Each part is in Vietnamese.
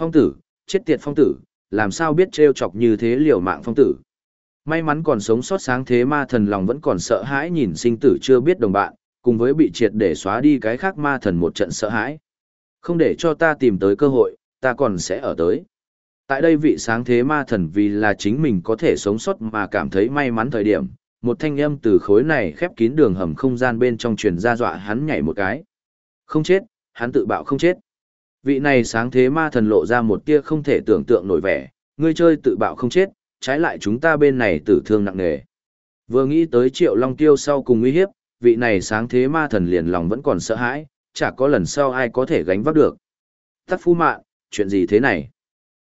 Phong tử, chết tiệt phong tử, làm sao biết trêu chọc như thế liều mạng phong tử. May mắn còn sống sót sáng thế ma thần lòng vẫn còn sợ hãi nhìn sinh tử chưa biết đồng bạn, cùng với bị triệt để xóa đi cái khác ma thần một trận sợ hãi. Không để cho ta tìm tới cơ hội, ta còn sẽ ở tới. Tại đây vị sáng thế ma thần vì là chính mình có thể sống sót mà cảm thấy may mắn thời điểm, một thanh âm từ khối này khép kín đường hầm không gian bên trong truyền ra dọa hắn nhảy một cái. Không chết, hắn tự bạo không chết. Vị này sáng thế ma thần lộ ra một tia không thể tưởng tượng nổi vẻ, ngươi chơi tự bạo không chết, trái lại chúng ta bên này tử thương nặng nề. Vừa nghĩ tới triệu long tiêu sau cùng uy hiếp, vị này sáng thế ma thần liền lòng vẫn còn sợ hãi, chả có lần sau ai có thể gánh vác được. Tắc phu mạn, chuyện gì thế này?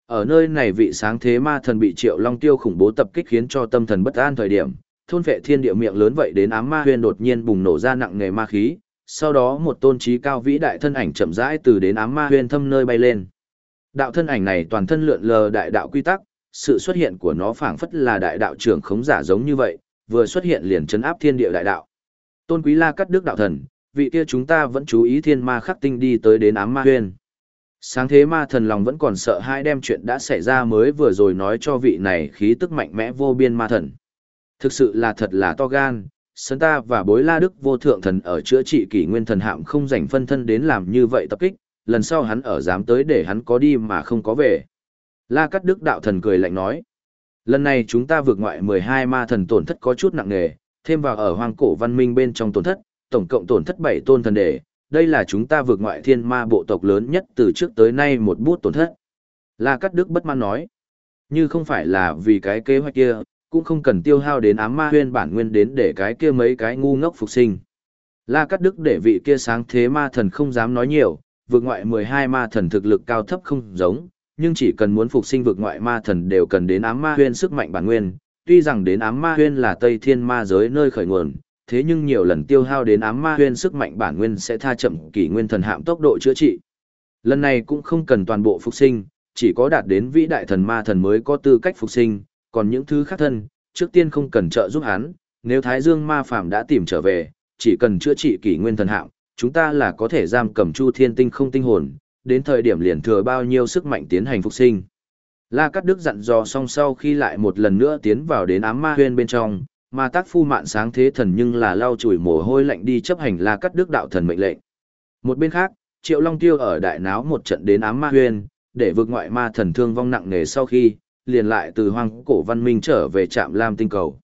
Ở nơi này vị sáng thế ma thần bị triệu long tiêu khủng bố tập kích khiến cho tâm thần bất an thời điểm, thôn vệ thiên địa miệng lớn vậy đến ám ma huyên đột nhiên bùng nổ ra nặng nề ma khí, sau đó một tôn trí cao vĩ đại thân ảnh chậm rãi từ đến ám ma huyên thâm nơi bay lên. Đạo thân ảnh này toàn thân lượn lờ đại đạo quy tắc, sự xuất hiện của nó phảng phất là đại đạo trưởng khống giả giống như vậy, vừa xuất hiện liền chấn áp thiên địa đại đạo. Tôn Quý La cắt đức đạo thần, vị kia chúng ta vẫn chú ý thiên ma khắc tinh đi tới đến ám ma huyên. Sáng thế ma thần lòng vẫn còn sợ hai đem chuyện đã xảy ra mới vừa rồi nói cho vị này khí tức mạnh mẽ vô biên ma thần. Thực sự là thật là to gan, sân ta và bối la đức vô thượng thần ở chữa trị kỷ nguyên thần hạm không dành phân thân đến làm như vậy tập kích, lần sau hắn ở dám tới để hắn có đi mà không có về. La cắt đức đạo thần cười lạnh nói. Lần này chúng ta vượt ngoại 12 ma thần tổn thất có chút nặng nề, thêm vào ở hoang cổ văn minh bên trong tổn thất, tổng cộng tổn thất 7 tôn thần đề, đây là chúng ta vượt ngoại thiên ma bộ tộc lớn nhất từ trước tới nay một bút tổn thất. La Cát Đức bất mãn nói, như không phải là vì cái kế hoạch kia, cũng không cần tiêu hao đến ám ma huyên bản nguyên đến để cái kia mấy cái ngu ngốc phục sinh. La Cát Đức để vị kia sáng thế ma thần không dám nói nhiều, vượt ngoại 12 ma thần thực lực cao thấp không giống, nhưng chỉ cần muốn phục sinh vượt ngoại ma thần đều cần đến ám ma huyên sức mạnh bản nguyên. Tuy rằng đến ám ma huyên là Tây Thiên ma giới nơi khởi nguồn, thế nhưng nhiều lần tiêu hao đến ám ma huyên sức mạnh bản nguyên sẽ tha chậm kỷ nguyên thần hạm tốc độ chữa trị. Lần này cũng không cần toàn bộ phục sinh, chỉ có đạt đến vĩ đại thần ma thần mới có tư cách phục sinh, còn những thứ khác thân, trước tiên không cần trợ giúp hắn, nếu Thái Dương ma phàm đã tìm trở về, chỉ cần chữa trị kỷ nguyên thần hạng chúng ta là có thể giam cầm Chu Thiên Tinh không tinh hồn, đến thời điểm liền thừa bao nhiêu sức mạnh tiến hành phục sinh. La Cát Đức dặn dò xong sau khi lại một lần nữa tiến vào đến ám ma huyên bên trong, mà tác phu mạn sáng thế thần nhưng là lau chùi mồ hôi lạnh đi chấp hành La Cát Đức đạo thần mệnh lệnh. Một bên khác, Triệu Long Tiêu ở đại náo một trận đến ám ma huyên, để vượt ngoại ma thần thương vong nặng nề sau khi, liền lại từ hoang cổ văn minh trở về trạm Lam tinh cầu.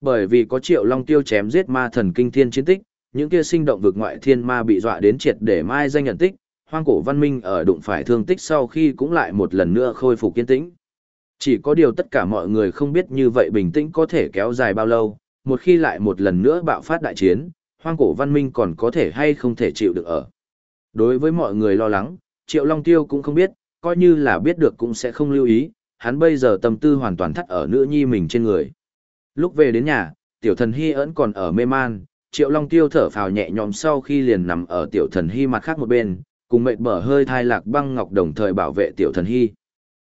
Bởi vì có Triệu Long Tiêu chém giết ma thần kinh thiên chiến tích, những kia sinh động vượt ngoại thiên ma bị dọa đến triệt để mai danh nhận tích, hoang cổ văn minh ở đụng phải thương tích sau khi cũng lại một lần nữa khôi phục kiên tĩnh. Chỉ có điều tất cả mọi người không biết như vậy bình tĩnh có thể kéo dài bao lâu, một khi lại một lần nữa bạo phát đại chiến, hoang cổ văn minh còn có thể hay không thể chịu được ở. Đối với mọi người lo lắng, Triệu Long Tiêu cũng không biết, coi như là biết được cũng sẽ không lưu ý, hắn bây giờ tâm tư hoàn toàn thắt ở nữ nhi mình trên người. Lúc về đến nhà, tiểu thần hy ẩn còn ở mê man, Triệu Long Tiêu thở phào nhẹ nhõm sau khi liền nằm ở tiểu thần hy mặt khác một bên, cùng mệt mở hơi thai lạc băng ngọc đồng thời bảo vệ tiểu thần hy.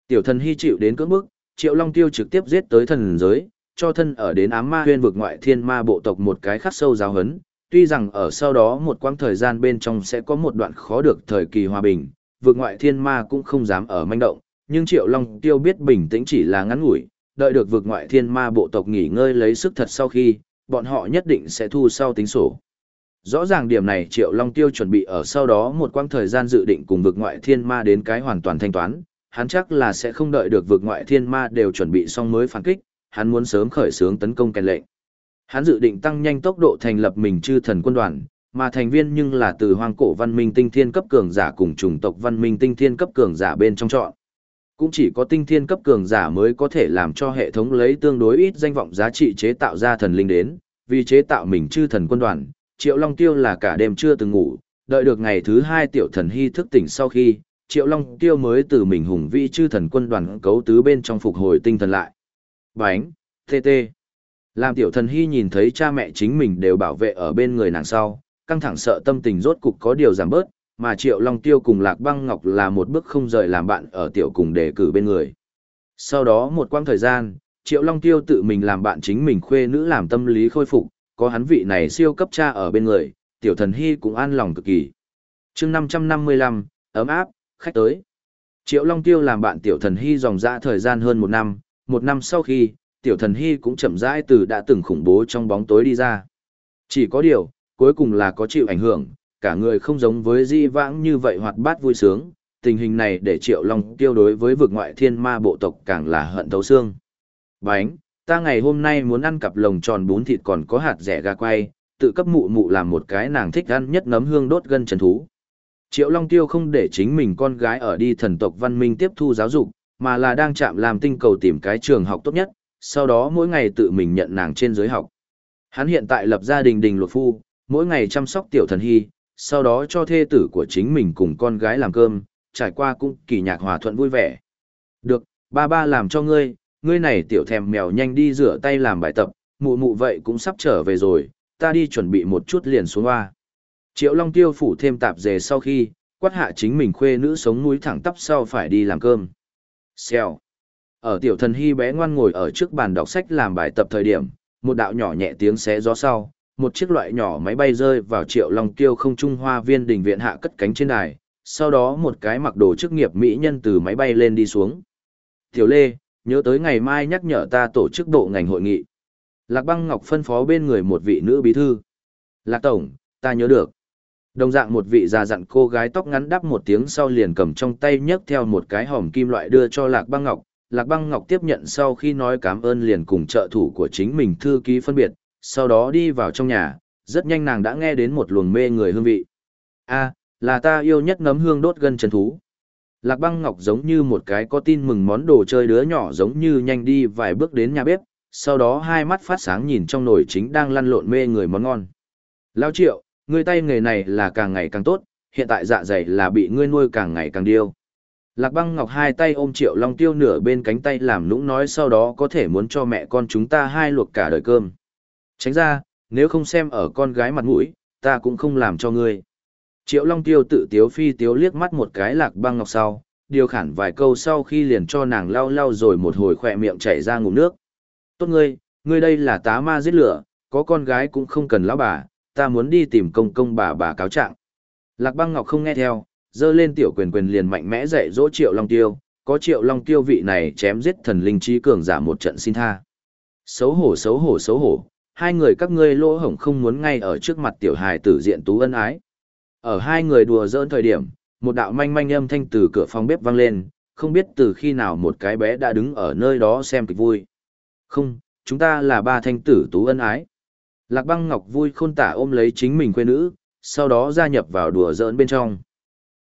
Tiểu thần hy chịu đến cưỡng bức, Triệu Long Tiêu trực tiếp giết tới thần giới, cho thân ở đến ám ma huyên vực ngoại thiên ma bộ tộc một cái khắc sâu giáo hấn. Tuy rằng ở sau đó một quãng thời gian bên trong sẽ có một đoạn khó được thời kỳ hòa bình, vực ngoại thiên ma cũng không dám ở manh động, nhưng Triệu Long Tiêu biết bình tĩnh chỉ là ngắn ngủi, đợi được vực ngoại thiên ma bộ tộc nghỉ ngơi lấy sức thật sau khi, bọn họ nhất định sẽ thu sau tính sổ. Rõ ràng điểm này Triệu Long Tiêu chuẩn bị ở sau đó một quãng thời gian dự định cùng vực ngoại thiên ma đến cái hoàn toàn thanh toán, hắn chắc là sẽ không đợi được vực ngoại thiên ma đều chuẩn bị xong mới phản kích, hắn muốn sớm khởi xướng tấn công kèn lệnh. Hắn dự định tăng nhanh tốc độ thành lập mình chư thần quân đoàn, mà thành viên nhưng là từ hoang cổ văn minh tinh thiên cấp cường giả cùng chủng tộc văn minh tinh thiên cấp cường giả bên trong chọn. Cũng chỉ có tinh thiên cấp cường giả mới có thể làm cho hệ thống lấy tương đối ít danh vọng giá trị chế tạo ra thần linh đến, vì chế tạo mình chư thần quân đoàn, Triệu Long Tiêu là cả đêm chưa từng ngủ, đợi được ngày thứ hai tiểu thần hy thức tỉnh sau khi, Triệu Long Tiêu mới từ mình hùng vĩ chư thần quân đoàn cấu tứ bên trong phục hồi tinh thần lại. Bánh, tê tê. Làm tiểu thần hy nhìn thấy cha mẹ chính mình đều bảo vệ ở bên người nàng sau, căng thẳng sợ tâm tình rốt cục có điều giảm bớt, mà Triệu Long Tiêu cùng Lạc Băng Ngọc là một bước không rời làm bạn ở tiểu cùng đề cử bên người. Sau đó một quãng thời gian, Triệu Long Tiêu tự mình làm bạn chính mình khuê nữ làm tâm lý khôi phục, có hắn vị này siêu cấp cha ở bên người, tiểu thần hy cũng an lòng cực kỳ. chương 555, ấm áp, khách tới. Triệu Long Tiêu làm bạn Tiểu Thần Hy dòng dã thời gian hơn một năm, một năm sau khi, Tiểu Thần Hy cũng chậm rãi từ đã từng khủng bố trong bóng tối đi ra. Chỉ có điều, cuối cùng là có chịu ảnh hưởng, cả người không giống với di vãng như vậy hoạt bát vui sướng, tình hình này để Triệu Long Tiêu đối với vực ngoại thiên ma bộ tộc càng là hận thấu xương. Bánh, ta ngày hôm nay muốn ăn cặp lồng tròn bún thịt còn có hạt rẻ gà quay, tự cấp mụ mụ làm một cái nàng thích ăn nhất nấm hương đốt gân trần thú. Triệu Long Tiêu không để chính mình con gái ở đi thần tộc văn minh tiếp thu giáo dục, mà là đang chạm làm tinh cầu tìm cái trường học tốt nhất, sau đó mỗi ngày tự mình nhận nàng trên giới học. Hắn hiện tại lập gia đình đình luật phu, mỗi ngày chăm sóc tiểu thần hy, sau đó cho thê tử của chính mình cùng con gái làm cơm, trải qua cũng kỳ nhạc hòa thuận vui vẻ. Được, ba ba làm cho ngươi, ngươi này tiểu thèm mèo nhanh đi rửa tay làm bài tập, mụ mụ vậy cũng sắp trở về rồi, ta đi chuẩn bị một chút liền xuống hoa. Triệu Long Tiêu phủ thêm tạp dề sau khi, quát hạ chính mình khuê nữ sống núi thẳng tắp sau phải đi làm cơm. Xèo. Ở tiểu thần hy bé ngoan ngồi ở trước bàn đọc sách làm bài tập thời điểm, một đạo nhỏ nhẹ tiếng xé gió sau, một chiếc loại nhỏ máy bay rơi vào Triệu Long Tiêu không trung hoa viên đình viện hạ cất cánh trên đài, sau đó một cái mặc đồ chức nghiệp mỹ nhân từ máy bay lên đi xuống. Tiểu Lê, nhớ tới ngày mai nhắc nhở ta tổ chức bộ ngành hội nghị. Lạc băng ngọc phân phó bên người một vị nữ bí thư. Lạc Tổng, ta nhớ được. Đồng dạng một vị già dặn cô gái tóc ngắn đắp một tiếng sau liền cầm trong tay nhấc theo một cái hòm kim loại đưa cho Lạc băng ngọc. Lạc băng ngọc tiếp nhận sau khi nói cảm ơn liền cùng trợ thủ của chính mình thư ký phân biệt, sau đó đi vào trong nhà, rất nhanh nàng đã nghe đến một luồng mê người hương vị. a là ta yêu nhất nấm hương đốt gân chân thú. Lạc băng ngọc giống như một cái có tin mừng món đồ chơi đứa nhỏ giống như nhanh đi vài bước đến nhà bếp, sau đó hai mắt phát sáng nhìn trong nồi chính đang lăn lộn mê người món ngon. Lao triệu, ngươi tay nghề này là càng ngày càng tốt, hiện tại dạ dày là bị ngươi nuôi càng ngày càng điêu. Lạc băng ngọc hai tay ôm triệu long tiêu nửa bên cánh tay làm nũng nói sau đó có thể muốn cho mẹ con chúng ta hai luộc cả đời cơm. Tránh ra, nếu không xem ở con gái mặt mũi, ta cũng không làm cho ngươi. Triệu Long Tiêu tự tiếu phi tiếu liếc mắt một cái lạc băng ngọc sau, điều khản vài câu sau khi liền cho nàng lau lau rồi một hồi khỏe miệng chảy ra ngụm nước. Tốt ngươi, ngươi đây là tá ma giết lửa, có con gái cũng không cần lão bà, ta muốn đi tìm công công bà bà cáo trạng. Lạc băng ngọc không nghe theo, dơ lên tiểu quyền quyền liền mạnh mẽ dạy dỗ Triệu Long Tiêu, có Triệu Long Tiêu vị này chém giết thần linh trí cường giả một trận xin tha. Xấu hổ xấu hổ xấu hổ, hai người các ngươi lỗ hổng không muốn ngay ở trước mặt tiểu hài tử diện tú ân ái. Ở hai người đùa giỡn thời điểm, một đạo manh manh âm thanh từ cửa phòng bếp vang lên, không biết từ khi nào một cái bé đã đứng ở nơi đó xem kịch vui. Không, chúng ta là ba thanh tử tú ân ái. Lạc băng ngọc vui khôn tả ôm lấy chính mình quê nữ, sau đó gia nhập vào đùa giỡn bên trong.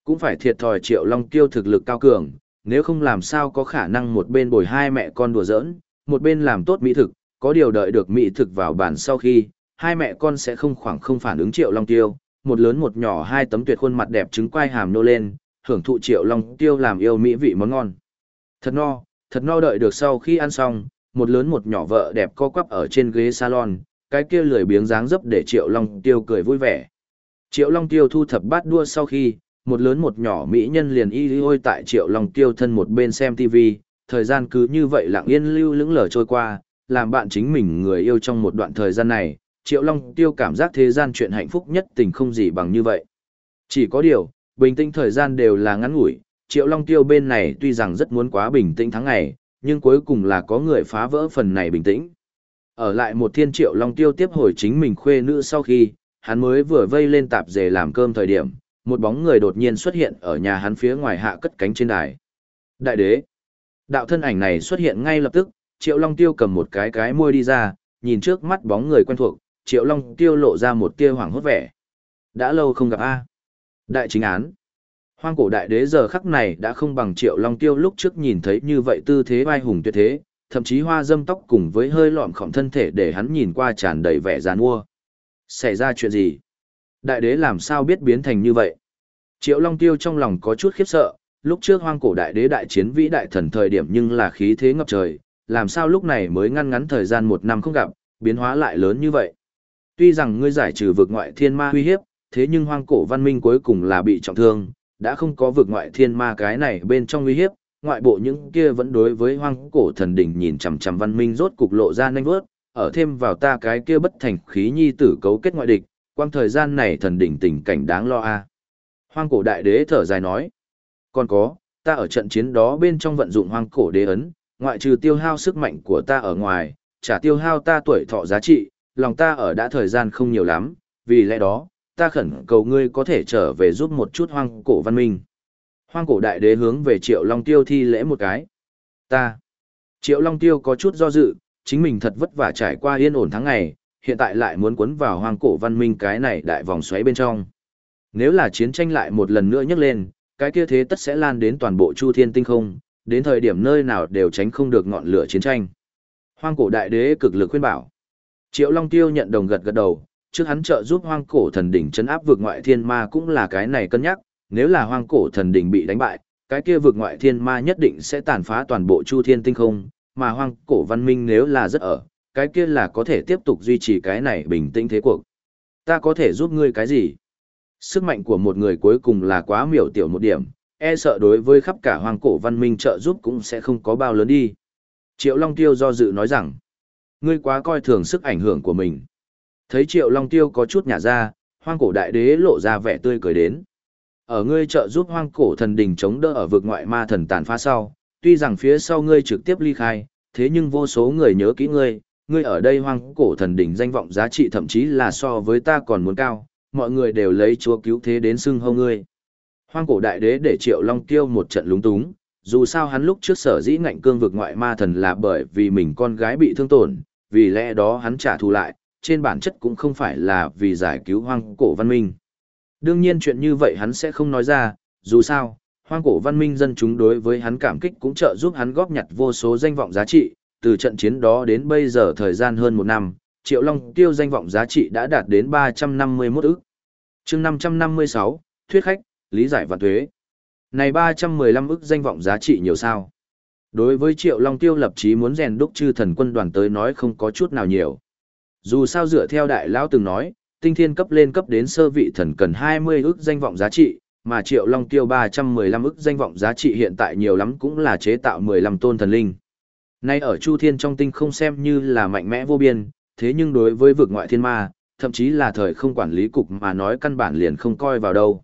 Cũng phải thiệt thòi triệu long tiêu thực lực cao cường, nếu không làm sao có khả năng một bên bồi hai mẹ con đùa giỡn, một bên làm tốt mỹ thực, có điều đợi được mỹ thực vào bàn sau khi, hai mẹ con sẽ không khoảng không phản ứng triệu long tiêu, một lớn một nhỏ hai tấm tuyệt khuôn mặt đẹp trứng quai hàm nô lên, hưởng thụ triệu long tiêu làm yêu mỹ vị món ngon. Thật no, thật no đợi được sau khi ăn xong, một lớn một nhỏ vợ đẹp co quắp ở trên ghế salon, cái kia lười biếng dáng dấp để triệu long tiêu cười vui vẻ. Triệu long tiêu thu thập bát đua sau khi, một lớn một nhỏ mỹ nhân liền y lý ôi tại triệu long tiêu thân một bên xem TV, thời gian cứ như vậy lặng yên lưu lững lờ trôi qua, làm bạn chính mình người yêu trong một đoạn thời gian này, Triệu Long Tiêu cảm giác thế gian chuyện hạnh phúc nhất tình không gì bằng như vậy. Chỉ có điều, bình tĩnh thời gian đều là ngắn ngủi, Triệu Long Tiêu bên này tuy rằng rất muốn quá bình tĩnh tháng ngày, nhưng cuối cùng là có người phá vỡ phần này bình tĩnh. Ở lại một thiên Triệu Long Tiêu tiếp hồi chính mình khuê nữ sau khi, hắn mới vừa vây lên tạp dề làm cơm thời điểm, một bóng người đột nhiên xuất hiện ở nhà hắn phía ngoài hạ cất cánh trên đài. Đại đế! Đạo thân ảnh này xuất hiện ngay lập tức, Triệu Long Tiêu cầm một cái cái môi đi ra, nhìn trước mắt bóng người quen thuộc, Triệu Long Tiêu lộ ra một tia hoảng hốt vẻ. Đã lâu không gặp A. Đại chính án. Hoang cổ đại đế giờ khắc này đã không bằng Triệu Long Tiêu lúc trước nhìn thấy như vậy tư thế vai hùng tuyệt thế, thậm chí hoa dâm tóc cùng với hơi lọm khỏng thân thể để hắn nhìn qua tràn đầy vẻ giàn mua. Xảy ra chuyện gì? Đại đế làm sao biết biến thành như vậy? Triệu Long Tiêu trong lòng có chút khiếp sợ, lúc trước hoang cổ đại đế đại chiến vĩ đại thần thời điểm nhưng là khí thế ngập trời, làm sao lúc này mới ngăn ngắn thời gian một năm không gặp, biến hóa lại lớn như vậy. Tuy rằng ngươi giải trừ vực ngoại thiên ma uy hiếp, thế nhưng hoang cổ văn minh cuối cùng là bị trọng thương, đã không có vực ngoại thiên ma cái này bên trong uy hiếp, ngoại bộ những kia vẫn đối với hoang cổ thần đỉnh nhìn chằm chằm văn minh rốt cục lộ ra nhanh vớt, ở thêm vào ta cái kia bất thành khí nhi tử cấu kết ngoại địch, quang thời gian này thần đỉnh tình cảnh đáng lo a. Hoang cổ đại đế thở dài nói, còn có, Ta ở trận chiến đó bên trong vận dụng hoang cổ đế ấn, ngoại trừ tiêu hao sức mạnh của ta ở ngoài, trả tiêu hao ta tuổi thọ giá trị, lòng ta ở đã thời gian không nhiều lắm, vì lẽ đó, ta khẩn cầu ngươi có thể trở về giúp một chút hoang cổ văn minh. Hoang cổ đại đế hướng về Triệu Long Tiêu thi lễ một cái. Ta. Triệu Long Tiêu có chút do dự, chính mình thật vất vả trải qua yên ổn tháng ngày, hiện tại lại muốn cuốn vào hoang cổ văn minh cái này đại vòng xoáy bên trong. Nếu là chiến tranh lại một lần nữa nhấc lên, cái kia thế tất sẽ lan đến toàn bộ Chu Thiên tinh không, đến thời điểm nơi nào đều tránh không được ngọn lửa chiến tranh. Hoang cổ đại đế cực lực khuyên bảo. Triệu Long Tiêu nhận đồng gật gật đầu, trước hắn trợ giúp hoang cổ thần đỉnh chấn áp vượt ngoại thiên ma cũng là cái này cân nhắc, nếu là hoang cổ thần đỉnh bị đánh bại, cái kia vượt ngoại thiên ma nhất định sẽ tàn phá toàn bộ chu thiên tinh không, mà hoang cổ văn minh nếu là rất ở, cái kia là có thể tiếp tục duy trì cái này bình tĩnh thế cuộc. Ta có thể giúp ngươi cái gì? Sức mạnh của một người cuối cùng là quá miểu tiểu một điểm, e sợ đối với khắp cả hoang cổ văn minh trợ giúp cũng sẽ không có bao lớn đi. Triệu Long Tiêu do dự nói rằng, ngươi quá coi thường sức ảnh hưởng của mình. Thấy Triệu Long Tiêu có chút nhả ra, hoang cổ đại đế lộ ra vẻ tươi cười đến. Ở ngươi trợ giúp hoang cổ thần đình chống đỡ ở vực ngoại ma thần tàn phá sau, tuy rằng phía sau ngươi trực tiếp ly khai, thế nhưng vô số người nhớ kỹ ngươi, ngươi ở đây hoang cổ thần đỉnh danh vọng giá trị thậm chí là so với ta còn muốn cao, mọi người đều lấy chúa cứu thế đến xưng hô ngươi. Hoang cổ đại đế để triệu long tiêu một trận lúng túng, dù sao hắn lúc trước sở dĩ ngạnh cương vực ngoại ma thần là bởi vì mình con gái bị thương tổn, vì lẽ đó hắn trả thù lại, trên bản chất cũng không phải là vì giải cứu hoang cổ văn minh. Đương nhiên chuyện như vậy hắn sẽ không nói ra, dù sao, hoang cổ văn minh dân chúng đối với hắn cảm kích cũng trợ giúp hắn góp nhặt vô số danh vọng giá trị, từ trận chiến đó đến bây giờ thời gian hơn một năm, Triệu Long tiêu danh vọng giá trị đã đạt đến 351 ức. chương 556, thuyết khách, lý giải và thuế. Này 315 ức danh vọng giá trị nhiều sao. Đối với Triệu Long tiêu lập chí muốn rèn đúc chư thần quân đoàn tới nói không có chút nào nhiều. Dù sao dựa theo đại lão từng nói, tinh thiên cấp lên cấp đến sơ vị thần cần 20 ức danh vọng giá trị, mà Triệu Long tiêu 315 ức danh vọng giá trị hiện tại nhiều lắm cũng là chế tạo 15 tôn thần linh. Nay ở Chu Thiên trong tinh không xem như là mạnh mẽ vô biên, thế nhưng đối với vực ngoại thiên ma, thậm chí là thời không quản lý cục mà nói căn bản liền không coi vào đâu.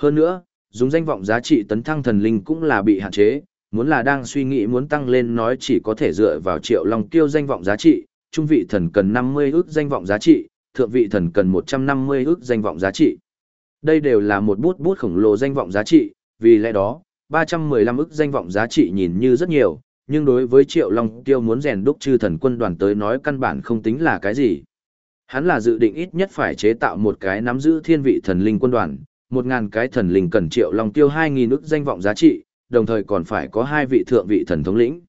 Hơn nữa, dùng danh vọng giá trị tấn thăng thần linh cũng là bị hạn chế, muốn là đang suy nghĩ muốn tăng lên nói chỉ có thể dựa vào triệu long tiêu danh vọng giá trị, trung vị thần cần 50 ước danh vọng giá trị, thượng vị thần cần 150 ước danh vọng giá trị. Đây đều là một bút bút khổng lồ danh vọng giá trị, vì lẽ đó, 315 ước danh vọng giá trị nhìn như rất nhiều, nhưng đối với Triệu Long Tiêu muốn rèn đúc chư thần quân đoàn tới nói căn bản không tính là cái gì. Hắn là dự định ít nhất phải chế tạo một cái nắm giữ thiên vị thần linh quân đoàn, một ngàn cái thần linh cần Triệu Long Tiêu 2.000 ức danh vọng giá trị, đồng thời còn phải có hai vị thượng vị thần thống lĩnh.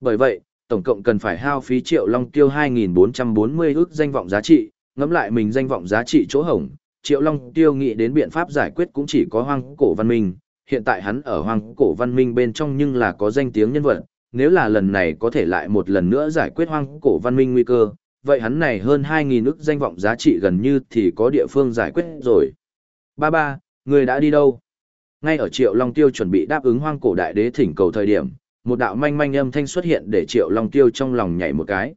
Bởi vậy, tổng cộng cần phải hao phí Triệu Long Tiêu 2.440 ước danh vọng giá trị, ngẫm lại mình danh vọng giá trị chỗ hổng, Triệu Long Tiêu nghĩ đến biện pháp giải quyết cũng chỉ có hoang cổ văn minh, hiện tại hắn ở hoang cổ văn minh bên trong nhưng là có danh tiếng nhân vật, nếu là lần này có thể lại một lần nữa giải quyết hoang cổ văn minh nguy cơ, vậy hắn này hơn 2.000 ước danh vọng giá trị gần như thì có địa phương giải quyết rồi. Ba ba, người đã đi đâu? Ngay ở Triệu Long Tiêu chuẩn bị đáp ứng hoang cổ đại đế thỉnh cầu thời điểm, một đạo manh manh âm thanh xuất hiện để Triệu Long Tiêu trong lòng nhảy một cái.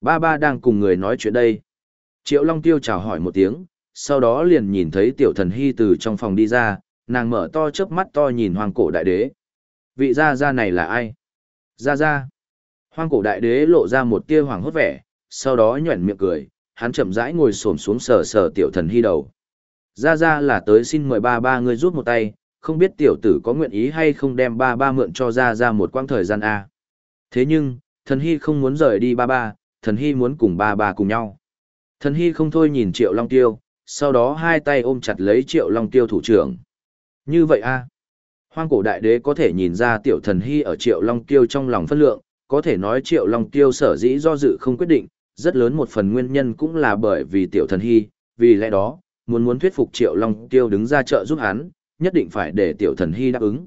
Ba ba đang cùng người nói chuyện đây. Triệu Long Tiêu chào hỏi một tiếng, sau đó liền nhìn thấy tiểu thần hy từ trong phòng đi ra, nàng mở to chớp mắt to nhìn hoang cổ đại đế. Vị gia gia này là ai? Gia gia. Hoang cổ đại đế lộ ra một tia hoàng hốt vẻ, sau đó nhuẩn miệng cười, hắn chậm rãi ngồi xổm xuống sờ sờ tiểu thần hy đầu. Ra ra là tới xin mời ba ba ngươi rút một tay, không biết tiểu tử có nguyện ý hay không đem ba ba mượn cho ra ra một quãng thời gian a. Thế nhưng, thần hy không muốn rời đi ba ba, thần hy muốn cùng ba ba cùng nhau. Thần hy không thôi nhìn triệu long tiêu, sau đó hai tay ôm chặt lấy triệu long tiêu thủ trưởng. Như vậy a. Hoang cổ đại đế có thể nhìn ra tiểu thần hy ở triệu long tiêu trong lòng phân lượng, có thể nói triệu long tiêu sở dĩ do dự không quyết định, rất lớn một phần nguyên nhân cũng là bởi vì tiểu thần hy, vì lẽ đó, muốn muốn thuyết phục triệu long tiêu đứng ra trợ giúp hắn, nhất định phải để tiểu thần hy đáp ứng.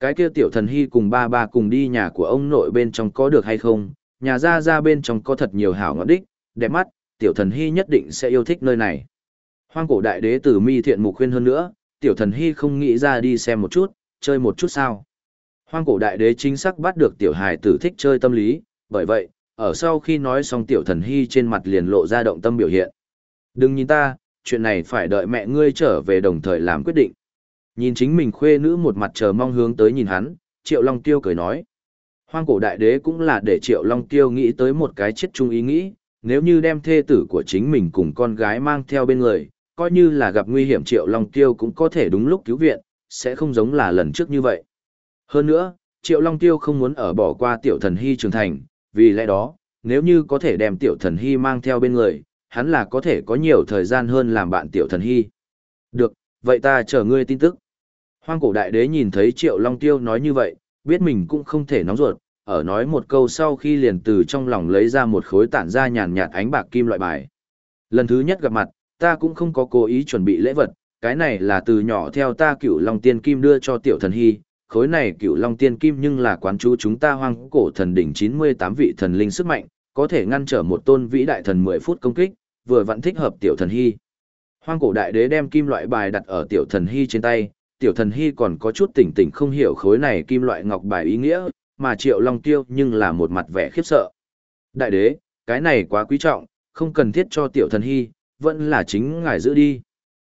Cái kia tiểu thần hy cùng ba ba cùng đi nhà của ông nội bên trong có được hay không, nhà ra ra bên trong có thật nhiều hảo ngọt đích, đẹp mắt, tiểu thần hy nhất định sẽ yêu thích nơi này. Hoang cổ đại đế tử mi thiện mục khuyên hơn nữa, tiểu thần hy không nghĩ ra đi xem một chút, chơi một chút sao. Hoang cổ đại đế chính xác bắt được tiểu hài tử thích chơi tâm lý, bởi vậy, ở sau khi nói xong tiểu thần hy trên mặt liền lộ ra động tâm biểu hiện. Đừng nhìn ta, chuyện này phải đợi mẹ ngươi trở về đồng thời làm quyết định. Nhìn chính mình khuê nữ một mặt chờ mong hướng tới nhìn hắn, Triệu Long Tiêu cười nói. Hoang cổ đại đế cũng là để Triệu Long Tiêu nghĩ tới một cái chết chung ý nghĩ, nếu như đem thê tử của chính mình cùng con gái mang theo bên người, coi như là gặp nguy hiểm Triệu Long Tiêu cũng có thể đúng lúc cứu viện, sẽ không giống là lần trước như vậy. Hơn nữa, Triệu Long Tiêu không muốn ở bỏ qua tiểu thần hy trưởng thành, vì lẽ đó, nếu như có thể đem tiểu thần hy mang theo bên người, hắn là có thể có nhiều thời gian hơn làm bạn tiểu thần hy. Được, vậy ta chờ ngươi tin tức. Hoang cổ đại đế nhìn thấy Triệu Long Tiêu nói như vậy, biết mình cũng không thể nóng ruột, ở nói một câu sau khi liền từ trong lòng lấy ra một khối tản ra nhàn nhạt ánh bạc kim loại bài. Lần thứ nhất gặp mặt, ta cũng không có cố ý chuẩn bị lễ vật, cái này là từ nhỏ theo ta cựu Long Tiên Kim đưa cho tiểu thần hy, khối này cựu Long Tiên Kim nhưng là quán chú chúng ta hoang cổ thần đỉnh 98 vị thần linh sức mạnh, có thể ngăn trở một tôn vĩ đại thần 10 phút công kích, vừa vẫn thích hợp tiểu thần hy. Hoang cổ đại đế đem kim loại bài đặt ở tiểu thần hy trên tay, tiểu thần hy còn có chút tỉnh tỉnh không hiểu khối này kim loại ngọc bài ý nghĩa, mà triệu long tiêu nhưng là một mặt vẻ khiếp sợ. Đại đế, cái này quá quý trọng, không cần thiết cho tiểu thần hy, vẫn là chính ngài giữ đi.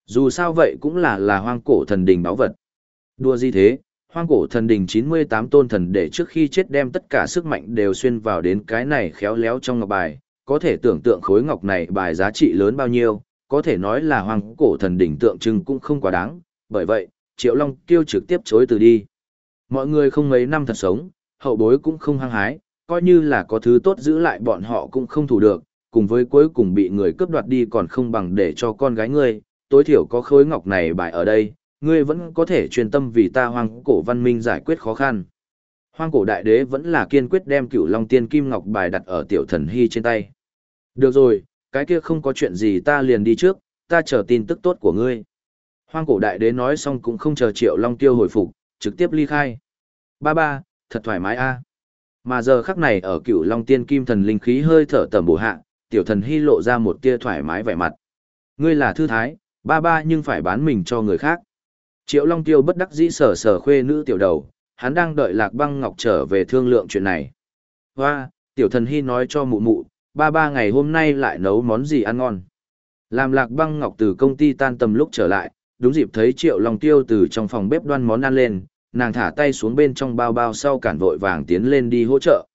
Dù sao vậy cũng là là hoang cổ thần đình báo vật. Đua gì thế, hoang cổ thần đình 98 tôn thần để trước khi chết đem tất cả sức mạnh đều xuyên vào đến cái này khéo léo trong ngọc bài, có thể tưởng tượng khối ngọc này bài giá trị lớn bao nhiêu, có thể nói là hoàng cổ thần đỉnh tượng trưng cũng không quá đáng, bởi vậy, Triệu Long Tiêu trực tiếp chối từ đi. Mọi người không mấy năm thật sống, hậu bối cũng không hăng hái, coi như là có thứ tốt giữ lại bọn họ cũng không thủ được, cùng với cuối cùng bị người cướp đoạt đi còn không bằng để cho con gái ngươi, tối thiểu có khối ngọc này bài ở đây, ngươi vẫn có thể truyền tâm vì ta hoàng cổ văn minh giải quyết khó khăn. Hoang cổ đại đế vẫn là kiên quyết đem cửu long tiên kim ngọc bài đặt ở tiểu thần hy trên tay. Được rồi, cái kia không có chuyện gì ta liền đi trước, ta chờ tin tức tốt của ngươi. Hoang cổ đại đế nói xong cũng không chờ triệu long tiêu hồi phục, trực tiếp ly khai. Ba ba, thật thoải mái a. Mà giờ khắc này ở cửu long tiên kim thần linh khí hơi thở tầm bổ hạ, tiểu thần hy lộ ra một tia thoải mái vẻ mặt. Ngươi là thư thái, ba ba nhưng phải bán mình cho người khác. Triệu long tiêu bất đắc dĩ sở sở khuê nữ tiểu đầu, hắn đang đợi lạc băng ngọc trở về thương lượng chuyện này. Hoa, tiểu thần hy nói cho mụ mụ, ba ba ngày hôm nay lại nấu món gì ăn ngon. Làm lạc băng ngọc từ công ty tan tầm lúc trở lại, đúng dịp thấy triệu long tiêu từ trong phòng bếp đoan món ăn lên, nàng thả tay xuống bên trong bao bao sau cản vội vàng tiến lên đi hỗ trợ.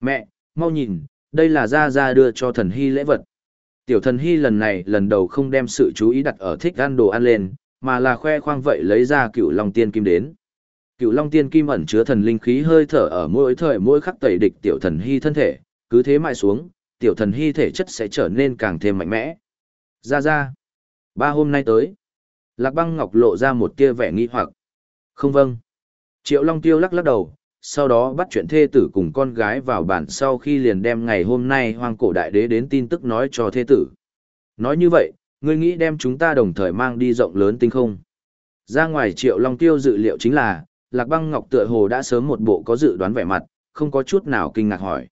Mẹ, mau nhìn, đây là Gia Gia đưa cho thần hy lễ vật. Tiểu thần hy lần này lần đầu không đem sự chú ý đặt ở thích ăn đồ ăn lên, mà là khoe khoang vậy lấy ra cựu long tiên kim đến. Cựu long tiên kim ẩn chứa thần linh khí hơi thở ở mỗi thời mỗi khắc tẩy địch tiểu thần hy thân thể, cứ thế mãi xuống, tiểu thần hy thể chất sẽ trở nên càng thêm mạnh mẽ. Ra ra. Ba hôm nay tới. Lạc băng ngọc lộ ra một tia vẻ nghi hoặc. Không vâng. Triệu Long Tiêu lắc lắc đầu, sau đó bắt chuyện thê tử cùng con gái vào bản sau khi liền đem ngày hôm nay hoàng cổ đại đế đến tin tức nói cho thê tử. Nói như vậy, ngươi nghĩ đem chúng ta đồng thời mang đi rộng lớn tinh không. Ra ngoài Triệu Long Tiêu dự liệu chính là, Lạc băng ngọc tựa hồ đã sớm một bộ có dự đoán vẻ mặt, không có chút nào kinh ngạc hỏi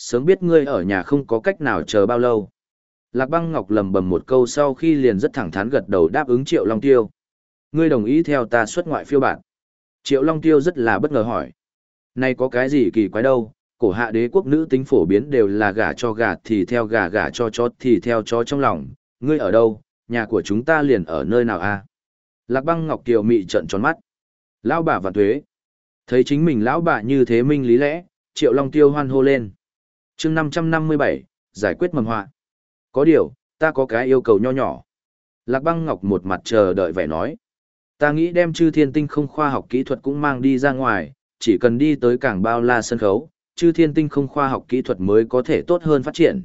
sớm biết ngươi ở nhà không có cách nào chờ bao lâu. Lạc băng ngọc lầm bầm một câu sau khi liền rất thẳng thắn gật đầu đáp ứng Triệu Long Tiêu. Ngươi đồng ý theo ta xuất ngoại phiêu bản. Triệu Long Tiêu rất là bất ngờ hỏi. Này có cái gì kỳ quái đâu, cổ hạ đế quốc nữ tính phổ biến đều là gà cho gà thì theo gà gà cho chó thì theo chó trong lòng. Ngươi ở đâu, nhà của chúng ta liền ở nơi nào a? Lạc băng ngọc kiều mị trận tròn mắt. Lão bà và thuế. Thấy chính mình lão bà như thế minh lý lẽ, Triệu Long Tiêu hoan hô lên chương 557, giải quyết mầm họa. Có điều, ta có cái yêu cầu nho nhỏ. Lạc băng ngọc một mặt chờ đợi vẻ nói. Ta nghĩ đem chư thiên tinh không khoa học kỹ thuật cũng mang đi ra ngoài, chỉ cần đi tới cảng bao la sân khấu, chư thiên tinh không khoa học kỹ thuật mới có thể tốt hơn phát triển.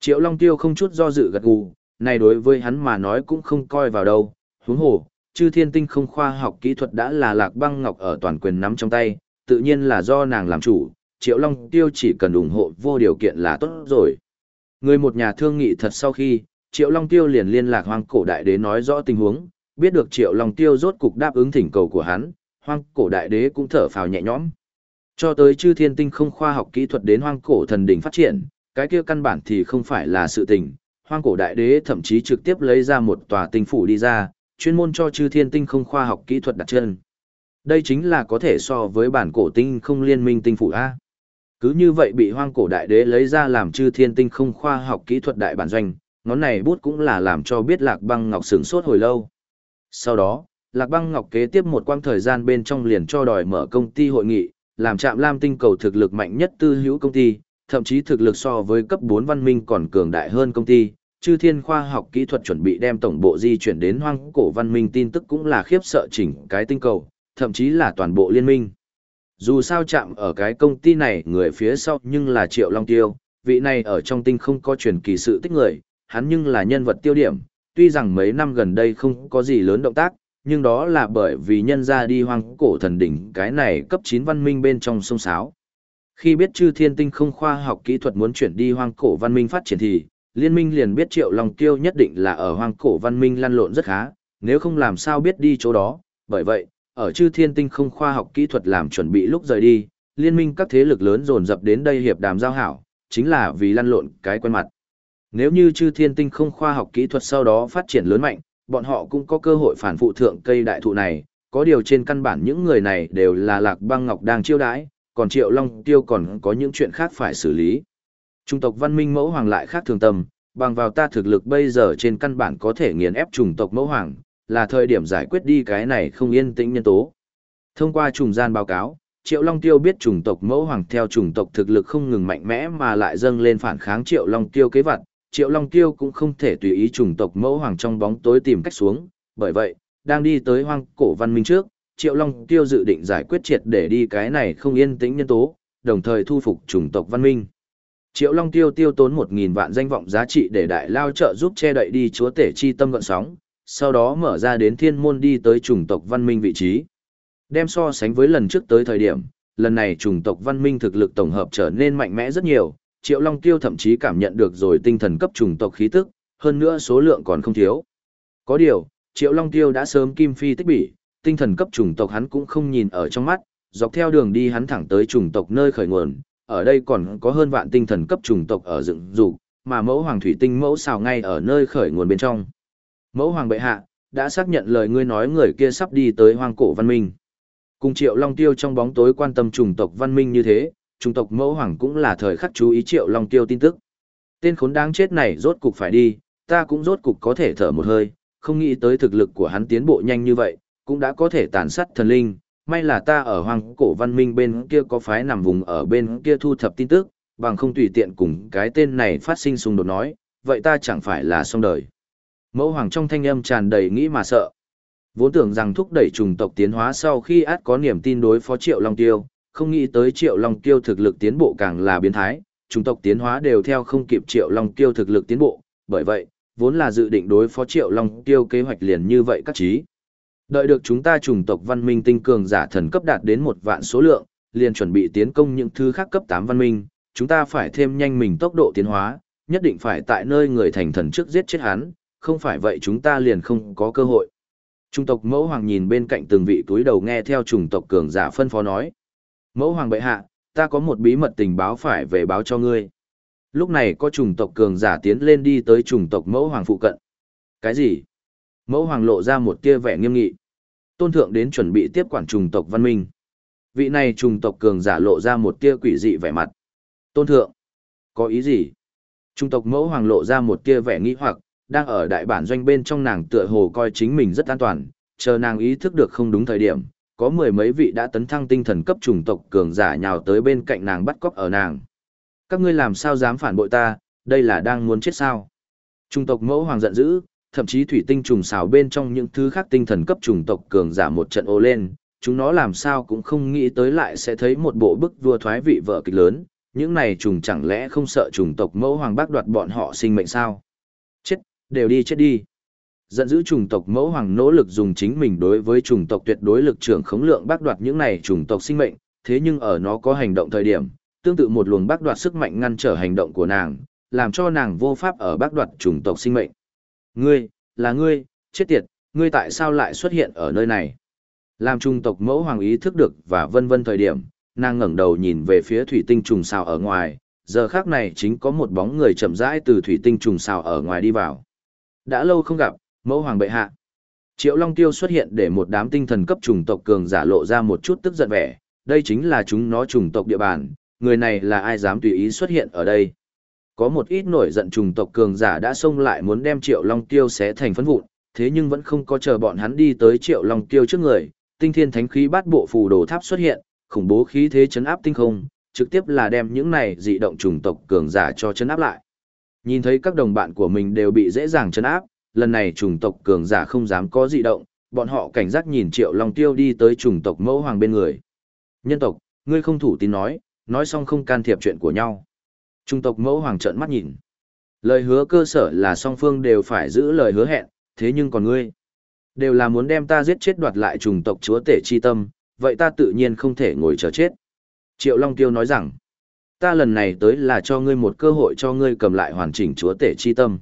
Triệu Long Tiêu không chút do dự gật gù, này đối với hắn mà nói cũng không coi vào đâu, huống hồ, chư thiên tinh không khoa học kỹ thuật đã là lạc băng ngọc ở toàn quyền nắm trong tay, tự nhiên là do nàng làm chủ, Triệu Long Tiêu chỉ cần ủng hộ vô điều kiện là tốt rồi. Người một nhà thương nghị thật sau khi, Triệu Long Tiêu liền liên lạc hoang cổ đại đế nói rõ tình huống, biết được Triệu Long Tiêu rốt cục đáp ứng thỉnh cầu của hắn, hoang cổ đại đế cũng thở phào nhẹ nhõm. Cho tới chư thiên tinh không khoa học kỹ thuật đến hoang cổ thần đỉnh phát triển, cái kia căn bản thì không phải là sự tình. Hoang cổ đại đế thậm chí trực tiếp lấy ra một tòa tinh phủ đi ra, chuyên môn cho chư thiên tinh không khoa học kỹ thuật đặt chân. Đây chính là có thể so với bản cổ tinh không liên minh tinh phủ A. Cứ như vậy bị hoang cổ đại đế lấy ra làm chư thiên tinh không khoa học kỹ thuật đại bản doanh, ngón này bút cũng là làm cho biết lạc băng ngọc sửng sốt hồi lâu. Sau đó, Lạc Băng Ngọc kế tiếp một quãng thời gian bên trong liền cho đòi mở công ty hội nghị, làm chạm lam tinh cầu thực lực mạnh nhất tư hữu công ty, thậm chí thực lực so với cấp 4 văn minh còn cường đại hơn công ty. Chư thiên khoa học kỹ thuật chuẩn bị đem tổng bộ di chuyển đến hoang cổ văn minh tin tức cũng là khiếp sợ chỉnh cái tinh cầu, thậm chí là toàn bộ liên minh. Dù sao chạm ở cái công ty này người phía sau nhưng là Triệu Long Tiêu, vị này ở trong tinh không có truyền kỳ sự tích người, hắn nhưng là nhân vật tiêu điểm, tuy rằng mấy năm gần đây không có gì lớn động tác, nhưng đó là bởi vì nhân ra đi hoang cổ thần đỉnh cái này cấp 9 văn minh bên trong sông sáo. Khi biết chư thiên tinh không khoa học kỹ thuật muốn chuyển đi hoang cổ văn minh phát triển thì, liên minh liền biết triệu long tiêu nhất định là ở hoang cổ văn minh lăn lộn rất khá, nếu không làm sao biết đi chỗ đó, bởi vậy, ở chư thiên tinh không khoa học kỹ thuật làm chuẩn bị lúc rời đi, liên minh các thế lực lớn dồn dập đến đây hiệp đàm giao hảo, chính là vì lăn lộn cái quen mặt. Nếu như chư thiên tinh không khoa học kỹ thuật sau đó phát triển lớn mạnh, bọn họ cũng có cơ hội phản phụ thượng cây đại thụ này, có điều trên căn bản những người này đều là lạc băng ngọc đang chiêu đãi, còn triệu long tiêu còn có những chuyện khác phải xử lý. Trung tộc văn minh mẫu hoàng lại khác thường tâm, bằng vào ta thực lực bây giờ trên căn bản có thể nghiền ép chủng tộc mẫu hoàng, là thời điểm giải quyết đi cái này không yên tĩnh nhân tố. Thông qua trùng gian báo cáo, Triệu Long Tiêu biết chủng tộc mẫu hoàng theo chủng tộc thực lực không ngừng mạnh mẽ mà lại dâng lên phản kháng Triệu Long Tiêu kế vật, Triệu Long Tiêu cũng không thể tùy ý chủng tộc mẫu hoàng trong bóng tối tìm cách xuống, bởi vậy, đang đi tới hoang cổ văn minh trước, Triệu Long Tiêu dự định giải quyết triệt để đi cái này không yên tĩnh nhân tố, đồng thời thu phục chủng tộc văn minh. Triệu Long Tiêu tiêu tốn 1.000 vạn danh vọng giá trị để đại lao trợ giúp che đậy đi chúa tể chi tâm gọn sóng, sau đó mở ra đến thiên môn đi tới chủng tộc văn minh vị trí. Đem so sánh với lần trước tới thời điểm, lần này chủng tộc văn minh thực lực tổng hợp trở nên mạnh mẽ rất nhiều, Triệu Long Tiêu thậm chí cảm nhận được rồi tinh thần cấp chủng tộc khí tức, hơn nữa số lượng còn không thiếu. Có điều, Triệu Long Tiêu đã sớm kim phi tích bỉ, tinh thần cấp chủng tộc hắn cũng không nhìn ở trong mắt, dọc theo đường đi hắn thẳng tới chủng tộc nơi khởi nguồn, ở đây còn có hơn vạn tinh thần cấp chủng tộc ở dựng dục, mà mẫu hoàng thủy tinh mẫu xào ngay ở nơi khởi nguồn bên trong. Mẫu hoàng bệ hạ, đã xác nhận lời ngươi nói người kia sắp đi tới hoang cổ văn minh. Cùng Triệu Long Tiêu trong bóng tối quan tâm chủng tộc văn minh như thế, chủng tộc mẫu hoàng cũng là thời khắc chú ý Triệu Long Tiêu tin tức. Tên khốn đáng chết này rốt cục phải đi, ta cũng rốt cục có thể thở một hơi, không nghĩ tới thực lực của hắn tiến bộ nhanh như vậy, cũng đã có thể tàn sát thần linh. May là ta ở hoàng cổ văn minh bên kia có phái nằm vùng ở bên kia thu thập tin tức, bằng không tùy tiện cùng cái tên này phát sinh xung đột nói, vậy ta chẳng phải là xong đời. Mẫu hoàng trong thanh âm tràn đầy nghĩ mà sợ. Vốn tưởng rằng thúc đẩy trùng tộc tiến hóa sau khi át có niềm tin đối phó Triệu Long Tiêu, không nghĩ tới Triệu Long Tiêu thực lực tiến bộ càng là biến thái, trùng tộc tiến hóa đều theo không kịp Triệu Long Tiêu thực lực tiến bộ, bởi vậy, vốn là dự định đối phó Triệu Long Tiêu kế hoạch liền như vậy các trí. Đợi được chúng ta chủng tộc văn minh tinh cường giả thần cấp đạt đến một vạn số lượng, liền chuẩn bị tiến công những thứ khác cấp 8 văn minh, chúng ta phải thêm nhanh mình tốc độ tiến hóa, nhất định phải tại nơi người thành thần trước giết chết hắn, không phải vậy chúng ta liền không có cơ hội. Trung tộc mẫu hoàng nhìn bên cạnh từng vị túi đầu nghe theo chủng tộc cường giả phân phó nói. Mẫu hoàng bệ hạ, ta có một bí mật tình báo phải về báo cho ngươi. Lúc này có chủng tộc cường giả tiến lên đi tới chủng tộc mẫu hoàng phụ cận. Cái gì? Mẫu hoàng lộ ra một tia vẻ nghiêm nghị. Tôn thượng đến chuẩn bị tiếp quản chủng tộc văn minh. Vị này chủng tộc cường giả lộ ra một tia quỷ dị vẻ mặt. Tôn thượng, có ý gì? Chủng tộc mẫu hoàng lộ ra một tia vẻ nghi hoặc, đang ở đại bản doanh bên trong nàng tựa hồ coi chính mình rất an toàn, chờ nàng ý thức được không đúng thời điểm, có mười mấy vị đã tấn thăng tinh thần cấp chủng tộc cường giả nhào tới bên cạnh nàng bắt cóc ở nàng. Các ngươi làm sao dám phản bội ta, đây là đang muốn chết sao? Chủng tộc mẫu hoàng giận dữ, thậm chí thủy tinh trùng xào bên trong những thứ khác tinh thần cấp trùng tộc cường giả một trận ô lên, chúng nó làm sao cũng không nghĩ tới lại sẽ thấy một bộ bức vua thoái vị vợ kịch lớn, những này trùng chẳng lẽ không sợ trùng tộc mẫu hoàng bác đoạt bọn họ sinh mệnh sao? Chết, đều đi chết đi. Giận dữ trùng tộc mẫu hoàng nỗ lực dùng chính mình đối với trùng tộc tuyệt đối lực trưởng khống lượng bác đoạt những này trùng tộc sinh mệnh, thế nhưng ở nó có hành động thời điểm, tương tự một luồng bác đoạt sức mạnh ngăn trở hành động của nàng, làm cho nàng vô pháp ở bác đoạt trùng tộc sinh mệnh. Ngươi, là ngươi, chết tiệt, ngươi tại sao lại xuất hiện ở nơi này? Làm trung tộc mẫu hoàng ý thức được và vân vân thời điểm, nàng ngẩng đầu nhìn về phía thủy tinh trùng sao ở ngoài, giờ khác này chính có một bóng người chậm rãi từ thủy tinh trùng sao ở ngoài đi vào. Đã lâu không gặp, mẫu hoàng bệ hạ. Triệu Long Tiêu xuất hiện để một đám tinh thần cấp trùng tộc cường giả lộ ra một chút tức giận vẻ, đây chính là chúng nó trùng tộc địa bàn, người này là ai dám tùy ý xuất hiện ở đây. Có một ít nổi giận trùng tộc cường giả đã xông lại muốn đem Triệu Long Tiêu xé thành phấn vụn, thế nhưng vẫn không có chờ bọn hắn đi tới Triệu Long Tiêu trước người, tinh thiên thánh khí bát bộ phù đồ tháp xuất hiện, khủng bố khí thế chấn áp tinh không, trực tiếp là đem những này dị động trùng tộc cường giả cho chấn áp lại. Nhìn thấy các đồng bạn của mình đều bị dễ dàng chấn áp, lần này trùng tộc cường giả không dám có dị động, bọn họ cảnh giác nhìn Triệu Long Tiêu đi tới trùng tộc mẫu hoàng bên người. Nhân tộc, ngươi không thủ tín nói, nói xong không can thiệp chuyện của nhau. Trung tộc mẫu hoàng trợn mắt nhìn. Lời hứa cơ sở là song phương đều phải giữ lời hứa hẹn, thế nhưng còn ngươi, đều là muốn đem ta giết chết đoạt lại trùng tộc chúa tể chi tâm, vậy ta tự nhiên không thể ngồi chờ chết. Triệu Long Tiêu nói rằng, ta lần này tới là cho ngươi một cơ hội cho ngươi cầm lại hoàn chỉnh chúa tể chi tâm.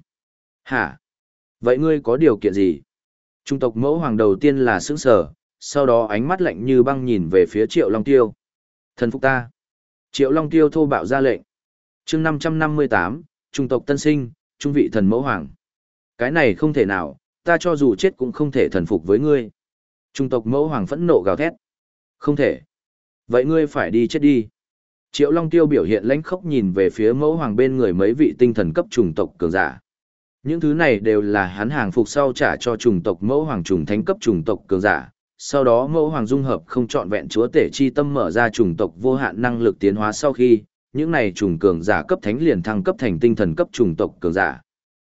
Hả? Vậy ngươi có điều kiện gì? Trung tộc mẫu hoàng đầu tiên là sững sờ, sau đó ánh mắt lạnh như băng nhìn về phía Triệu Long Tiêu. Thần phục ta. Triệu Long Tiêu thô bạo ra lệnh chương 558, trung tộc tân sinh, trung vị thần mẫu hoàng. Cái này không thể nào, ta cho dù chết cũng không thể thần phục với ngươi. Trung tộc mẫu hoàng phẫn nộ gào thét. Không thể. Vậy ngươi phải đi chết đi. Triệu Long Tiêu biểu hiện lãnh khốc nhìn về phía mẫu hoàng bên người mấy vị tinh thần cấp trùng tộc cường giả. Những thứ này đều là hắn hàng phục sau trả cho trùng tộc mẫu hoàng trùng thánh cấp trùng tộc cường giả. Sau đó mẫu hoàng dung hợp không chọn vẹn chúa tể chi tâm mở ra trùng tộc vô hạn năng lực tiến hóa sau khi, những này trùng cường giả cấp thánh liền thăng cấp thành tinh thần cấp trùng tộc cường giả.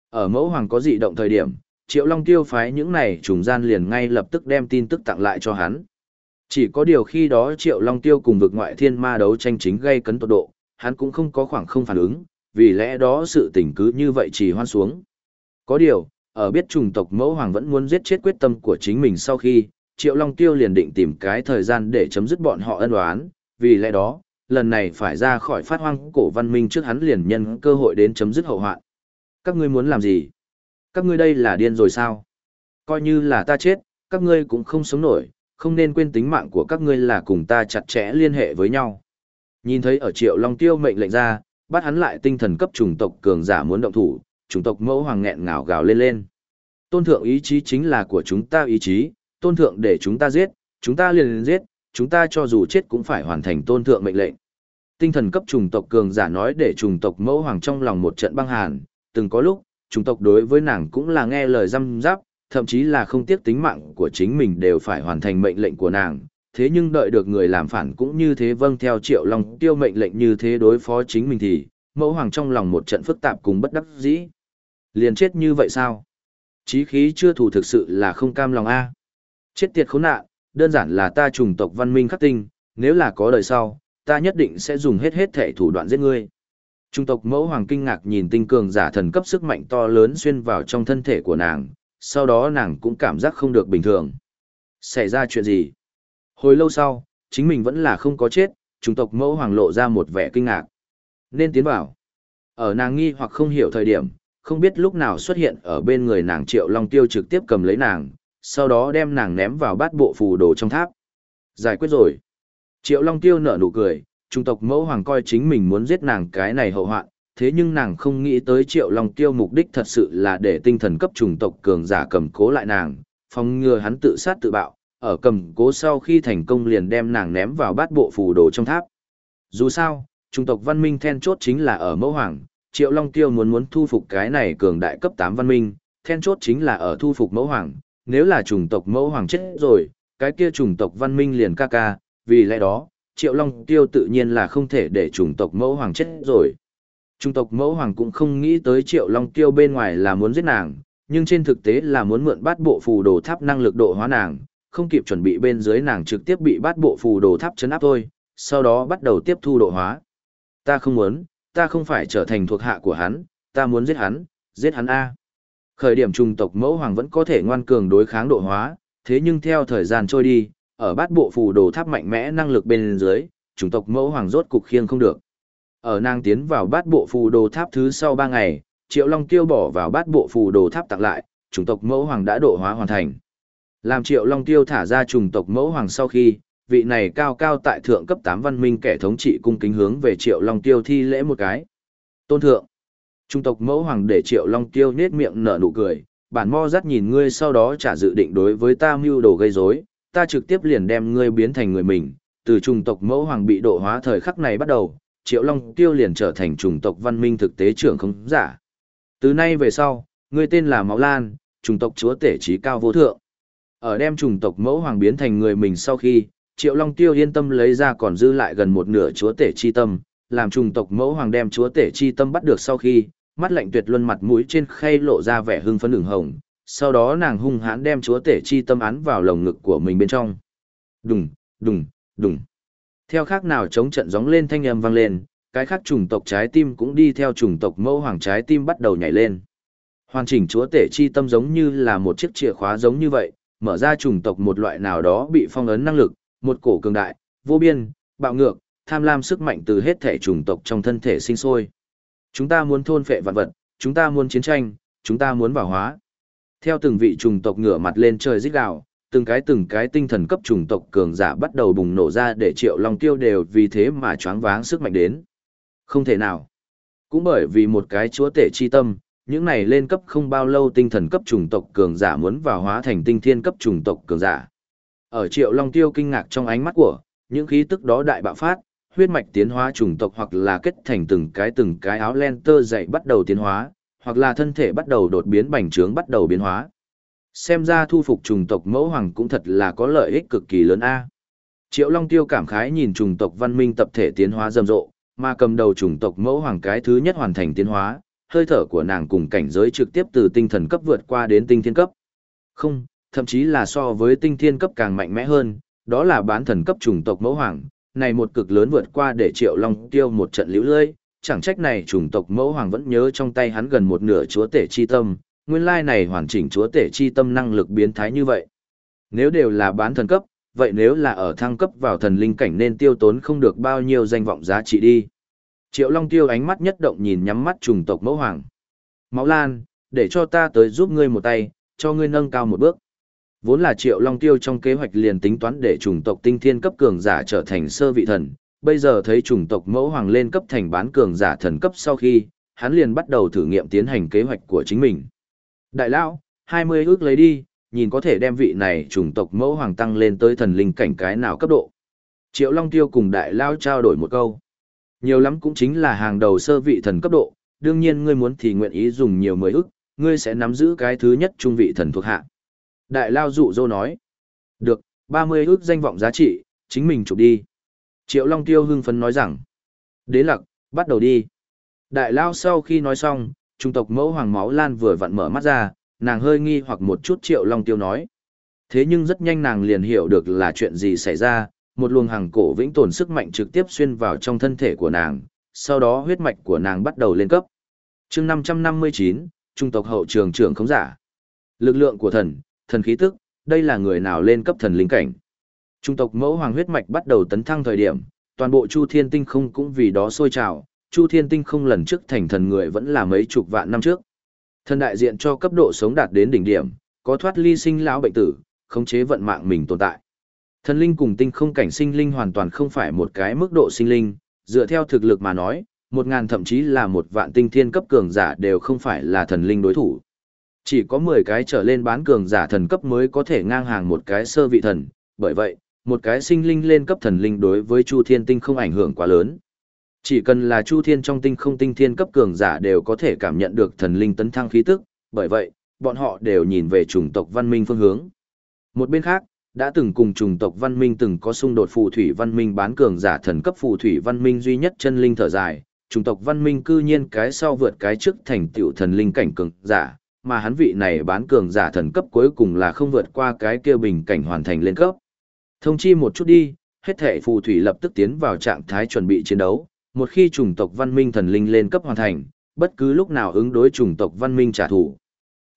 Ở mẫu hoàng có dị động thời điểm, Triệu Long Tiêu phái những này trùng gian liền ngay lập tức đem tin tức tặng lại cho hắn. Chỉ có điều khi đó Triệu Long Tiêu cùng vực ngoại thiên ma đấu tranh chính gây cấn tột độ, hắn cũng không có khoảng không phản ứng, vì lẽ đó sự tình cứ như vậy chỉ hoan xuống. Có điều, ở biết trùng tộc mẫu hoàng vẫn muốn giết chết quyết tâm của chính mình sau khi, Triệu Long Tiêu liền định tìm cái thời gian để chấm dứt bọn họ ân oán, vì lẽ đó, lần này phải ra khỏi phát hoang cổ văn minh trước hắn liền nhân cơ hội đến chấm dứt hậu hoạn. Các ngươi muốn làm gì? Các ngươi đây là điên rồi sao? Coi như là ta chết, các ngươi cũng không sống nổi, không nên quên tính mạng của các ngươi là cùng ta chặt chẽ liên hệ với nhau. Nhìn thấy ở Triệu Long Tiêu mệnh lệnh ra, bắt hắn lại tinh thần cấp chủng tộc cường giả muốn động thủ, chủng tộc mẫu hoàng nghẹn ngào gào lên lên. Tôn thượng ý chí chính là của chúng ta ý chí, tôn thượng để chúng ta giết, chúng ta liền giết, chúng ta cho dù chết cũng phải hoàn thành tôn thượng mệnh lệnh. Tinh thần cấp chủng tộc cường giả nói để chủng tộc mẫu hoàng trong lòng một trận băng hàn, từng có lúc, chủng tộc đối với nàng cũng là nghe lời răm giáp, thậm chí là không tiếc tính mạng của chính mình đều phải hoàn thành mệnh lệnh của nàng. Thế nhưng đợi được người làm phản cũng như thế vâng theo triệu long tiêu mệnh lệnh như thế đối phó chính mình thì, mẫu hoàng trong lòng một trận phức tạp cùng bất đắc dĩ. Liền chết như vậy sao? Chí khí chưa thủ thực sự là không cam lòng a. Chết tiệt khốn nạn, đơn giản là ta trùng tộc văn minh khắc tinh, nếu là có đời sau, ta nhất định sẽ dùng hết hết thể thủ đoạn giết ngươi. Trung tộc mẫu hoàng kinh ngạc nhìn tinh cường giả thần cấp sức mạnh to lớn xuyên vào trong thân thể của nàng, sau đó nàng cũng cảm giác không được bình thường. Xảy ra chuyện gì? Hồi lâu sau, chính mình vẫn là không có chết, trung tộc mẫu hoàng lộ ra một vẻ kinh ngạc. Nên tiến vào. Ở nàng nghi hoặc không hiểu thời điểm, không biết lúc nào xuất hiện ở bên người nàng triệu long tiêu trực tiếp cầm lấy nàng, sau đó đem nàng ném vào bát bộ phù đồ trong tháp. Giải quyết rồi. Triệu long tiêu nở nụ cười, trung tộc mẫu hoàng coi chính mình muốn giết nàng cái này hậu hoạn, thế nhưng nàng không nghĩ tới triệu long tiêu mục đích thật sự là để tinh thần cấp trùng tộc cường giả cầm cố lại nàng, phòng ngừa hắn tự sát tự bạo, ở cầm cố sau khi thành công liền đem nàng ném vào bát bộ phù đồ trong tháp. Dù sao, trung tộc văn minh then chốt chính là ở mẫu hoàng, triệu long tiêu muốn muốn thu phục cái này cường đại cấp 8 văn minh, then chốt chính là ở thu phục mẫu hoàng, nếu là chủng tộc mẫu hoàng chết rồi, cái kia chủng tộc văn minh liền ca ca, vì lẽ đó, triệu long tiêu tự nhiên là không thể để chủng tộc mẫu hoàng chết rồi. chủng tộc mẫu hoàng cũng không nghĩ tới triệu long tiêu bên ngoài là muốn giết nàng, nhưng trên thực tế là muốn mượn bát bộ phù đồ tháp năng lực độ hóa nàng, không kịp chuẩn bị bên dưới nàng trực tiếp bị bát bộ phù đồ tháp chấn áp thôi, sau đó bắt đầu tiếp thu độ hóa. Ta không muốn, ta không phải trở thành thuộc hạ của hắn, ta muốn giết hắn, giết hắn A. Khởi điểm trùng tộc mẫu hoàng vẫn có thể ngoan cường đối kháng độ hóa, thế nhưng theo thời gian trôi đi, ở bát bộ phù đồ tháp mạnh mẽ năng lực bên dưới, chủng tộc mẫu hoàng rốt cục khiêng không được. Ở nàng tiến vào bát bộ phù đồ tháp thứ sau 3 ngày, Triệu Long Tiêu bỏ vào bát bộ phù đồ tháp tặng lại, chủng tộc mẫu hoàng đã độ hóa hoàn thành. Làm Triệu Long Tiêu thả ra chủng tộc mẫu hoàng sau khi, vị này cao cao tại thượng cấp 8 văn minh kẻ thống trị cung kính hướng về Triệu Long Tiêu thi lễ một cái. Tôn thượng, Trung tộc mẫu hoàng để Triệu Long Tiêu nết miệng nở nụ cười, bản mo dắt nhìn ngươi sau đó trả dự định đối với ta mưu đồ gây rối, ta trực tiếp liền đem ngươi biến thành người mình, từ trung tộc mẫu hoàng bị độ hóa thời khắc này bắt đầu, Triệu Long Tiêu liền trở thành chủng tộc văn minh thực tế trưởng không giả. Từ nay về sau, ngươi tên là Máu Lan, chủng tộc chúa tể trí cao vô thượng. Ở đem chủng tộc mẫu hoàng biến thành người mình sau khi, Triệu Long Tiêu yên tâm lấy ra còn dư lại gần một nửa chúa tể chi tâm, làm trùng tộc mẫu hoàng đem chúa tể chi tâm bắt được sau khi, mắt lạnh tuyệt luân mặt mũi trên khay lộ ra vẻ hưng phấn ửng hồng, sau đó nàng hung hãn đem chúa tể chi tâm án vào lồng ngực của mình bên trong. Đùng, đùng, đùng. Theo khác nào chống trận gióng lên thanh âm vang lên, cái khác trùng tộc trái tim cũng đi theo trùng tộc mẫu hoàng trái tim bắt đầu nhảy lên. Hoàn chỉnh chúa tể chi tâm giống như là một chiếc chìa khóa giống như vậy, mở ra trùng tộc một loại nào đó bị phong ấn năng lực, một cổ cường đại, vô biên, bạo ngược, tham lam sức mạnh từ hết thể chủng tộc trong thân thể sinh sôi. Chúng ta muốn thôn phệ vạn vật, chúng ta muốn chiến tranh, chúng ta muốn bảo hóa. Theo từng vị chủng tộc ngửa mặt lên trời rít gào, từng cái từng cái tinh thần cấp chủng tộc cường giả bắt đầu bùng nổ ra để Triệu Long Tiêu đều vì thế mà choáng váng sức mạnh đến. Không thể nào. Cũng bởi vì một cái chúa tể chi tâm, những này lên cấp không bao lâu tinh thần cấp chủng tộc cường giả muốn vào hóa thành tinh thiên cấp chủng tộc cường giả. Ở Triệu Long Tiêu kinh ngạc trong ánh mắt của, những khí tức đó đại bạo phát, huyết mạch tiến hóa chủng tộc hoặc là kết thành từng cái từng cái áo len tơ dày bắt đầu tiến hóa, hoặc là thân thể bắt đầu đột biến bành trướng bắt đầu biến hóa. Xem ra thu phục chủng tộc mẫu hoàng cũng thật là có lợi ích cực kỳ lớn a. Triệu Long Tiêu cảm khái nhìn chủng tộc văn minh tập thể tiến hóa rầm rộ, mà cầm đầu chủng tộc mẫu hoàng cái thứ nhất hoàn thành tiến hóa, hơi thở của nàng cùng cảnh giới trực tiếp từ tinh thần cấp vượt qua đến tinh thiên cấp. Không, thậm chí là so với tinh thiên cấp càng mạnh mẽ hơn, đó là bán thần cấp chủng tộc mẫu hoàng, này một cực lớn vượt qua để Triệu Long tiêu một trận liễu lơi, chẳng trách này chủng tộc mẫu hoàng vẫn nhớ trong tay hắn gần một nửa chúa tể chi tâm, nguyên lai này hoàn chỉnh chúa tể chi tâm năng lực biến thái như vậy. Nếu đều là bán thần cấp, vậy nếu là ở thăng cấp vào thần linh cảnh nên tiêu tốn không được bao nhiêu danh vọng giá trị đi. Triệu Long Tiêu ánh mắt nhất động nhìn nhắm mắt trùng tộc mẫu hoàng. Máu Lan, để cho ta tới giúp ngươi một tay, cho ngươi nâng cao một bước. Vốn là Triệu Long Tiêu trong kế hoạch liền tính toán để chủng tộc tinh thiên cấp cường giả trở thành sơ vị thần, bây giờ thấy chủng tộc mẫu hoàng lên cấp thành bán cường giả thần cấp sau khi, hắn liền bắt đầu thử nghiệm tiến hành kế hoạch của chính mình. Đại lão, 20 ước lấy đi, nhìn có thể đem vị này chủng tộc mẫu hoàng tăng lên tới thần linh cảnh cái nào cấp độ. Triệu Long Tiêu cùng đại lao trao đổi một câu. Nhiều lắm cũng chính là hàng đầu sơ vị thần cấp độ, đương nhiên ngươi muốn thì nguyện ý dùng nhiều mười ước, ngươi sẽ nắm giữ cái thứ nhất trung vị thần thuộc hạ. Đại lao dụ dô nói. Được, 30 ước danh vọng giá trị, chính mình chụp đi. Triệu Long Tiêu hưng phấn nói rằng. Đế lặc, bắt đầu đi. Đại lao sau khi nói xong, trung tộc mẫu hoàng máu lan vừa vặn mở mắt ra, nàng hơi nghi hoặc một chút Triệu Long Tiêu nói. Thế nhưng rất nhanh nàng liền hiểu được là chuyện gì xảy ra, một luồng hàng cổ vĩnh tồn sức mạnh trực tiếp xuyên vào trong thân thể của nàng, sau đó huyết mạch của nàng bắt đầu lên cấp. chương 559, trung tộc hậu trường trưởng khống giả. Lực lượng của thần, thần khí tức, đây là người nào lên cấp thần linh cảnh. Trung tộc mẫu hoàng huyết mạch bắt đầu tấn thăng thời điểm, toàn bộ Chu Thiên Tinh không cũng vì đó sôi trào, Chu Thiên Tinh không lần trước thành thần người vẫn là mấy chục vạn năm trước. Thần đại diện cho cấp độ sống đạt đến đỉnh điểm, có thoát ly sinh lão bệnh tử, khống chế vận mạng mình tồn tại. Thần linh cùng tinh không cảnh sinh linh hoàn toàn không phải một cái mức độ sinh linh, dựa theo thực lực mà nói, một ngàn thậm chí là một vạn tinh thiên cấp cường giả đều không phải là thần linh đối thủ. Chỉ có 10 cái trở lên bán cường giả thần cấp mới có thể ngang hàng một cái sơ vị thần, bởi vậy, một cái sinh linh lên cấp thần linh đối với Chu Thiên Tinh không ảnh hưởng quá lớn. Chỉ cần là Chu Thiên trong tinh không tinh thiên cấp cường giả đều có thể cảm nhận được thần linh tấn thăng khí tức, bởi vậy, bọn họ đều nhìn về chủng tộc văn minh phương hướng. Một bên khác, đã từng cùng chủng tộc văn minh từng có xung đột phù thủy văn minh bán cường giả thần cấp phù thủy văn minh duy nhất chân linh thở dài, chủng tộc văn minh cư nhiên cái sau vượt cái trước thành tiểu thần linh cảnh cường giả, mà hắn vị này bán cường giả thần cấp cuối cùng là không vượt qua cái kia bình cảnh hoàn thành lên cấp. Thông chi một chút đi, hết thể phù thủy lập tức tiến vào trạng thái chuẩn bị chiến đấu, một khi chủng tộc văn minh thần linh lên cấp hoàn thành, bất cứ lúc nào ứng đối chủng tộc văn minh trả thù.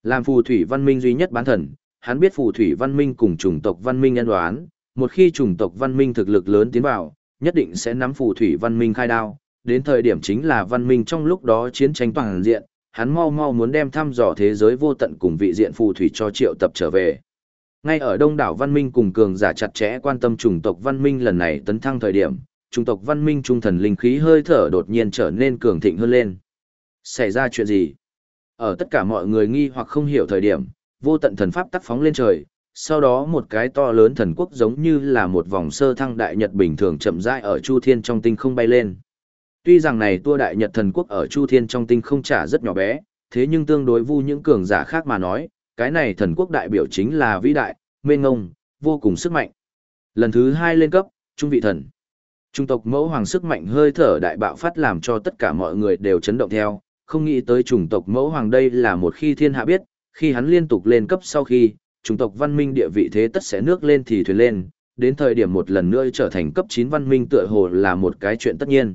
Làm phù thủy văn minh duy nhất bán thần, hắn biết phù thủy văn minh cùng chủng tộc văn minh nhân đoán, một khi chủng tộc văn minh thực lực lớn tiến vào, nhất định sẽ nắm phù thủy văn minh khai đao, đến thời điểm chính là văn minh trong lúc đó chiến tranh toàn diện, hắn mau mau muốn đem thăm dò thế giới vô tận cùng vị diện phù thủy cho triệu tập trở về. Ngay ở đông đảo văn minh cùng cường giả chặt chẽ quan tâm chủng tộc văn minh lần này tấn thăng thời điểm, chủng tộc văn minh trung thần linh khí hơi thở đột nhiên trở nên cường thịnh hơn lên. Xảy ra chuyện gì? Ở tất cả mọi người nghi hoặc không hiểu thời điểm, vô tận thần pháp tắc phóng lên trời, sau đó một cái to lớn thần quốc giống như là một vòng sơ thăng đại nhật bình thường chậm rãi ở chu thiên trong tinh không bay lên. Tuy rằng này tua đại nhật thần quốc ở chu thiên trong tinh không trả rất nhỏ bé, thế nhưng tương đối vu những cường giả khác mà nói, cái này thần quốc đại biểu chính là vĩ đại, mênh ngông, vô cùng sức mạnh. Lần thứ hai lên cấp, trung vị thần. Trung tộc mẫu hoàng sức mạnh hơi thở đại bạo phát làm cho tất cả mọi người đều chấn động theo, không nghĩ tới chủng tộc mẫu hoàng đây là một khi thiên hạ biết, khi hắn liên tục lên cấp sau khi, chủng tộc văn minh địa vị thế tất sẽ nước lên thì thuyền lên, đến thời điểm một lần nữa trở thành cấp 9 văn minh tựa hồ là một cái chuyện tất nhiên.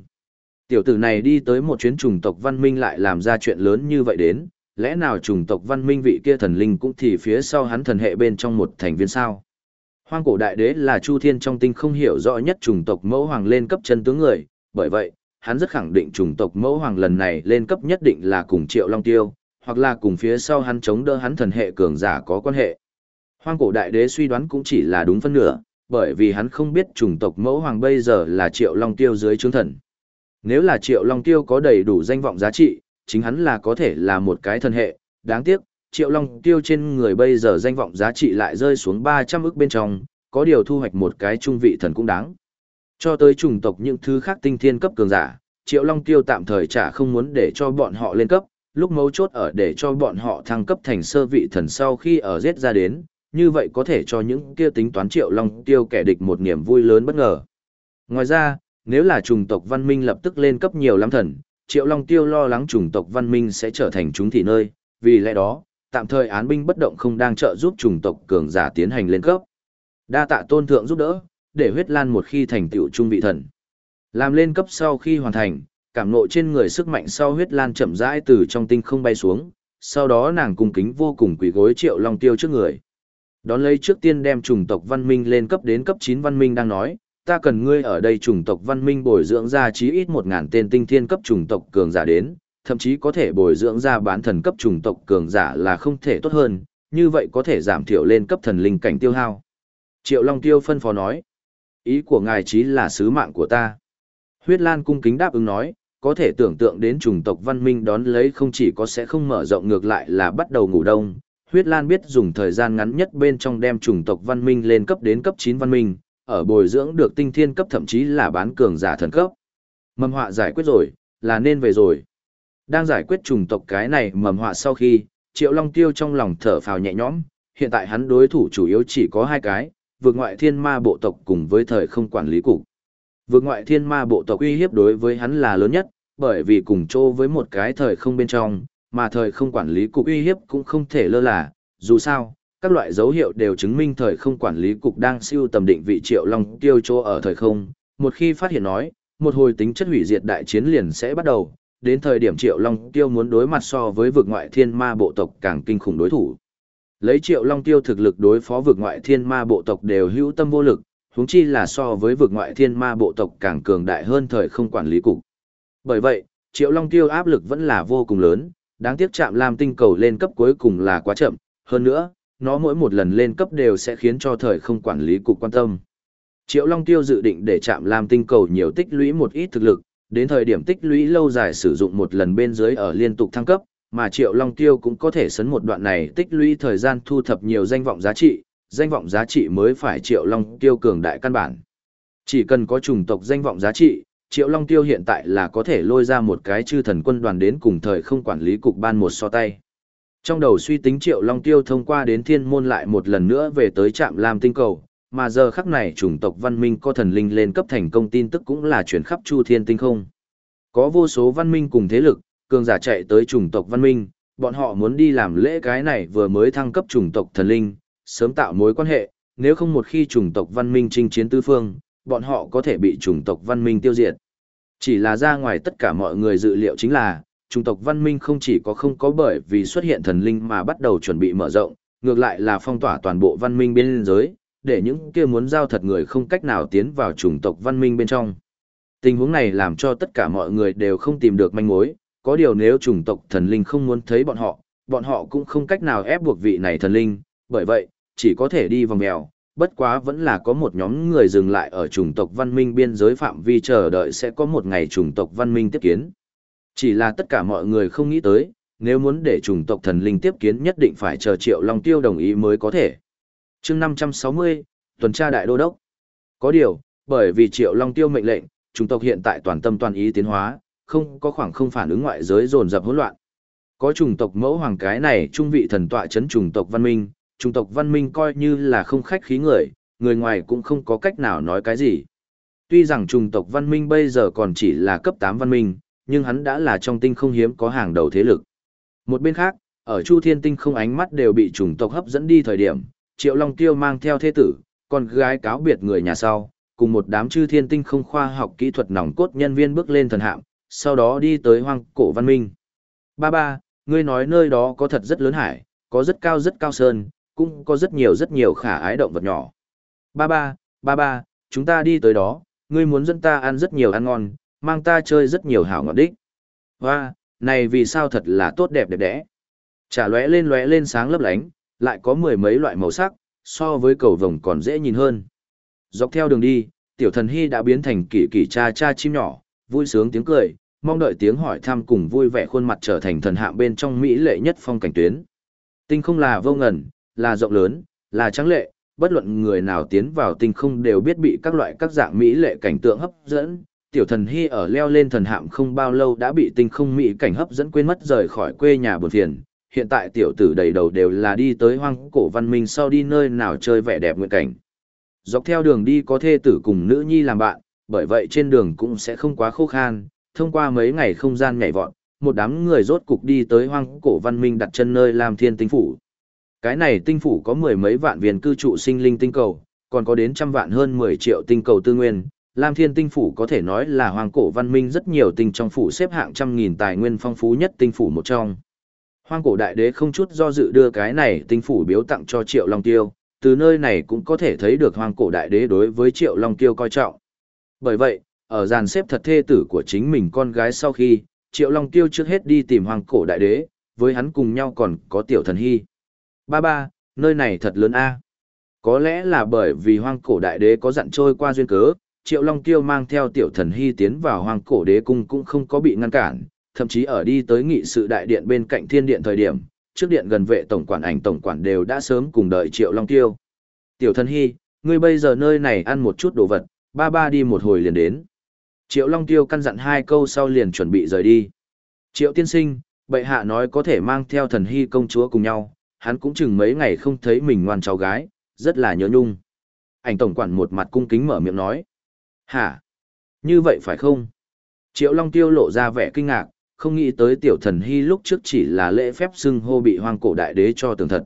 Tiểu tử này đi tới một chuyến chủng tộc văn minh lại làm ra chuyện lớn như vậy đến, lẽ nào chủng tộc văn minh vị kia thần linh cũng thì phía sau hắn thần hệ bên trong một thành viên sao? Hoang cổ đại đế là Chu Thiên trong tinh không hiểu rõ nhất chủng tộc mẫu hoàng lên cấp chân tướng người, bởi vậy, hắn rất khẳng định chủng tộc mẫu hoàng lần này lên cấp nhất định là cùng Triệu Long Tiêu, hoặc là cùng phía sau hắn chống đỡ hắn thần hệ cường giả có quan hệ. Hoang cổ đại đế suy đoán cũng chỉ là đúng phân nửa, bởi vì hắn không biết chủng tộc mẫu hoàng bây giờ là Triệu Long Tiêu dưới trướng thần. Nếu là Triệu Long Tiêu có đầy đủ danh vọng giá trị, chính hắn là có thể là một cái thần hệ, đáng tiếc, Triệu Long Tiêu trên người bây giờ danh vọng giá trị lại rơi xuống 300 ức bên trong, có điều thu hoạch một cái trung vị thần cũng đáng. Cho tới chủng tộc những thứ khác tinh thiên cấp cường giả, Triệu Long Tiêu tạm thời chả không muốn để cho bọn họ lên cấp, lúc mấu chốt ở để cho bọn họ thăng cấp thành sơ vị thần sau khi ở giết ra đến, như vậy có thể cho những kia tính toán Triệu Long Tiêu kẻ địch một niềm vui lớn bất ngờ. Ngoài ra, nếu là chủng tộc văn minh lập tức lên cấp nhiều lắm thần, Triệu Long Tiêu lo lắng chủng tộc văn minh sẽ trở thành chúng thị nơi, vì lẽ đó, tạm thời án binh bất động không đang trợ giúp chủng tộc cường giả tiến hành lên cấp. Đa tạ tôn thượng giúp đỡ, để huyết lan một khi thành tựu trung vị thần. Làm lên cấp sau khi hoàn thành, cảm nộ trên người sức mạnh sau huyết lan chậm rãi từ trong tinh không bay xuống, sau đó nàng cung kính vô cùng quỳ gối triệu long tiêu trước người. Đón lấy trước tiên đem chủng tộc văn minh lên cấp đến cấp 9 văn minh đang nói, ta cần ngươi ở đây chủng tộc văn minh bồi dưỡng ra chí ít một ngàn tên tinh thiên cấp chủng tộc cường giả đến, thậm chí có thể bồi dưỡng ra bán thần cấp chủng tộc cường giả là không thể tốt hơn, như vậy có thể giảm thiểu lên cấp thần linh cảnh tiêu hao. Triệu Long Tiêu phân phó nói, ý của ngài chí là sứ mạng của ta. Huyết Lan cung kính đáp ứng nói, có thể tưởng tượng đến chủng tộc văn minh đón lấy không chỉ có sẽ không mở rộng ngược lại là bắt đầu ngủ đông. Huyết Lan biết dùng thời gian ngắn nhất bên trong đem chủng tộc văn minh lên cấp đến cấp 9 văn minh, ở bồi dưỡng được tinh thiên cấp thậm chí là bán cường giả thần cấp. Mầm họa giải quyết rồi, là nên về rồi. Đang giải quyết trùng tộc cái này mầm họa sau khi, Triệu Long Tiêu trong lòng thở phào nhẹ nhõm, hiện tại hắn đối thủ chủ yếu chỉ có hai cái, vượt ngoại thiên ma bộ tộc cùng với thời không quản lý cục. Vượt ngoại thiên ma bộ tộc uy hiếp đối với hắn là lớn nhất, bởi vì cùng chô với một cái thời không bên trong, mà thời không quản lý cục uy hiếp cũng không thể lơ là, dù sao, các loại dấu hiệu đều chứng minh thời không quản lý cục đang siêu tầm định vị triệu long tiêu chỗ ở thời không, một khi phát hiện nói, một hồi tính chất hủy diệt đại chiến liền sẽ bắt đầu, đến thời điểm triệu long tiêu muốn đối mặt so với vực ngoại thiên ma bộ tộc càng kinh khủng đối thủ. Lấy triệu long tiêu thực lực đối phó vực ngoại thiên ma bộ tộc đều hữu tâm vô lực, huống chi là so với vực ngoại thiên ma bộ tộc càng cường đại hơn thời không quản lý cục. Bởi vậy, triệu long tiêu áp lực vẫn là vô cùng lớn, đáng tiếc chạm lam tinh cầu lên cấp cuối cùng là quá chậm, hơn nữa, nó mỗi một lần lên cấp đều sẽ khiến cho thời không quản lý cục quan tâm. Triệu Long Tiêu dự định để chạm làm tinh cầu nhiều tích lũy một ít thực lực, đến thời điểm tích lũy lâu dài sử dụng một lần bên dưới ở liên tục thăng cấp, mà Triệu Long Tiêu cũng có thể sấn một đoạn này tích lũy thời gian thu thập nhiều danh vọng giá trị, danh vọng giá trị mới phải Triệu Long Tiêu cường đại căn bản. Chỉ cần có chủng tộc danh vọng giá trị, Triệu Long Tiêu hiện tại là có thể lôi ra một cái chư thần quân đoàn đến cùng thời không quản lý cục ban một so tay. Trong đầu suy tính Triệu Long Tiêu thông qua đến thiên môn lại một lần nữa về tới trạm Lam Tinh Cầu, mà giờ khắc này chủng tộc văn minh có thần linh lên cấp thành công tin tức cũng là chuyển khắp chu thiên tinh không. Có vô số văn minh cùng thế lực, cường giả chạy tới chủng tộc văn minh, bọn họ muốn đi làm lễ cái này vừa mới thăng cấp chủng tộc thần linh, sớm tạo mối quan hệ, nếu không một khi chủng tộc văn minh chinh chiến tứ phương, bọn họ có thể bị chủng tộc văn minh tiêu diệt. Chỉ là ra ngoài tất cả mọi người dự liệu chính là, chủng tộc văn minh không chỉ có không có bởi vì xuất hiện thần linh mà bắt đầu chuẩn bị mở rộng, ngược lại là phong tỏa toàn bộ văn minh biên giới, để những kia muốn giao thật người không cách nào tiến vào chủng tộc văn minh bên trong. Tình huống này làm cho tất cả mọi người đều không tìm được manh mối, có điều nếu chủng tộc thần linh không muốn thấy bọn họ, bọn họ cũng không cách nào ép buộc vị này thần linh, bởi vậy, chỉ có thể đi vòng mèo, bất quá vẫn là có một nhóm người dừng lại ở chủng tộc văn minh biên giới phạm vi chờ đợi sẽ có một ngày chủng tộc văn minh tiếp kiến. Chỉ là tất cả mọi người không nghĩ tới, nếu muốn để chủng tộc thần linh tiếp kiến nhất định phải chờ Triệu Long Tiêu đồng ý mới có thể. chương 560, tuần tra đại đô đốc. Có điều, bởi vì Triệu Long Tiêu mệnh lệnh, chủng tộc hiện tại toàn tâm toàn ý tiến hóa, không có khoảng không phản ứng ngoại giới dồn dập hỗn loạn. Có chủng tộc mẫu hoàng cái này trung vị thần tọa chấn chủng tộc văn minh, chủng tộc văn minh coi như là không khách khí người, người ngoài cũng không có cách nào nói cái gì. Tuy rằng chủng tộc văn minh bây giờ còn chỉ là cấp 8 văn minh, nhưng hắn đã là trong tinh không hiếm có hàng đầu thế lực. Một bên khác, ở Chu Thiên Tinh không ánh mắt đều bị chủng tộc hấp dẫn đi thời điểm, Triệu Long Tiêu mang theo thế tử, con gái cáo biệt người nhà sau, cùng một đám chư thiên tinh không khoa học kỹ thuật nòng cốt nhân viên bước lên thần hạm, sau đó đi tới hoang cổ văn minh. Ba ba, ngươi nói nơi đó có thật rất lớn hải, có rất cao rất cao sơn, cũng có rất nhiều rất nhiều khả ái động vật nhỏ. Ba ba, ba ba, chúng ta đi tới đó, ngươi muốn dẫn ta ăn rất nhiều ăn ngon, mang ta chơi rất nhiều hảo ngọt đích. Hoa, này vì sao thật là tốt đẹp đẹp đẽ. chả lóe lên lóe lên sáng lấp lánh, lại có mười mấy loại màu sắc, so với cầu vồng còn dễ nhìn hơn. Dọc theo đường đi, tiểu thần hy đã biến thành kỳ kỳ cha cha chim nhỏ, vui sướng tiếng cười, mong đợi tiếng hỏi thăm cùng vui vẻ khuôn mặt trở thành thần hạ bên trong mỹ lệ nhất phong cảnh tuyến. Tinh không là vô ngần, là rộng lớn, là trắng lệ, bất luận người nào tiến vào tinh không đều biết bị các loại các dạng mỹ lệ cảnh tượng hấp dẫn. Tiểu thần hy ở leo lên thần hạm không bao lâu đã bị tinh không mỹ cảnh hấp dẫn quên mất rời khỏi quê nhà buồn phiền. Hiện tại tiểu tử đầy đầu đều là đi tới hoang cổ văn minh sau đi nơi nào chơi vẻ đẹp nguyện cảnh. Dọc theo đường đi có thê tử cùng nữ nhi làm bạn, bởi vậy trên đường cũng sẽ không quá khô khan, thông qua mấy ngày không gian nhảy vọt, một đám người rốt cục đi tới hoang cổ văn minh đặt chân nơi làm thiên tinh phủ. Cái này tinh phủ có mười mấy vạn viên cư trụ sinh linh tinh cầu, còn có đến trăm vạn hơn 10 triệu tinh cầu tư nguyên. Lam Thiên Tinh Phủ có thể nói là hoàng cổ văn minh rất nhiều tinh trong phủ xếp hạng trăm nghìn tài nguyên phong phú nhất tinh phủ một trong. Hoang cổ đại đế không chút do dự đưa cái này tinh phủ biếu tặng cho Triệu Long Tiêu, từ nơi này cũng có thể thấy được hoang cổ đại đế đối với Triệu Long Tiêu coi trọng. Bởi vậy, ở dàn xếp thật thê tử của chính mình con gái sau khi, Triệu Long Tiêu trước hết đi tìm hoàng cổ đại đế, với hắn cùng nhau còn có tiểu thần hy. Ba ba, nơi này thật lớn a. Có lẽ là bởi vì hoang cổ đại đế có dặn trôi qua duyên cớ, Triệu Long Tiêu mang theo tiểu thần hy tiến vào Hoàng cổ đế cung cũng không có bị ngăn cản, thậm chí ở đi tới nghị sự đại điện bên cạnh thiên điện thời điểm, trước điện gần vệ tổng quản ảnh tổng quản đều đã sớm cùng đợi Triệu Long Tiêu. Tiểu thần hy, ngươi bây giờ nơi này ăn một chút đồ vật, ba ba đi một hồi liền đến. Triệu Long Tiêu căn dặn hai câu sau liền chuẩn bị rời đi. Triệu tiên sinh, bệ hạ nói có thể mang theo thần hy công chúa cùng nhau, hắn cũng chừng mấy ngày không thấy mình ngoan cháu gái, rất là nhớ nhung. Ảnh tổng quản một mặt cung kính mở miệng nói. Hả? Như vậy phải không? Triệu Long Tiêu lộ ra vẻ kinh ngạc, không nghĩ tới tiểu thần hy lúc trước chỉ là lễ phép xưng hô bị hoang cổ đại đế cho tường thật.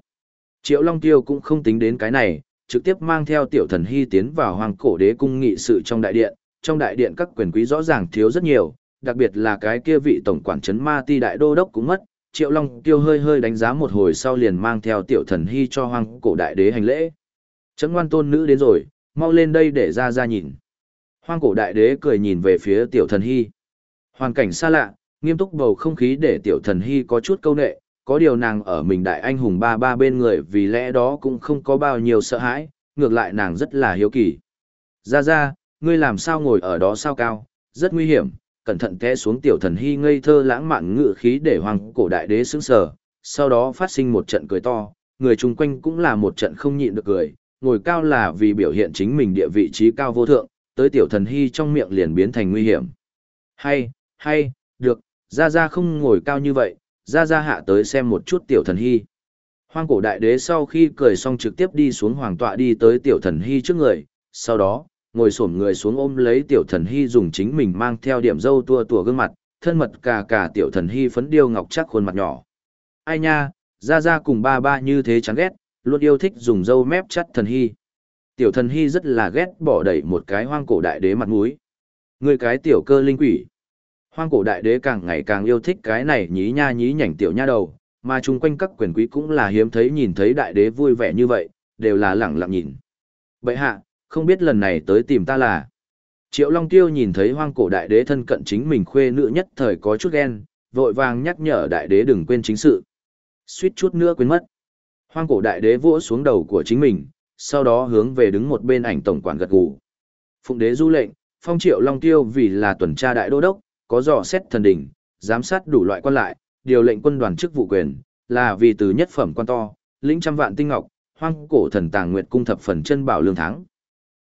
Triệu Long Tiêu cũng không tính đến cái này, trực tiếp mang theo tiểu thần hy tiến vào hoang cổ đế cung nghị sự trong đại điện, trong đại điện các quyền quý rõ ràng thiếu rất nhiều, đặc biệt là cái kia vị tổng quản trấn ma ti đại đô đốc cũng mất. Triệu Long Tiêu hơi hơi đánh giá một hồi sau liền mang theo tiểu thần hy cho hoang cổ đại đế hành lễ. Chấm ngoan tôn nữ đến rồi, mau lên đây để ra ra nhìn. Hoang cổ đại đế cười nhìn về phía tiểu thần hy. Hoàn cảnh xa lạ, nghiêm túc bầu không khí để tiểu thần hy có chút câu nệ, có điều nàng ở mình đại anh hùng ba ba bên người vì lẽ đó cũng không có bao nhiêu sợ hãi, ngược lại nàng rất là hiếu kỳ. Ra ra, ngươi làm sao ngồi ở đó sao cao, rất nguy hiểm, cẩn thận té xuống tiểu thần hy ngây thơ lãng mạn ngự khí để hoàng cổ đại đế sững sờ, sau đó phát sinh một trận cười to, người chung quanh cũng là một trận không nhịn được cười, ngồi cao là vì biểu hiện chính mình địa vị trí cao vô thượng, tới tiểu thần hy trong miệng liền biến thành nguy hiểm. Hay, hay, được, ra ra không ngồi cao như vậy, ra ra hạ tới xem một chút tiểu thần hy. Hoang cổ đại đế sau khi cười xong trực tiếp đi xuống hoàng tọa đi tới tiểu thần hy trước người, sau đó, ngồi xổm người xuống ôm lấy tiểu thần hy dùng chính mình mang theo điểm dâu tua tua gương mặt, thân mật cả cả tiểu thần hy phấn điêu ngọc chắc khuôn mặt nhỏ. Ai nha, ra ra cùng ba ba như thế chán ghét, luôn yêu thích dùng dâu mép chắt thần hy. Tiểu thần hy rất là ghét bỏ đẩy một cái hoang cổ đại đế mặt mũi. Người cái tiểu cơ linh quỷ. Hoang cổ đại đế càng ngày càng yêu thích cái này nhí nha nhí nhảnh tiểu nha đầu, mà chung quanh các quyền quý cũng là hiếm thấy nhìn thấy đại đế vui vẻ như vậy, đều là lẳng lặng nhìn. Bệ hạ, không biết lần này tới tìm ta là. Triệu Long Tiêu nhìn thấy hoang cổ đại đế thân cận chính mình khuê nữ nhất thời có chút ghen, vội vàng nhắc nhở đại đế đừng quên chính sự. Suýt chút nữa quên mất. Hoang cổ đại đế vỗ xuống đầu của chính mình, sau đó hướng về đứng một bên ảnh tổng quản gật gù. Phụng đế du lệnh, phong triệu Long Tiêu vì là tuần tra đại đô đốc, có dò xét thần đỉnh, giám sát đủ loại quan lại, điều lệnh quân đoàn chức vụ quyền, là vì từ nhất phẩm quan to, lĩnh trăm vạn tinh ngọc, hoang cổ thần tàng nguyệt cung thập phần chân bảo lương thắng.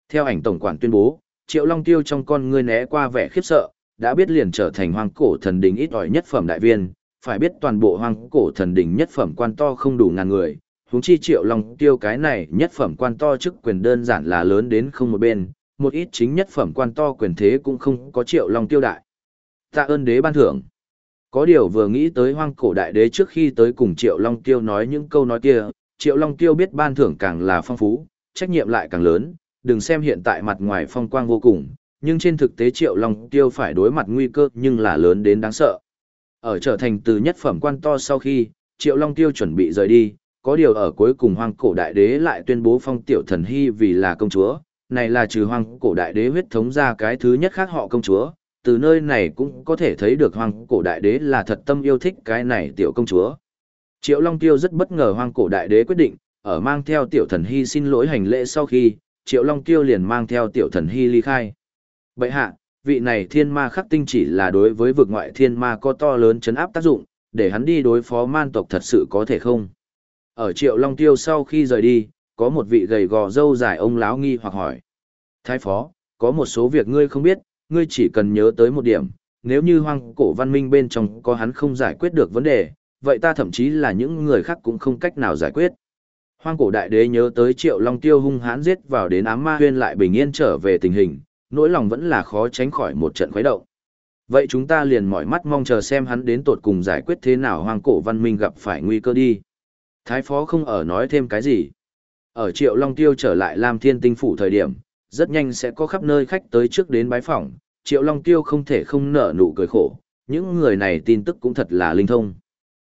Theo ảnh tổng quản tuyên bố, Triệu Long Tiêu trong con ngươi né qua vẻ khiếp sợ, đã biết liền trở thành hoang cổ thần đỉnh ít ỏi nhất phẩm đại viên, phải biết toàn bộ hoang cổ thần đỉnh nhất phẩm quan to không đủ ngàn người, huống chi triệu long tiêu cái này nhất phẩm quan to chức quyền đơn giản là lớn đến không một bên, một ít chính nhất phẩm quan to quyền thế cũng không có triệu long tiêu đại. Tạ ơn đế ban thưởng. Có điều vừa nghĩ tới hoang cổ đại đế trước khi tới cùng triệu long tiêu nói những câu nói kia, triệu long tiêu biết ban thưởng càng là phong phú, trách nhiệm lại càng lớn, đừng xem hiện tại mặt ngoài phong quang vô cùng, nhưng trên thực tế triệu long tiêu phải đối mặt nguy cơ nhưng là lớn đến đáng sợ. Ở trở thành từ nhất phẩm quan to sau khi, triệu long tiêu chuẩn bị rời đi, có điều ở cuối cùng hoang cổ đại đế lại tuyên bố phong tiểu thần hy vì là công chúa, này là trừ hoang cổ đại đế huyết thống ra cái thứ nhất khác họ công chúa, từ nơi này cũng có thể thấy được hoang cổ đại đế là thật tâm yêu thích cái này tiểu công chúa. Triệu Long Tiêu rất bất ngờ hoang cổ đại đế quyết định, ở mang theo tiểu thần hy xin lỗi hành lễ sau khi, Triệu Long Tiêu liền mang theo tiểu thần hy ly khai. Bậy hạ, vị này thiên ma khắc tinh chỉ là đối với vực ngoại thiên ma có to lớn chấn áp tác dụng, để hắn đi đối phó man tộc thật sự có thể không? Ở Triệu Long Tiêu sau khi rời đi, có một vị gầy gò dâu dài ông lão nghi hoặc hỏi. Thái phó, có một số việc ngươi không biết, ngươi chỉ cần nhớ tới một điểm, nếu như hoang cổ văn minh bên trong có hắn không giải quyết được vấn đề, vậy ta thậm chí là những người khác cũng không cách nào giải quyết. Hoang cổ đại đế nhớ tới triệu long tiêu hung hãn giết vào đến ám ma huyên lại bình yên trở về tình hình, nỗi lòng vẫn là khó tránh khỏi một trận khuấy động. Vậy chúng ta liền mỏi mắt mong chờ xem hắn đến tột cùng giải quyết thế nào hoang cổ văn minh gặp phải nguy cơ đi. Thái phó không ở nói thêm cái gì. Ở triệu long tiêu trở lại Lam Thiên Tinh Phủ thời điểm, rất nhanh sẽ có khắp nơi khách tới trước đến bái phỏng, Triệu Long Tiêu không thể không nở nụ cười khổ, những người này tin tức cũng thật là linh thông.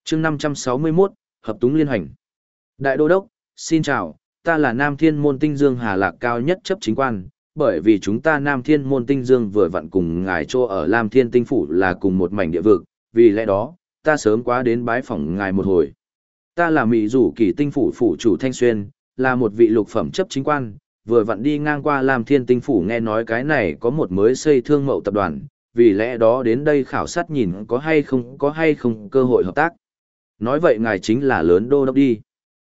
chương 561, Hợp Túng Liên Hoành. Đại Đô Đốc, xin chào, ta là Nam Thiên Môn Tinh Dương Hà Lạc cao nhất chấp chính quan, bởi vì chúng ta Nam Thiên Môn Tinh Dương vừa vặn cùng ngài cho ở Lam Thiên Tinh Phủ là cùng một mảnh địa vực, vì lẽ đó, ta sớm quá đến bái phỏng ngài một hồi. Ta là Mỹ Rủ Kỳ Tinh Phủ Phủ chủ Thanh Xuyên, là một vị lục phẩm chấp chính quan, vừa vặn đi ngang qua làm Thiên Tinh Phủ nghe nói cái này có một mới xây thương mậu tập đoàn, vì lẽ đó đến đây khảo sát nhìn có hay không có hay không cơ hội hợp tác. Nói vậy ngài chính là lớn đô đốc đi.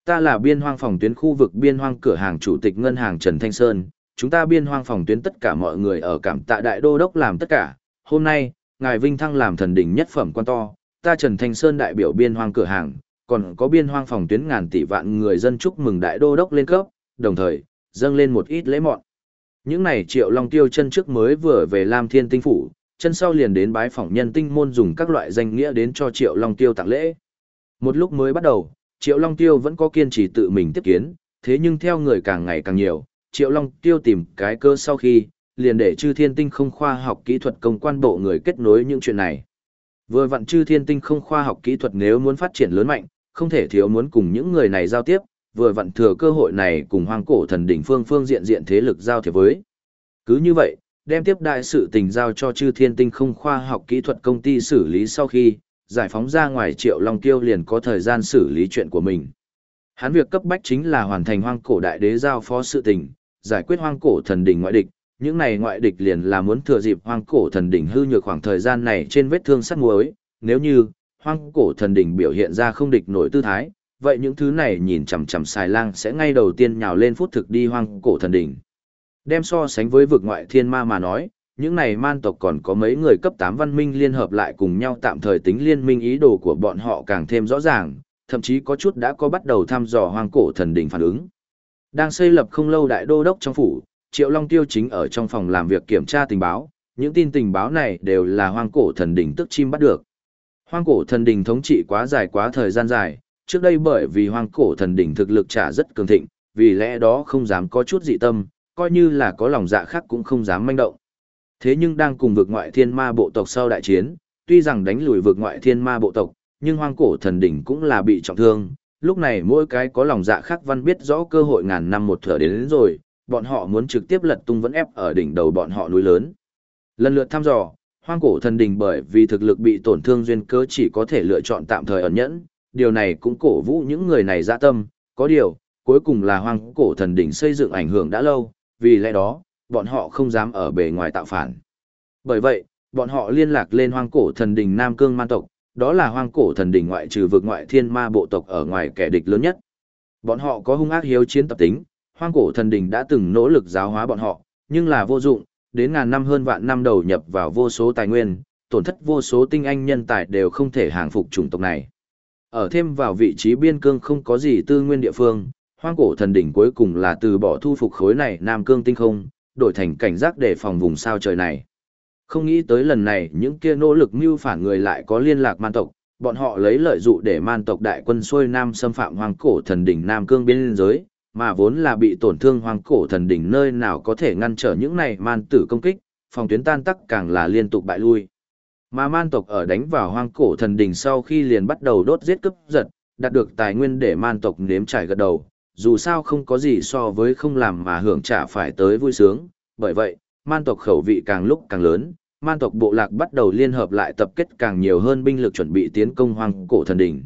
Ta là biên hoang phòng tuyến khu vực biên hoang cửa hàng chủ tịch ngân hàng Trần Thanh Sơn, chúng ta biên hoang phòng tuyến tất cả mọi người ở cảm tạ đại đô đốc làm tất cả. Hôm nay, ngài Vinh Thăng làm thần đỉnh nhất phẩm quan to, ta Trần Thanh Sơn đại biểu biên hoang cửa hàng, còn có biên hoang phòng tuyến ngàn tỷ vạn người dân chúc mừng đại đô đốc lên cấp, đồng thời, dâng lên một ít lễ mọn. Những này triệu long tiêu chân trước mới vừa về Lam Thiên Tinh Phủ, chân sau liền đến bái phỏng nhân tinh môn dùng các loại danh nghĩa đến cho triệu long tiêu tặng lễ. Một lúc mới bắt đầu, triệu long tiêu vẫn có kiên trì tự mình tiếp kiến, thế nhưng theo người càng ngày càng nhiều, triệu long tiêu tìm cái cơ sau khi, liền để chư thiên tinh không khoa học kỹ thuật công quan bộ người kết nối những chuyện này. Vừa vặn chư thiên tinh không khoa học kỹ thuật nếu muốn phát triển lớn mạnh, không thể thiếu muốn cùng những người này giao tiếp, vừa vặn thừa cơ hội này cùng hoang cổ thần đỉnh phương phương diện diện thế lực giao thiệp với. Cứ như vậy, đem tiếp đại sự tình giao cho chư thiên tinh không khoa học kỹ thuật công ty xử lý sau khi, giải phóng ra ngoài triệu long tiêu liền có thời gian xử lý chuyện của mình. Hắn việc cấp bách chính là hoàn thành hoang cổ đại đế giao phó sự tình, giải quyết hoang cổ thần đỉnh ngoại địch. Những này ngoại địch liền là muốn thừa dịp hoang cổ thần đỉnh hư nhược khoảng thời gian này trên vết thương sắt muối, nếu như hoang cổ thần đỉnh biểu hiện ra không địch nổi tư thái, vậy những thứ này nhìn chằm chằm xài lang sẽ ngay đầu tiên nhào lên phút thực đi hoang cổ thần đỉnh. Đem so sánh với vực ngoại thiên ma mà nói, những này man tộc còn có mấy người cấp 8 văn minh liên hợp lại cùng nhau tạm thời tính liên minh ý đồ của bọn họ càng thêm rõ ràng, thậm chí có chút đã có bắt đầu thăm dò hoang cổ thần đỉnh phản ứng. Đang xây lập không lâu đại đô đốc trong phủ, Triệu Long Tiêu chính ở trong phòng làm việc kiểm tra tình báo, những tin tình báo này đều là hoang cổ thần đỉnh tức chim bắt được. Hoang cổ thần đỉnh thống trị quá dài quá thời gian dài, trước đây bởi vì hoang cổ thần đỉnh thực lực trả rất cường thịnh, vì lẽ đó không dám có chút dị tâm, coi như là có lòng dạ khác cũng không dám manh động. Thế nhưng đang cùng vực ngoại thiên ma bộ tộc sau đại chiến, tuy rằng đánh lùi vực ngoại thiên ma bộ tộc, nhưng hoang cổ thần đỉnh cũng là bị trọng thương. Lúc này mỗi cái có lòng dạ khác văn biết rõ cơ hội ngàn năm một thở đến, đến rồi, bọn họ muốn trực tiếp lật tung vẫn ép ở đỉnh đầu bọn họ núi lớn. Lần lượt thăm dò, hoang cổ thần đình bởi vì thực lực bị tổn thương duyên cớ chỉ có thể lựa chọn tạm thời ẩn nhẫn, điều này cũng cổ vũ những người này dạ tâm, có điều, cuối cùng là hoang cổ thần đình xây dựng ảnh hưởng đã lâu, vì lẽ đó, bọn họ không dám ở bề ngoài tạo phản. Bởi vậy, bọn họ liên lạc lên hoang cổ thần đình Nam Cương man tộc, đó là hoang cổ thần đình ngoại trừ vực ngoại thiên ma bộ tộc ở ngoài kẻ địch lớn nhất. Bọn họ có hung ác hiếu chiến tập tính, hoang cổ thần đình đã từng nỗ lực giáo hóa bọn họ, nhưng là vô dụng, đến ngàn năm hơn vạn năm đầu nhập vào vô số tài nguyên, tổn thất vô số tinh anh nhân tài đều không thể hàng phục chủng tộc này. Ở thêm vào vị trí biên cương không có gì tư nguyên địa phương, hoang cổ thần đỉnh cuối cùng là từ bỏ thu phục khối này Nam Cương tinh không, đổi thành cảnh giác để phòng vùng sao trời này. Không nghĩ tới lần này những kia nỗ lực mưu phản người lại có liên lạc man tộc, bọn họ lấy lợi dụ để man tộc đại quân xuôi nam xâm phạm hoang cổ thần đỉnh Nam Cương biên giới, mà vốn là bị tổn thương hoàng cổ thần đỉnh nơi nào có thể ngăn trở những này man tử công kích, phòng tuyến tan tắc càng là liên tục bại lui. Mà man tộc ở đánh vào hoang cổ thần đỉnh sau khi liền bắt đầu đốt giết cướp giật, đạt được tài nguyên để man tộc nếm trải gật đầu, dù sao không có gì so với không làm mà hưởng trả phải tới vui sướng, bởi vậy, man tộc khẩu vị càng lúc càng lớn, man tộc bộ lạc bắt đầu liên hợp lại tập kết càng nhiều hơn binh lực chuẩn bị tiến công hoang cổ thần đỉnh.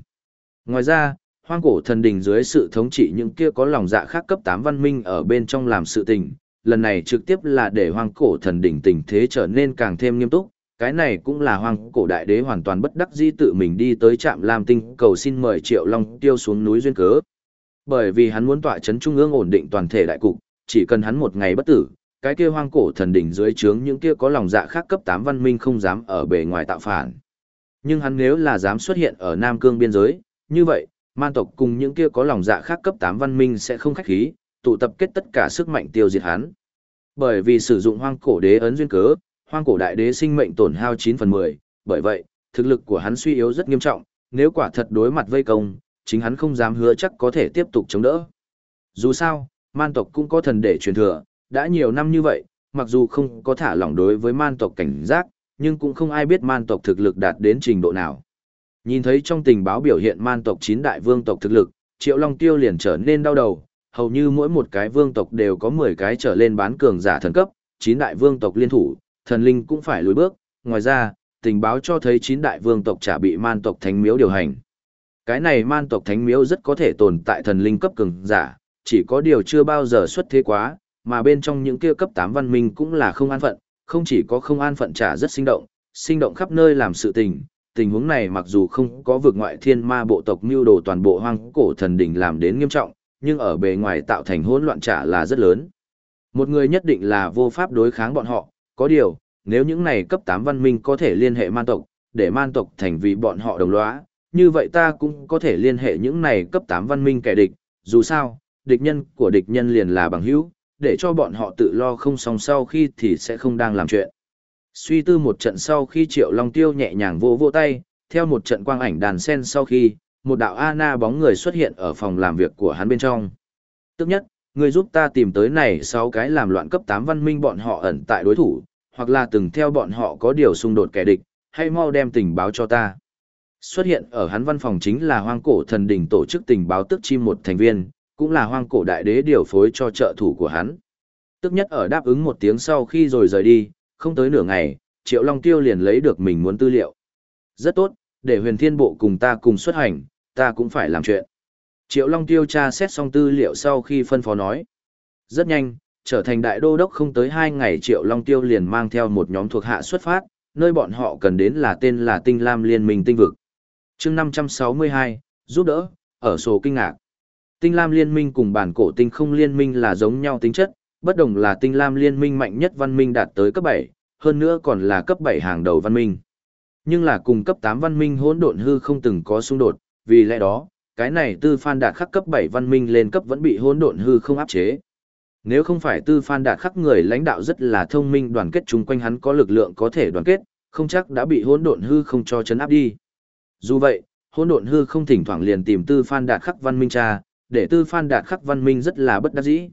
Ngoài ra, hoang cổ thần đỉnh dưới sự thống trị những kia có lòng dạ khác cấp 8 văn minh ở bên trong làm sự tình, lần này trực tiếp là để hoang cổ thần đỉnh tình thế trở nên càng thêm nghiêm túc, cái này cũng là hoang cổ đại đế hoàn toàn bất đắc dĩ tự mình đi tới trạm Lam Tinh cầu xin mời Triệu Long tiêu xuống núi duyên cớ. Bởi vì hắn muốn tọa chấn trung ương ổn định toàn thể đại cục, chỉ cần hắn một ngày bất tử, cái kia hoang cổ thần đỉnh dưới trướng những kia có lòng dạ khác cấp 8 văn minh không dám ở bề ngoài tạo phản. Nhưng hắn nếu là dám xuất hiện ở Nam Cương biên giới, như vậy, man tộc cùng những kia có lòng dạ khác cấp 8 văn minh sẽ không khách khí, tụ tập kết tất cả sức mạnh tiêu diệt hắn. Bởi vì sử dụng hoang cổ đế ấn duyên cớ, hoang cổ đại đế sinh mệnh tổn hao 9 phần 10, bởi vậy, thực lực của hắn suy yếu rất nghiêm trọng, nếu quả thật đối mặt vây công, chính hắn không dám hứa chắc có thể tiếp tục chống đỡ. Dù sao, man tộc cũng có thần để truyền thừa, đã nhiều năm như vậy, mặc dù không có thả lỏng đối với man tộc cảnh giác, nhưng cũng không ai biết man tộc thực lực đạt đến trình độ nào. Nhìn thấy trong tình báo biểu hiện man tộc 9 đại vương tộc thực lực, Triệu Long Tiêu liền trở nên đau đầu, hầu như mỗi một cái vương tộc đều có 10 cái trở lên bán cường giả thần cấp, 9 đại vương tộc liên thủ, thần linh cũng phải lùi bước, ngoài ra, tình báo cho thấy 9 đại vương tộc chả bị man tộc thánh miếu điều hành. Cái này man tộc thánh miếu rất có thể tồn tại thần linh cấp cường giả, chỉ có điều chưa bao giờ xuất thế quá, mà bên trong những kia cấp 8 văn minh cũng là không an phận, không chỉ có không an phận trả rất sinh động, sinh động khắp nơi làm sự tình. Tình huống này mặc dù không có vượt ngoại thiên ma bộ tộc mưu đồ toàn bộ hoang cổ thần đỉnh làm đến nghiêm trọng, nhưng ở bề ngoài tạo thành hỗn loạn trả là rất lớn. Một người nhất định là vô pháp đối kháng bọn họ, có điều, nếu những này cấp 8 văn minh có thể liên hệ man tộc, để man tộc thành vì bọn họ đồng lõa, như vậy ta cũng có thể liên hệ những này cấp 8 văn minh kẻ địch, dù sao, địch nhân của địch nhân liền là bằng hữu, để cho bọn họ tự lo không xong sau khi thì sẽ không đang làm chuyện. Suy tư một trận sau khi Triệu Long Tiêu nhẹ nhàng vỗ vỗ tay, theo một trận quang ảnh đàn sen sau khi, một đạo Anna bóng người xuất hiện ở phòng làm việc của hắn bên trong. Tức nhất, người giúp ta tìm tới này sau cái làm loạn cấp 8 văn minh bọn họ ẩn tại đối thủ, hoặc là từng theo bọn họ có điều xung đột kẻ địch, hay mau đem tình báo cho ta. Xuất hiện ở hắn văn phòng chính là hoang cổ thần đỉnh tổ chức tình báo tức chim một thành viên, cũng là hoang cổ đại đế điều phối cho trợ thủ của hắn. Tức nhất ở đáp ứng một tiếng sau khi rồi rời đi, không tới nửa ngày, Triệu Long Tiêu liền lấy được mình muốn tư liệu. Rất tốt, để huyền thiên bộ cùng ta cùng xuất hành, ta cũng phải làm chuyện. Triệu Long Tiêu tra xét xong tư liệu sau khi phân phó nói. Rất nhanh, trở thành đại đô đốc không tới hai ngày Triệu Long Tiêu liền mang theo một nhóm thuộc hạ xuất phát, nơi bọn họ cần đến là tên là Tinh Lam Liên minh tinh vực. chương 562, giúp đỡ, ở sổ kinh ngạc. Tinh Lam Liên minh cùng bản cổ tinh không liên minh là giống nhau tính chất, bất đồng là Tinh Lam Liên minh mạnh nhất văn minh đạt tới cấp 7, hơn nữa còn là cấp 7 hàng đầu văn minh. Nhưng là cùng cấp 8 văn minh hỗn độn hư không từng có xung đột, vì lẽ đó, cái này tư phan đạt khắc cấp 7 văn minh lên cấp vẫn bị hỗn độn hư không áp chế. Nếu không phải tư phan đạt khắc người lãnh đạo rất là thông minh đoàn kết chung quanh hắn có lực lượng có thể đoàn kết, không chắc đã bị hỗn độn hư không cho chấn áp đi. Dù vậy, hỗn độn hư không thỉnh thoảng liền tìm tư phan đạt khắc văn minh cha, để tư phan đạt khắc văn minh rất là bất đắc dĩ.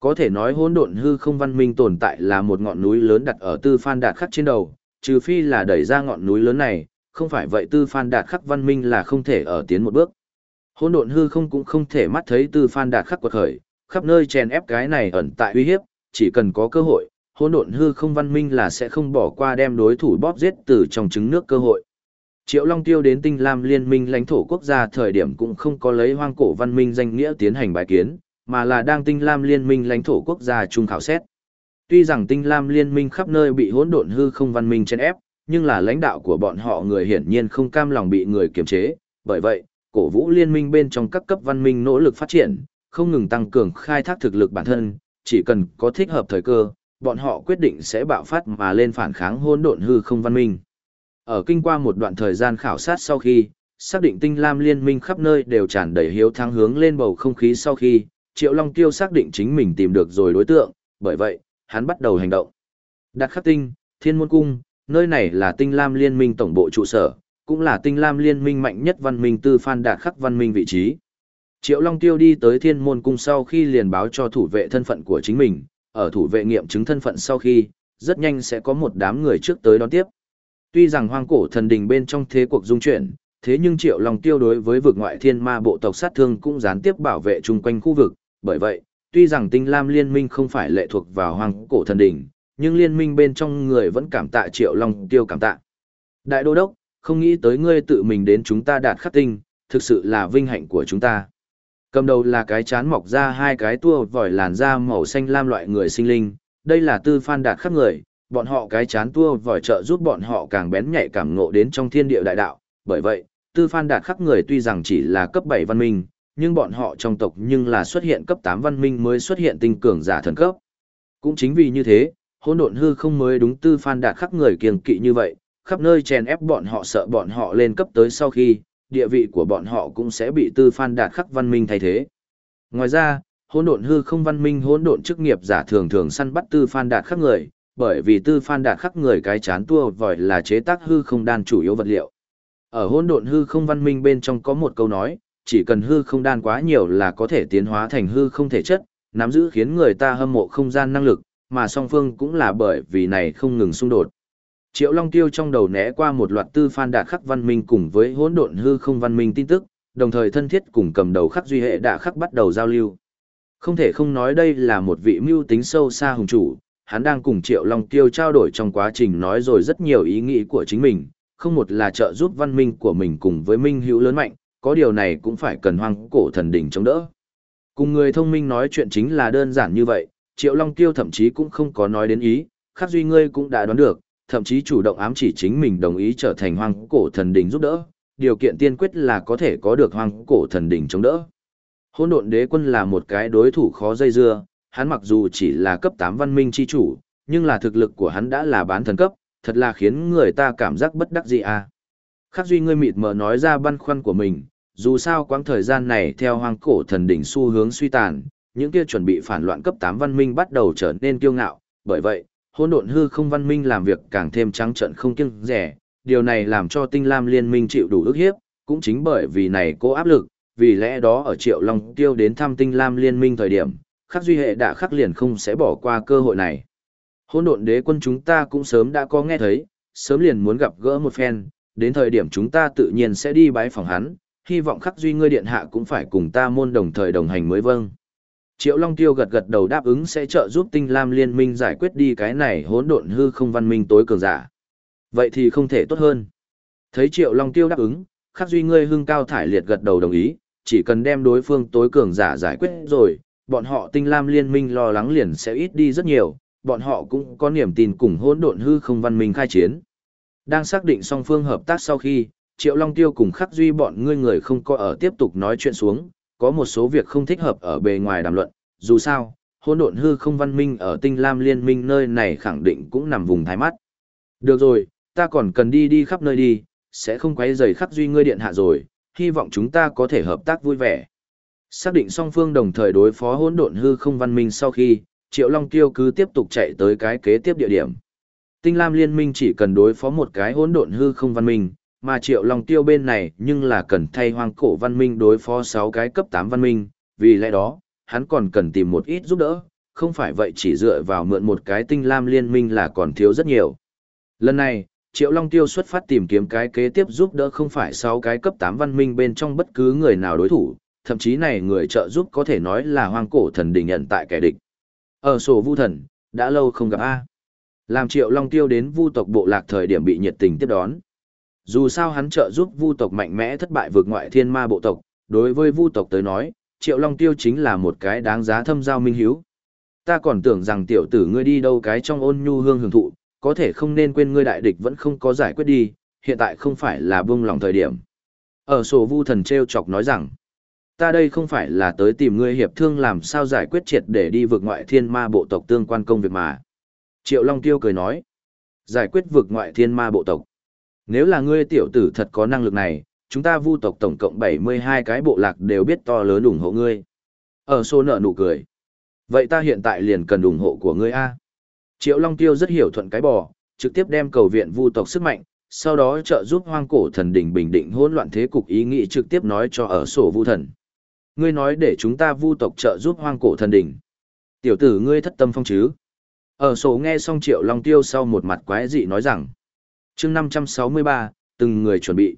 Có thể nói hỗn độn hư không văn minh tồn tại là một ngọn núi lớn đặt ở tư phan đạt khắc trên đầu, trừ phi là đẩy ra ngọn núi lớn này, không phải vậy tư phan đạt khắc văn minh là không thể ở tiến một bước. Hỗn độn hư không cũng không thể mắt thấy tư phan đạt khắc quật khởi, khắp nơi chèn ép cái này ẩn tại uy hiếp, chỉ cần có cơ hội, hỗn độn hư không văn minh là sẽ không bỏ qua đem đối thủ bóp giết từ trong trứng nước cơ hội. Triệu Long Tiêu đến Tinh Lam Liên minh lãnh thổ quốc gia thời điểm cũng không có lấy hoang cổ văn minh danh nghĩa tiến hành bài kiến, mà là đang Tinh Lam Liên minh lãnh thổ quốc gia chung khảo xét. Tuy rằng Tinh Lam Liên minh khắp nơi bị hỗn độn hư không văn minh chen ép, nhưng là lãnh đạo của bọn họ người hiển nhiên không cam lòng bị người kiềm chế, bởi vậy, cổ vũ liên minh bên trong các cấp văn minh nỗ lực phát triển, không ngừng tăng cường khai thác thực lực bản thân, chỉ cần có thích hợp thời cơ, bọn họ quyết định sẽ bạo phát mà lên phản kháng hỗn độn hư không văn minh. Ở kinh qua một đoạn thời gian khảo sát sau khi, xác định tinh lam liên minh khắp nơi đều tràn đầy hiếu thắng hướng lên bầu không khí sau khi, Triệu Long Tiêu xác định chính mình tìm được rồi đối tượng, bởi vậy, hắn bắt đầu hành động. Đặt khắc tinh, thiên môn cung, nơi này là tinh lam liên minh tổng bộ trụ sở, cũng là tinh lam liên minh mạnh nhất văn minh tư phan đạt khắc văn minh vị trí. Triệu Long Tiêu đi tới thiên môn cung sau khi liền báo cho thủ vệ thân phận của chính mình, ở thủ vệ nghiệm chứng thân phận sau khi, rất nhanh sẽ có một đám người trước tới đón tiếp. Tuy rằng hoang cổ thần đình bên trong thế cuộc dung chuyển, thế nhưng Triệu Long Tiêu đối với vực ngoại thiên ma bộ tộc sát thương cũng gián tiếp bảo vệ chung quanh khu vực, bởi vậy, tuy rằng tinh lam liên minh không phải lệ thuộc vào Hoàng cổ thần đình, nhưng liên minh bên trong người vẫn cảm tạ Triệu Long Tiêu cảm tạ. Đại đô đốc, không nghĩ tới ngươi tự mình đến chúng ta đạt khắc tinh, thực sự là vinh hạnh của chúng ta. Cầm đầu là cái chán mọc ra hai cái tua vòi làn da màu xanh lam loại người sinh linh, đây là tư phan đạt khắc người, bọn họ cái chán tua vòi trợ giúp bọn họ càng bén nhạy cảm ngộ đến trong thiên địa đại đạo, bởi vậy, tư phan đạt khắc người tuy rằng chỉ là cấp 7 văn minh, nhưng bọn họ trong tộc nhưng là xuất hiện cấp 8 văn minh mới xuất hiện tinh cường giả thần cấp. Cũng chính vì như thế, hỗn độn hư không mới đúng tư phan đạt khắc người kiêng kỵ như vậy, khắp nơi chèn ép bọn họ sợ bọn họ lên cấp tới sau khi, địa vị của bọn họ cũng sẽ bị tư phan đạt khắc văn minh thay thế. Ngoài ra, hỗn độn hư không văn minh hỗn độn chức nghiệp giả thường thường săn bắt tư phan đạt khắc người, bởi vì tư phan đạt khắc người cái chán tua vòi là chế tác hư không đan chủ yếu vật liệu. Ở hỗn độn hư không văn minh bên trong có một câu nói, chỉ cần hư không đan quá nhiều là có thể tiến hóa thành hư không thể chất, nắm giữ khiến người ta hâm mộ không gian năng lực, mà song phương cũng là bởi vì này không ngừng xung đột. Triệu Long Tiêu trong đầu né qua một loạt tư phan đạt khắc văn minh cùng với hỗn độn hư không văn minh tin tức, đồng thời thân thiết cùng cầm đầu khắc duy hệ đã khắc bắt đầu giao lưu. Không thể không nói đây là một vị mưu tính sâu xa hùng chủ, hắn đang cùng Triệu Long Tiêu trao đổi trong quá trình nói rồi rất nhiều ý nghĩ của chính mình, không một là trợ giúp văn minh của mình cùng với minh hữu lớn mạnh, có điều này cũng phải cần hoang cổ thần đỉnh chống đỡ. Cùng người thông minh nói chuyện chính là đơn giản như vậy, Triệu Long Tiêu thậm chí cũng không có nói đến ý, khắc duy ngươi cũng đã đoán được, thậm chí chủ động ám chỉ chính mình đồng ý trở thành hoang cổ thần đỉnh giúp đỡ, điều kiện tiên quyết là có thể có được hoang cổ thần đỉnh chống đỡ. Hỗn độn đế quân là một cái đối thủ khó dây dưa, hắn mặc dù chỉ là cấp 8 văn minh chi chủ, nhưng là thực lực của hắn đã là bán thần cấp, thật là khiến người ta cảm giác bất đắc dĩ à. Khắc duy ngươi mịt mờ nói ra băn khoăn của mình, dù sao quãng thời gian này theo hoang cổ thần đỉnh xu hướng suy tàn, những kia chuẩn bị phản loạn cấp 8 văn minh bắt đầu trở nên kiêu ngạo, bởi vậy, hỗn độn hư không văn minh làm việc càng thêm trắng trợn không kiêng rẻ, điều này làm cho Tinh Lam liên minh chịu đủ ức hiếp, cũng chính bởi vì này cô áp lực, vì lẽ đó ở Triệu Long Tiêu đến thăm Tinh Lam liên minh thời điểm, khắc duy hệ đã khắc liền không sẽ bỏ qua cơ hội này. Hỗn độn đế quân chúng ta cũng sớm đã có nghe thấy, sớm liền muốn gặp gỡ một phen, đến thời điểm chúng ta tự nhiên sẽ đi bái phòng hắn, hy vọng khắc duy ngươi điện hạ cũng phải cùng ta môn đồng thời đồng hành mới vâng. Triệu Long Tiêu gật gật đầu đáp ứng sẽ trợ giúp Tinh Lam Liên minh giải quyết đi cái này hỗn độn hư không văn minh tối cường giả. Vậy thì không thể tốt hơn. Thấy Triệu Long Tiêu đáp ứng, khắc duy ngươi hưng cao thải liệt gật đầu đồng ý, chỉ cần đem đối phương tối cường giả giải quyết rồi, bọn họ Tinh Lam Liên minh lo lắng liền sẽ ít đi rất nhiều, bọn họ cũng có niềm tin cùng hỗn độn hư không văn minh khai chiến. Đang xác định song phương hợp tác sau khi, Triệu Long Tiêu cùng khắc duy bọn ngươi người không có ở tiếp tục nói chuyện xuống, có một số việc không thích hợp ở bề ngoài đàm luận, dù sao, hỗn độn hư không văn minh ở tinh lam liên minh nơi này khẳng định cũng nằm vùng thái mắt. Được rồi, ta còn cần đi đi khắp nơi đi, sẽ không quấy rầy khắc duy ngươi điện hạ rồi, hy vọng chúng ta có thể hợp tác vui vẻ. Xác định song phương đồng thời đối phó hỗn độn hư không văn minh sau khi, Triệu Long Tiêu cứ tiếp tục chạy tới cái kế tiếp địa điểm. Tinh Lam Liên minh chỉ cần đối phó một cái hỗn độn hư không văn minh, mà Triệu Long Tiêu bên này nhưng là cần thay hoang cổ văn minh đối phó 6 cái cấp 8 văn minh, vì lẽ đó, hắn còn cần tìm một ít giúp đỡ, không phải vậy chỉ dựa vào mượn một cái tinh lam liên minh là còn thiếu rất nhiều. Lần này, Triệu Long Tiêu xuất phát tìm kiếm cái kế tiếp giúp đỡ không phải 6 cái cấp 8 văn minh bên trong bất cứ người nào đối thủ, thậm chí này người trợ giúp có thể nói là hoang cổ thần đỉnh nhận tại kẻ địch. Ở sổ vu thần, đã lâu không gặp A. Làm Triệu Long Tiêu đến vu tộc bộ lạc thời điểm bị nhiệt tình tiếp đón. Dù sao hắn trợ giúp vu tộc mạnh mẽ thất bại vượt ngoại thiên ma bộ tộc, đối với vu tộc tới nói, Triệu Long Tiêu chính là một cái đáng giá thâm giao minh hiếu. Ta còn tưởng rằng tiểu tử ngươi đi đâu cái trong ôn nhu hương hưởng thụ, có thể không nên quên ngươi đại địch vẫn không có giải quyết đi, hiện tại không phải là buông lòng thời điểm. Ở sổ vu thần treo chọc nói rằng, ta đây không phải là tới tìm ngươi hiệp thương làm sao giải quyết triệt để đi vượt ngoại thiên ma bộ tộc tương quan công việc mà. Triệu Long Tiêu cười nói, giải quyết vực ngoại thiên ma bộ tộc. Nếu là ngươi tiểu tử thật có năng lực này, chúng ta vu tộc tổng cộng 72 cái bộ lạc đều biết to lớn ủng hộ ngươi. Ở xô nợ nụ cười. Vậy ta hiện tại liền cần ủng hộ của ngươi A. Triệu Long Tiêu rất hiểu thuận cái bò, trực tiếp đem cầu viện vu tộc sức mạnh, sau đó trợ giúp hoang cổ thần đỉnh bình định hỗn loạn thế cục ý nghĩ trực tiếp nói cho ở sổ vu thần. Ngươi nói để chúng ta vu tộc trợ giúp hoang cổ thần đỉnh. Tiểu tử ngươi thất tâm phong chứ. Ở sổ nghe xong Triệu Long Tiêu sau một mặt quái dị nói rằng. chương 563, từng người chuẩn bị.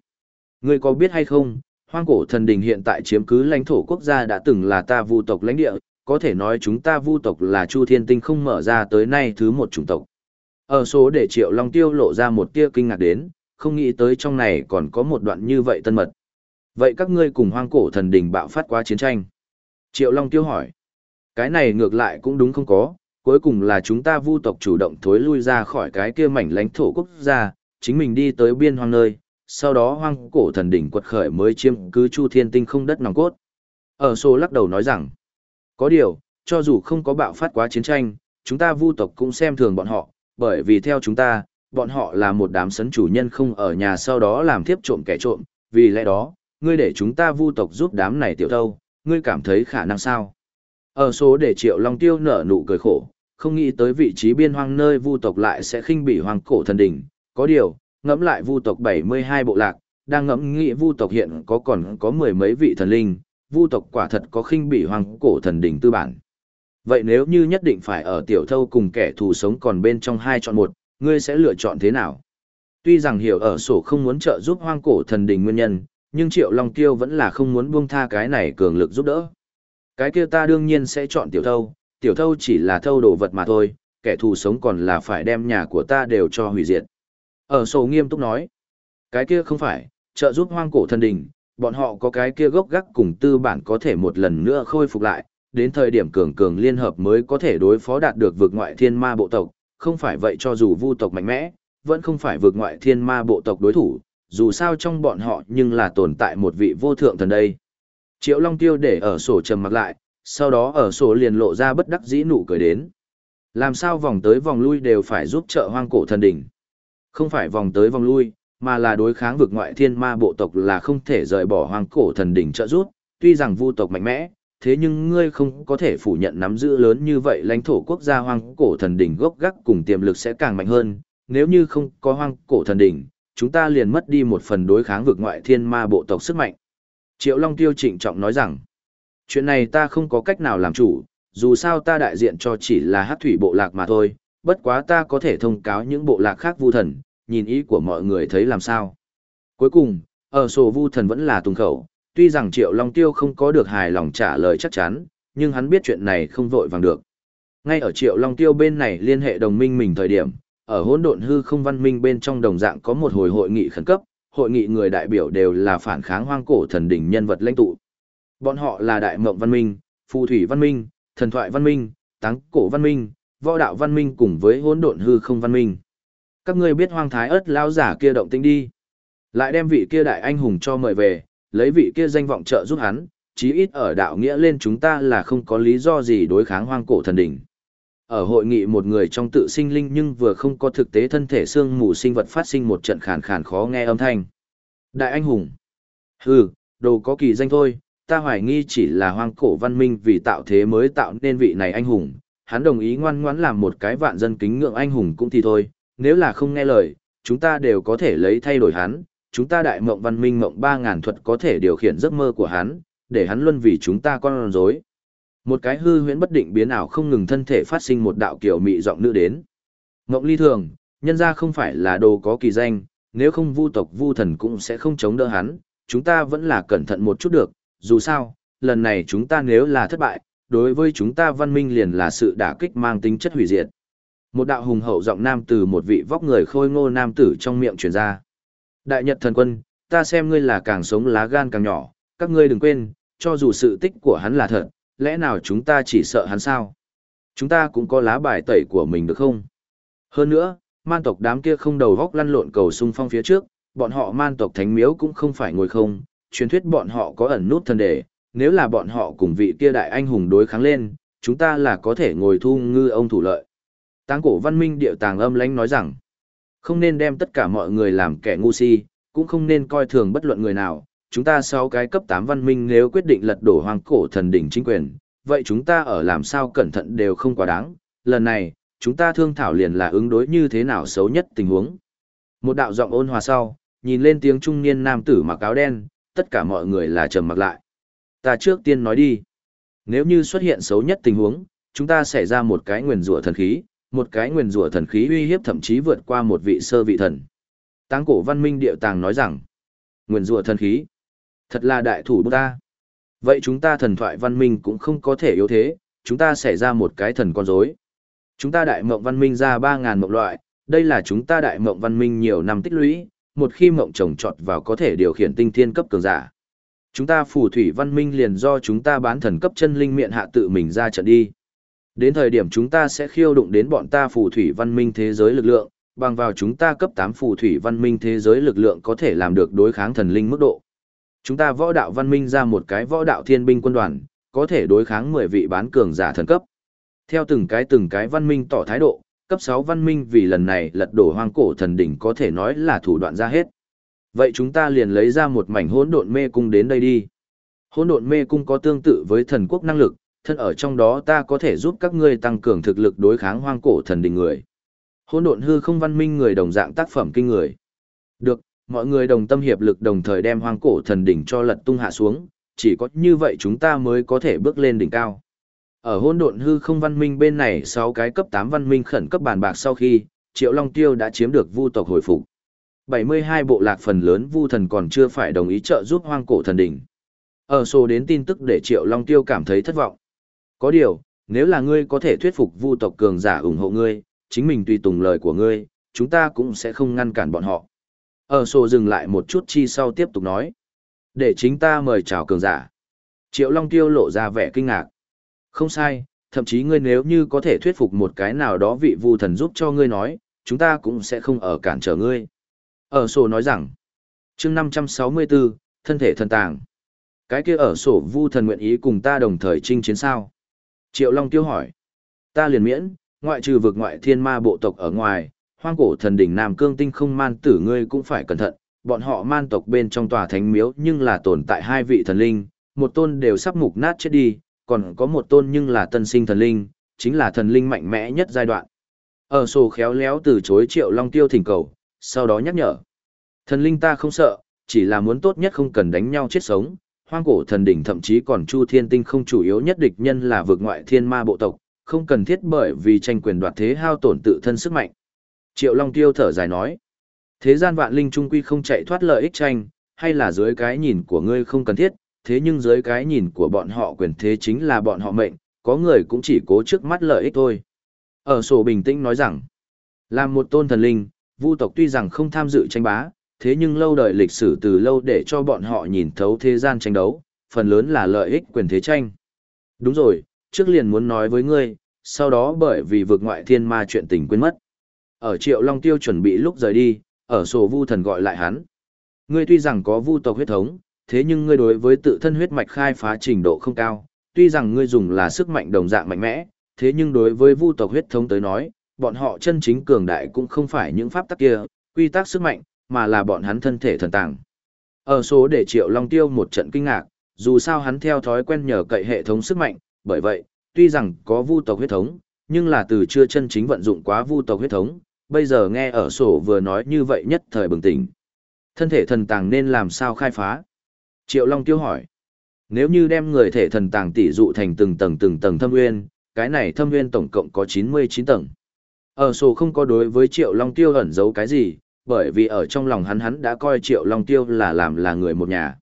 Ngươi có biết hay không, hoang cổ thần đình hiện tại chiếm cứ lãnh thổ quốc gia đã từng là ta vu tộc lãnh địa, có thể nói chúng ta vu tộc là chu thiên tinh không mở ra tới nay thứ một chủng tộc. Ở số để triệu long tiêu lộ ra một tia kinh ngạc đến, không nghĩ tới trong này còn có một đoạn như vậy tân mật. Vậy các ngươi cùng hoang cổ thần đình bạo phát quá chiến tranh. Triệu long tiêu hỏi. Cái này ngược lại cũng đúng không có, cuối cùng là chúng ta vu tộc chủ động thối lui ra khỏi cái kia mảnh lãnh thổ quốc gia, chính mình đi tới biên hoang nơi, sau đó hoang cổ thần đỉnh quật khởi mới chiếm cứ chu thiên tinh không đất nòng cốt. Ở số lắc đầu nói rằng, có điều, cho dù không có bạo phát quá chiến tranh, chúng ta vu tộc cũng xem thường bọn họ, bởi vì theo chúng ta, bọn họ là một đám sấn chủ nhân không ở nhà sau đó làm tiếp trộm kẻ trộm, vì lẽ đó, ngươi để chúng ta vu tộc giúp đám này tiểu thâu, ngươi cảm thấy khả năng sao? Ở số để triệu long tiêu nở nụ cười khổ, không nghĩ tới vị trí biên hoang nơi vu tộc lại sẽ khinh bỉ hoàng cổ thần đỉnh, có điều, ngẫm lại vu tộc 72 bộ lạc, đang ngẫm nghĩ vu tộc hiện có còn có mười mấy vị thần linh, vu tộc quả thật có khinh bỉ hoàng cổ thần đỉnh tư bản. Vậy nếu như nhất định phải ở tiểu thâu cùng kẻ thù sống còn bên trong hai chọn một, ngươi sẽ lựa chọn thế nào? Tuy rằng hiểu ở sổ không muốn trợ giúp hoang cổ thần đình nguyên nhân, nhưng Triệu Long Tiêu vẫn là không muốn buông tha cái này cường lực giúp đỡ. Cái kia ta đương nhiên sẽ chọn tiểu thâu, tiểu thâu chỉ là thâu đồ vật mà thôi, kẻ thù sống còn là phải đem nhà của ta đều cho hủy diệt. Ở sổ nghiêm túc nói, cái kia không phải, trợ giúp hoang cổ thần đình, bọn họ có cái kia gốc gác cùng tư bản có thể một lần nữa khôi phục lại, đến thời điểm cường cường liên hợp mới có thể đối phó đạt được vượt ngoại thiên ma bộ tộc, không phải vậy cho dù vu tộc mạnh mẽ, vẫn không phải vượt ngoại thiên ma bộ tộc đối thủ, dù sao trong bọn họ nhưng là tồn tại một vị vô thượng thần đây. Triệu Long Tiêu để ở sổ trầm mặc lại, sau đó ở sổ liền lộ ra bất đắc dĩ nụ cười đến. Làm sao vòng tới vòng lui đều phải giúp trợ hoang cổ thần đỉnh. Không phải vòng tới vòng lui, mà là đối kháng vực ngoại thiên ma bộ tộc là không thể rời bỏ hoang cổ thần đỉnh trợ giúp, tuy rằng vu tộc mạnh mẽ, thế nhưng ngươi không có thể phủ nhận nắm giữ lớn như vậy lãnh thổ quốc gia hoang cổ thần đỉnh gốc gác cùng tiềm lực sẽ càng mạnh hơn, nếu như không có hoang cổ thần đỉnh, chúng ta liền mất đi một phần đối kháng vực ngoại thiên ma bộ tộc sức mạnh. Triệu Long Tiêu trịnh trọng nói rằng, chuyện này ta không có cách nào làm chủ, dù sao ta đại diện cho chỉ là hát thủy bộ lạc mà thôi, bất quá ta có thể thông cáo những bộ lạc khác vu thần, nhìn ý của mọi người thấy làm sao. Cuối cùng, ở sổ vu thần vẫn là tùng khẩu, tuy rằng Triệu Long Tiêu không có được hài lòng trả lời chắc chắn, nhưng hắn biết chuyện này không vội vàng được. Ngay ở Triệu Long Tiêu bên này liên hệ đồng minh mình thời điểm, ở hỗn độn hư không văn minh bên trong đồng dạng có một hồi hội nghị khẩn cấp, hội nghị người đại biểu đều là phản kháng hoang cổ thần đỉnh nhân vật lãnh tụ. Bọn họ là Đại Mộng Văn Minh, Phù Thủy Văn Minh, Thần Thoại Văn Minh, Táng Cổ Văn Minh, Võ Đạo Văn Minh cùng với hỗn độn hư không văn minh. Các ngươi biết hoang thái ớt lao giả kia động tĩnh đi. Lại đem vị kia đại anh hùng cho mời về, lấy vị kia danh vọng trợ giúp hắn, chí ít ở đạo nghĩa lên chúng ta là không có lý do gì đối kháng hoang cổ thần đỉnh. Ở hội nghị một người trong tự sinh linh nhưng vừa không có thực tế thân thể xương mù sinh vật phát sinh một trận khàn khàn khó nghe âm thanh. Đại anh hùng. Hừ, đồ có kỳ danh thôi, ta hoài nghi chỉ là hoang cổ văn minh vì tạo thế mới tạo nên vị này anh hùng. Hắn đồng ý ngoan ngoãn làm một cái vạn dân kính ngưỡng anh hùng cũng thì thôi, nếu là không nghe lời, chúng ta đều có thể lấy thay đổi hắn, chúng ta đại mộng văn minh mộng ba ngàn thuật có thể điều khiển giấc mơ của hắn, để hắn luân vì chúng ta con rối. Một cái hư huyễn bất định biến ảo không ngừng thân thể phát sinh một đạo kiểu mị giọng nữ đến. Ngộng ly thường, nhân ra không phải là đồ có kỳ danh, nếu không vu tộc vu thần cũng sẽ không chống đỡ hắn, chúng ta vẫn là cẩn thận một chút được, dù sao, lần này chúng ta nếu là thất bại, đối với chúng ta văn minh liền là sự đả kích mang tính chất hủy diệt. Một đạo hùng hậu giọng nam từ một vị vóc người khôi ngô nam tử trong miệng truyền ra. Đại Nhật thần quân, ta xem ngươi là càng sống lá gan càng nhỏ, các ngươi đừng quên, cho dù sự tích của hắn là thật, lẽ nào chúng ta chỉ sợ hắn sao? Chúng ta cũng có lá bài tẩy của mình được không? Hơn nữa, man tộc đám kia không đầu góc lăn lộn cầu sung phong phía trước, bọn họ man tộc thánh miếu cũng không phải ngồi không, truyền thuyết bọn họ có ẩn nút thần đề, nếu là bọn họ cùng vị kia đại anh hùng đối kháng lên, chúng ta là có thể ngồi thu ngư ông thủ lợi. Táng cổ văn minh điệu tàng âm lãnh nói rằng, Không nên đem tất cả mọi người làm kẻ ngu si, cũng không nên coi thường bất luận người nào. Chúng ta sau cái cấp 8 văn minh nếu quyết định lật đổ hoàng cổ thần đỉnh chính quyền, vậy chúng ta ở làm sao cẩn thận đều không quá đáng. Lần này, chúng ta thương thảo liền là ứng đối như thế nào xấu nhất tình huống. Một đạo giọng ôn hòa sau, nhìn lên tiếng trung niên nam tử mặc áo đen, tất cả mọi người là trầm mặc lại. Ta trước tiên nói đi. Nếu như xuất hiện xấu nhất tình huống, chúng ta sẽ ra một cái nguyền rủa thần khí, một cái nguyền rủa thần khí uy hiếp thậm chí vượt qua một vị sơ vị thần. Táng cổ văn minh điệu tàng nói rằng, nguyền rủa thần khí, thật là đại thủ ta. Vậy chúng ta thần thoại văn minh cũng không có thể yếu thế, chúng ta sẽ ra một cái thần con rối. Chúng ta đại mộng văn minh ra 3.000 mộng loại, đây là chúng ta đại mộng văn minh nhiều năm tích lũy, một khi mộng trồng trọt vào có thể điều khiển tinh thiên cấp cường giả. Chúng ta phù thủy văn minh liền do chúng ta bán thần cấp chân linh miệng hạ tự mình ra trận đi. Đến thời điểm chúng ta sẽ khiêu đụng đến bọn ta phù thủy văn minh thế giới lực lượng, bằng vào chúng ta cấp 8 phù thủy văn minh thế giới lực lượng có thể làm được đối kháng thần linh mức độ. Chúng ta võ đạo văn minh ra một cái võ đạo thiên binh quân đoàn, có thể đối kháng 10 vị bán cường giả thần cấp. Theo từng cái từng cái văn minh tỏ thái độ, cấp 6 văn minh vì lần này lật đổ hoang cổ thần đỉnh có thể nói là thủ đoạn ra hết. Vậy chúng ta liền lấy ra một mảnh hỗn độn mê cung đến đây đi. Hỗn độn mê cung có tương tự với thần quốc năng lực, thân ở trong đó ta có thể giúp các ngươi tăng cường thực lực đối kháng hoang cổ thần đỉnh người. Hỗn độn hư không văn minh người đồng dạng tác phẩm kinh người. Được, mọi người đồng tâm hiệp lực đồng thời đem hoang cổ thần đỉnh cho lật tung hạ xuống, chỉ có như vậy chúng ta mới có thể bước lên đỉnh cao. Ở hôn độn hư không văn minh bên này sáu cái cấp 8 văn minh khẩn cấp bàn bạc sau khi, Triệu Long Tiêu đã chiếm được vu tộc hồi phục. 72 bộ lạc phần lớn vu thần còn chưa phải đồng ý trợ giúp hoang cổ thần đỉnh. Ở số đến tin tức để Triệu Long Tiêu cảm thấy thất vọng. Có điều, nếu là ngươi có thể thuyết phục vu tộc cường giả ủng hộ ngươi, chính mình tùy tùng lời của ngươi, chúng ta cũng sẽ không ngăn cản bọn họ. Ờ, ở sổ dừng lại một chút chi sau tiếp tục nói. Để chính ta mời chào cường giả. Triệu Long Tiêu lộ ra vẻ kinh ngạc. Không sai, thậm chí ngươi nếu như có thể thuyết phục một cái nào đó vị vu thần giúp cho ngươi nói, chúng ta cũng sẽ không ở cản trở ngươi. Ờ, ở sổ nói rằng, chương 564, thân thể thần tàng. Cái kia ở sổ vu thần nguyện ý cùng ta đồng thời chinh chiến sao? Triệu Long tiêu hỏi. Ta liền miễn, ngoại trừ vực ngoại thiên ma bộ tộc ở ngoài, hoang cổ thần đỉnh Nam Cương Tinh không man tử ngươi cũng phải cẩn thận, bọn họ man tộc bên trong tòa thánh miếu nhưng là tồn tại hai vị thần linh, một tôn đều sắp mục nát chết đi, còn có một tôn nhưng là tân sinh thần linh, chính là thần linh mạnh mẽ nhất giai đoạn. Ở sổ khéo léo từ chối triệu long tiêu thỉnh cầu, sau đó nhắc nhở. Thần linh ta không sợ, chỉ là muốn tốt nhất không cần đánh nhau chết sống. Hoang cổ thần đỉnh thậm chí còn chu thiên tinh không chủ yếu nhất địch nhân là vượt ngoại thiên ma bộ tộc, không cần thiết bởi vì tranh quyền đoạt thế hao tổn tự thân sức mạnh. Triệu Long Tiêu thở dài nói. Thế gian vạn linh trung quy không chạy thoát lợi ích tranh, hay là dưới cái nhìn của ngươi không cần thiết, thế nhưng dưới cái nhìn của bọn họ quyền thế chính là bọn họ mệnh, có người cũng chỉ cố trước mắt lợi ích thôi. Ở sổ bình tĩnh nói rằng, làm một tôn thần linh, vu tộc tuy rằng không tham dự tranh bá, thế nhưng lâu đời lịch sử từ lâu để cho bọn họ nhìn thấu thế gian tranh đấu, phần lớn là lợi ích quyền thế tranh. Đúng rồi, trước liền muốn nói với ngươi, sau đó bởi vì vượt ngoại thiên ma chuyện tình quên mất. Ở triệu long tiêu chuẩn bị lúc rời đi, ở sổ vu thần gọi lại hắn. Ngươi tuy rằng có vu tộc huyết thống, thế nhưng ngươi đối với tự thân huyết mạch khai phá trình độ không cao, tuy rằng ngươi dùng là sức mạnh đồng dạng mạnh mẽ, thế nhưng đối với vu tộc huyết thống tới nói, bọn họ chân chính cường đại cũng không phải những pháp tắc kia, quy tắc sức mạnh, mà là bọn hắn thân thể thần tàng. Ở số để Triệu Long Tiêu một trận kinh ngạc, dù sao hắn theo thói quen nhờ cậy hệ thống sức mạnh, bởi vậy, tuy rằng có vu tộc huyết thống, nhưng là từ chưa chân chính vận dụng quá vu tộc huyết thống, bây giờ nghe ở sổ vừa nói như vậy nhất thời bừng tỉnh. Thân thể thần tàng nên làm sao khai phá? Triệu Long Tiêu hỏi. Nếu như đem người thể thần tàng tỷ dụ thành từng tầng từng tầng thâm nguyên, cái này thâm nguyên tổng cộng có 99 tầng. Ở sổ không có đối với Triệu Long Tiêu ẩn giấu cái gì, bởi vì ở trong lòng hắn hắn đã coi Triệu Long Tiêu là làm là người một nhà.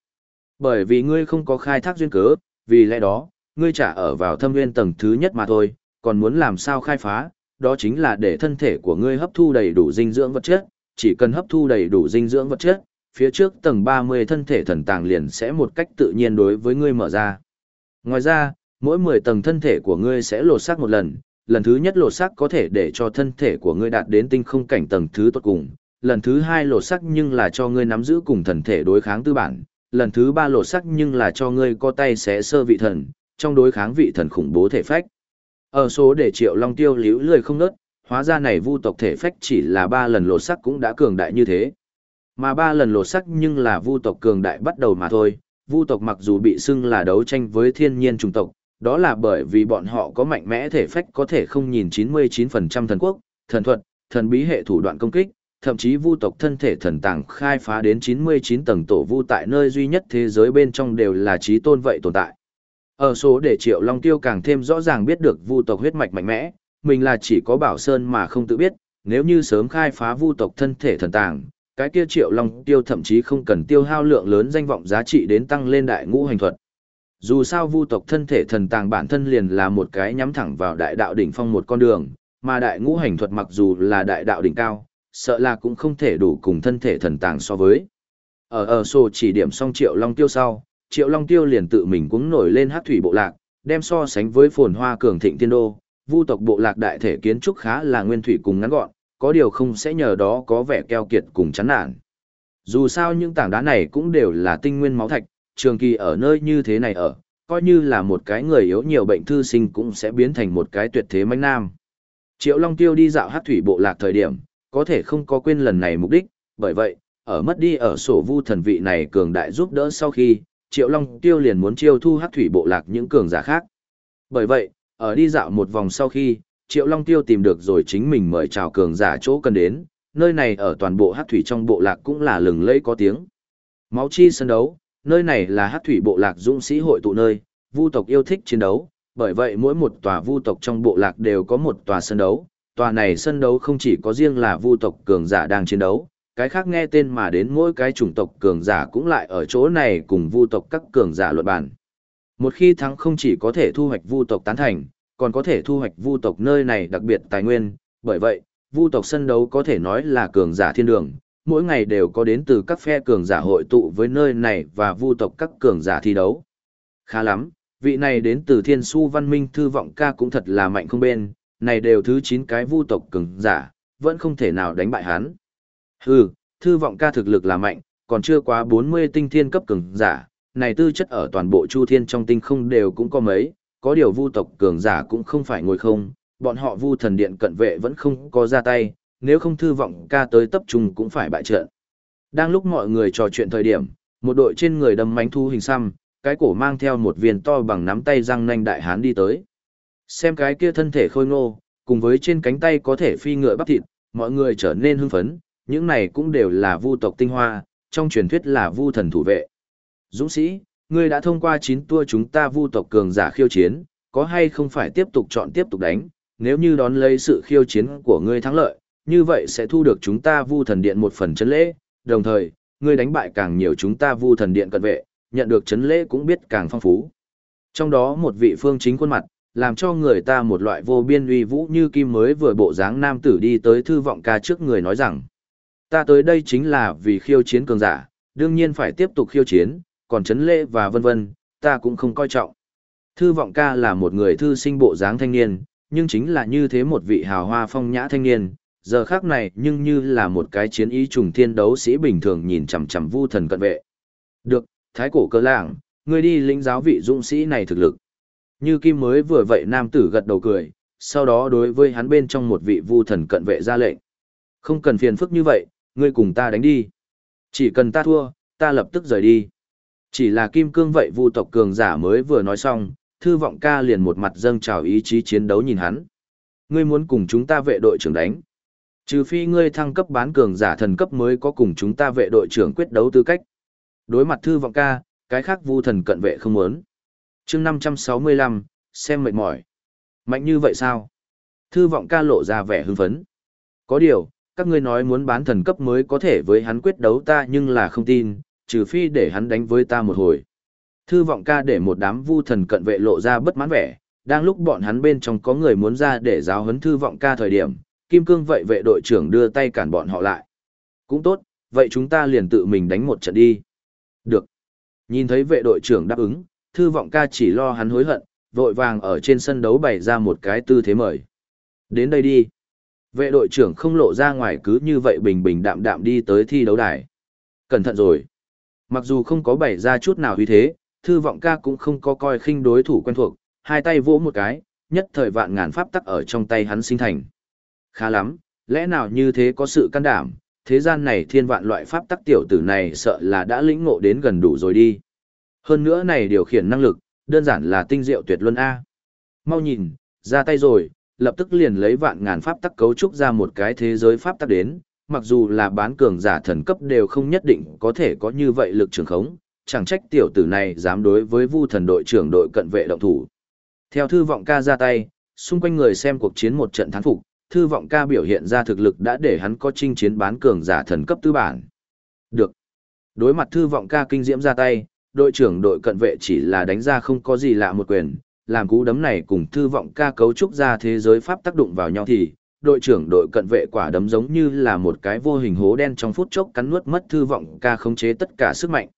Bởi vì ngươi không có khai thác duyên cớ, vì lẽ đó, ngươi trả ở vào thâm nguyên tầng thứ nhất mà thôi, còn muốn làm sao khai phá, đó chính là để thân thể của ngươi hấp thu đầy đủ dinh dưỡng vật chất, chỉ cần hấp thu đầy đủ dinh dưỡng vật chất, phía trước tầng 30 thân thể thần tàng liền sẽ một cách tự nhiên đối với ngươi mở ra. Ngoài ra, mỗi 10 tầng thân thể của ngươi sẽ lột xác một lần, lần thứ nhất lột xác có thể để cho thân thể của ngươi đạt đến tinh không cảnh tầng thứ tốt cùng, lần thứ hai lột xác nhưng là cho ngươi nắm giữ cùng thần thể đối kháng tư bản, lần thứ ba lột xác nhưng là cho ngươi có tay sẽ sơ vị thần, trong đối kháng vị thần khủng bố thể phách. Ở số để triệu long tiêu liễu lười không nớt, Hóa ra này vu tộc thể phách chỉ là ba lần lột sắc cũng đã cường đại như thế. Mà ba lần lột sắc nhưng là vu tộc cường đại bắt đầu mà thôi. Vu tộc mặc dù bị xưng là đấu tranh với thiên nhiên chủng tộc, đó là bởi vì bọn họ có mạnh mẽ thể phách có thể không nhìn 99% thần quốc, thần thuật, thần bí hệ thủ đoạn công kích, thậm chí vu tộc thân thể thần tàng khai phá đến 99 tầng tổ vu tại nơi duy nhất thế giới bên trong đều là trí tôn vậy tồn tại. Ở số để Triệu Long Tiêu càng thêm rõ ràng biết được vu tộc huyết mạch mạnh mẽ, mình là chỉ có bảo sơn mà không tự biết, nếu như sớm khai phá vu tộc thân thể thần tàng, cái kia Triệu Long Tiêu thậm chí không cần tiêu hao lượng lớn danh vọng giá trị đến tăng lên đại ngũ hành thuật. Dù sao vu tộc thân thể thần tàng bản thân liền là một cái nhắm thẳng vào đại đạo đỉnh phong một con đường, mà đại ngũ hành thuật mặc dù là đại đạo đỉnh cao, sợ là cũng không thể đủ cùng thân thể thần tàng so với. Ở ở sổ chỉ điểm xong Triệu Long Tiêu sau, Triệu Long Tiêu liền tự mình cuống nổi lên hát thủy bộ lạc, đem so sánh với phồn hoa cường thịnh tiên đô, vu tộc bộ lạc đại thể kiến trúc khá là nguyên thủy cùng ngắn gọn, có điều không sẽ nhờ đó có vẻ keo kiệt cùng chán nản. Dù sao những tảng đá này cũng đều là tinh nguyên máu thạch, trường kỳ ở nơi như thế này ở, coi như là một cái người yếu nhiều bệnh thư sinh cũng sẽ biến thành một cái tuyệt thế manh nam. Triệu Long Tiêu đi dạo hát thủy bộ lạc thời điểm, có thể không có quên lần này mục đích, bởi vậy, ở mất đi ở sổ vu thần vị này cường đại giúp đỡ sau khi, Triệu Long Tiêu liền muốn chiêu thu hát thủy bộ lạc những cường giả khác. Bởi vậy, ở đi dạo một vòng sau khi, Triệu Long Tiêu tìm được rồi chính mình mời chào cường giả chỗ cần đến, nơi này ở toàn bộ hát thủy trong bộ lạc cũng là lừng lẫy có tiếng. Máu chi sân đấu, nơi này là hát thủy bộ lạc dũng sĩ hội tụ nơi, vu tộc yêu thích chiến đấu, bởi vậy mỗi một tòa vu tộc trong bộ lạc đều có một tòa sân đấu, tòa này sân đấu không chỉ có riêng là vu tộc cường giả đang chiến đấu, cái khác nghe tên mà đến mỗi cái chủng tộc cường giả cũng lại ở chỗ này cùng vu tộc các cường giả luận bàn. Một khi thắng không chỉ có thể thu hoạch vu tộc tán thành, còn có thể thu hoạch vu tộc nơi này đặc biệt tài nguyên, bởi vậy, vu tộc sân đấu có thể nói là cường giả thiên đường, mỗi ngày đều có đến từ các phe cường giả hội tụ với nơi này và vu tộc các cường giả thi đấu. Khá lắm, vị này đến từ thiên su văn minh thư vọng ca cũng thật là mạnh không bên, này đều thứ 9 cái vu tộc cường giả, vẫn không thể nào đánh bại hắn. Hừ, thư vọng ca thực lực là mạnh, còn chưa quá 40 tinh thiên cấp cường giả, này tư chất ở toàn bộ chu thiên trong tinh không đều cũng có mấy, có điều vu tộc cường giả cũng không phải ngồi không, bọn họ vu thần điện cận vệ vẫn không có ra tay, nếu không thư vọng ca tới tập trung cũng phải bại trận. Đang lúc mọi người trò chuyện thời điểm, một đội trên người đâm mánh thu hình xăm, cái cổ mang theo một viên to bằng nắm tay răng nanh đại hán đi tới. Xem cái kia thân thể khôi ngô, cùng với trên cánh tay có thể phi ngựa bắp thịt, mọi người trở nên hưng phấn, những này cũng đều là vu tộc tinh hoa, trong truyền thuyết là vu thần thủ vệ. Dũng sĩ, ngươi đã thông qua 9 tour chúng ta vu tộc cường giả khiêu chiến, có hay không phải tiếp tục chọn tiếp tục đánh, nếu như đón lấy sự khiêu chiến của ngươi thắng lợi, như vậy sẽ thu được chúng ta vu thần điện một phần chân lễ, đồng thời, ngươi đánh bại càng nhiều chúng ta vu thần điện cận vệ, nhận được chấn lễ cũng biết càng phong phú. Trong đó một vị phương chính khuôn mặt, làm cho người ta một loại vô biên uy vũ như kim mới vừa bộ dáng nam tử đi tới thư vọng ca trước người nói rằng, ta tới đây chính là vì khiêu chiến cường giả, đương nhiên phải tiếp tục khiêu chiến, còn chấn lễ và vân vân, ta cũng không coi trọng. Thư vọng ca là một người thư sinh bộ dáng thanh niên, nhưng chính là như thế một vị hào hoa phong nhã thanh niên, giờ khác này nhưng như là một cái chiến ý trùng thiên đấu sĩ bình thường nhìn chằm chằm vu thần cận vệ. Được, thái cổ cơ lạng, ngươi đi lĩnh giáo vị dũng sĩ này thực lực. Như Kim mới vừa vậy nam tử gật đầu cười, sau đó đối với hắn bên trong một vị vu thần cận vệ ra lệnh. Không cần phiền phức như vậy, ngươi cùng ta đánh đi. Chỉ cần ta thua, ta lập tức rời đi. Chỉ là Kim Cương vậy vu tộc cường giả mới vừa nói xong, thư vọng ca liền một mặt dâng trào ý chí chiến đấu nhìn hắn. Ngươi muốn cùng chúng ta vệ đội trưởng đánh. Trừ phi ngươi thăng cấp bán cường giả thần cấp mới có cùng chúng ta vệ đội trưởng quyết đấu tư cách. Đối mặt thư vọng ca, cái khác vu thần cận vệ không muốn. chương 565, xem mệt mỏi. Mạnh như vậy sao? Thư vọng ca lộ ra vẻ hưng phấn. Có điều, các ngươi nói muốn bán thần cấp mới có thể với hắn quyết đấu ta nhưng là không tin, trừ phi để hắn đánh với ta một hồi. Thư vọng ca để một đám vu thần cận vệ lộ ra bất mãn vẻ, đang lúc bọn hắn bên trong có người muốn ra để giáo huấn thư vọng ca thời điểm, Kim Cương vậy vệ đội trưởng đưa tay cản bọn họ lại. Cũng tốt, vậy chúng ta liền tự mình đánh một trận đi. Được. Nhìn thấy vệ đội trưởng đáp ứng, thư vọng ca chỉ lo hắn hối hận, vội vàng ở trên sân đấu bày ra một cái tư thế mời. Đến đây đi. Vệ đội trưởng không lộ ra ngoài cứ như vậy bình bình đạm đạm đi tới thi đấu đài. Cẩn thận rồi. Mặc dù không có bày ra chút nào uy thế, thư vọng ca cũng không có coi khinh đối thủ quen thuộc, hai tay vỗ một cái, nhất thời vạn ngàn pháp tắc ở trong tay hắn sinh thành. Khá lắm, lẽ nào như thế có sự can đảm, thế gian này thiên vạn loại pháp tắc tiểu tử này sợ là đã lĩnh ngộ đến gần đủ rồi đi. Hơn nữa này điều khiển năng lực, đơn giản là tinh diệu tuyệt luân A. Mau nhìn, ra tay rồi, lập tức liền lấy vạn ngàn pháp tắc cấu trúc ra một cái thế giới pháp tắc đến, mặc dù là bán cường giả thần cấp đều không nhất định có thể có như vậy lực trường khống, chẳng trách tiểu tử này dám đối với vu thần đội trưởng đội cận vệ động thủ. Theo thư vọng ca ra tay, xung quanh người xem cuộc chiến một trận thắng phục, thư vọng ca biểu hiện ra thực lực đã để hắn có chinh chiến bán cường giả thần cấp tư bản. Được. Đối mặt thư vọng ca kinh diễm ra tay, đội trưởng đội cận vệ chỉ là đánh ra không có gì lạ một quyền, làm cú đấm này cùng thư vọng ca cấu trúc ra thế giới pháp tác động vào nhau thì, đội trưởng đội cận vệ quả đấm giống như là một cái vô hình hố đen trong phút chốc cắn nuốt mất thư vọng ca khống chế tất cả sức mạnh.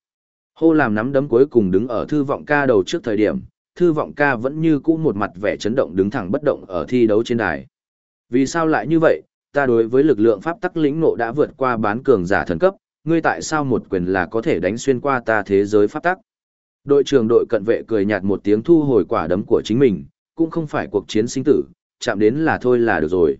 Hô làm nắm đấm cuối cùng đứng ở thư vọng ca đầu trước thời điểm, thư vọng ca vẫn như cũ một mặt vẻ chấn động đứng thẳng bất động ở thi đấu trên đài. Vì sao lại như vậy, ta đối với lực lượng pháp tắc lĩnh nộ đã vượt qua bán cường giả thần cấp, ngươi tại sao một quyền là có thể đánh xuyên qua ta thế giới pháp tắc? Đội trưởng đội cận vệ cười nhạt một tiếng thu hồi quả đấm của chính mình, cũng không phải cuộc chiến sinh tử, chạm đến là thôi là được rồi.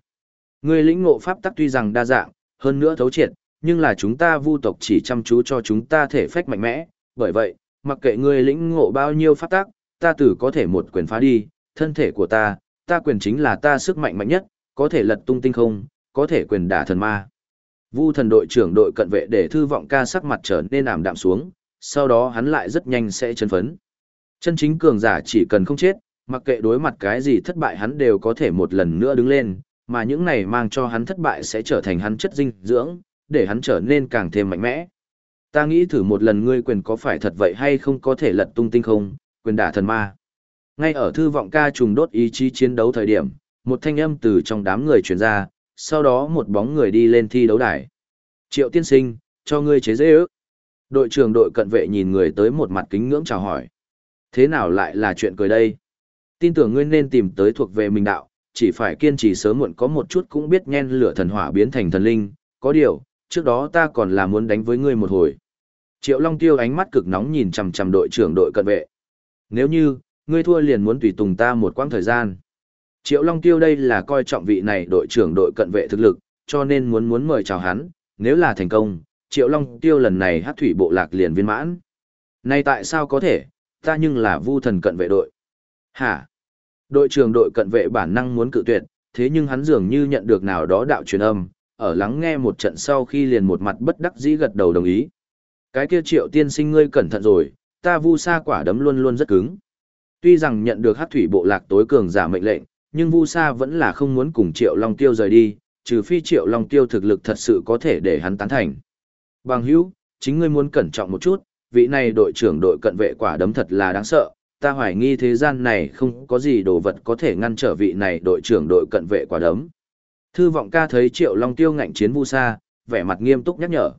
Ngươi lĩnh ngộ pháp tắc tuy rằng đa dạng, hơn nữa thấu triệt, nhưng là chúng ta vu tộc chỉ chăm chú cho chúng ta thể phách mạnh mẽ, bởi vậy, mặc kệ ngươi lĩnh ngộ bao nhiêu pháp tắc, ta tử có thể một quyền phá đi, thân thể của ta, ta quyền chính là ta sức mạnh mạnh nhất, có thể lật tung tinh không, có thể quyền đả thần ma. Vu thần đội trưởng đội cận vệ để thư vọng ca sắc mặt trở nên ảm đạm xuống, sau đó hắn lại rất nhanh sẽ chấn phấn. Chân chính cường giả chỉ cần không chết, mặc kệ đối mặt cái gì thất bại hắn đều có thể một lần nữa đứng lên, mà những này mang cho hắn thất bại sẽ trở thành hắn chất dinh dưỡng, để hắn trở nên càng thêm mạnh mẽ. Ta nghĩ thử một lần ngươi quyền có phải thật vậy hay không có thể lật tung tinh không, quyền đả thần ma. Ngay ở thư vọng ca trùng đốt ý chí chiến đấu thời điểm, một thanh âm từ trong đám người truyền ra, sau đó một bóng người đi lên thi đấu đài. Triệu tiên sinh, cho ngươi chế dễ ước. Đội trưởng đội cận vệ nhìn người tới một mặt kính ngưỡng chào hỏi. Thế nào lại là chuyện cười đây? Tin tưởng ngươi nên tìm tới thuộc về mình đạo, chỉ phải kiên trì sớm muộn có một chút cũng biết nhen lửa thần hỏa biến thành thần linh, có điều, trước đó ta còn là muốn đánh với ngươi một hồi. Triệu Long Tiêu ánh mắt cực nóng nhìn chằm chằm đội trưởng đội cận vệ. Nếu như, ngươi thua liền muốn tùy tùng ta một quãng thời gian. Triệu Long Tiêu đây là coi trọng vị này đội trưởng đội cận vệ thực lực, cho nên muốn muốn mời chào hắn, nếu là thành công, Triệu Long Tiêu lần này hát thủy bộ lạc liền viên mãn. Này tại sao có thể, ta nhưng là vu thần cận vệ đội. Hả? Đội trưởng đội cận vệ bản năng muốn cự tuyệt, thế nhưng hắn dường như nhận được nào đó đạo truyền âm, ở lắng nghe một trận sau khi liền một mặt bất đắc dĩ gật đầu đồng ý. Cái kia triệu tiên sinh ngươi cẩn thận rồi, ta vu sa quả đấm luôn luôn rất cứng. Tuy rằng nhận được hát thủy bộ lạc tối cường giả mệnh lệnh, nhưng vu sa vẫn là không muốn cùng triệu long tiêu rời đi, trừ phi triệu long tiêu thực lực thật sự có thể để hắn tán thành. Bằng hữu, chính ngươi muốn cẩn trọng một chút, vị này đội trưởng đội cận vệ quả đấm thật là đáng sợ, ta hoài nghi thế gian này không có gì đồ vật có thể ngăn trở vị này đội trưởng đội cận vệ quả đấm. Thư vọng ca thấy Triệu Long Tiêu ngạnh chiến vu sa, vẻ mặt nghiêm túc nhắc nhở.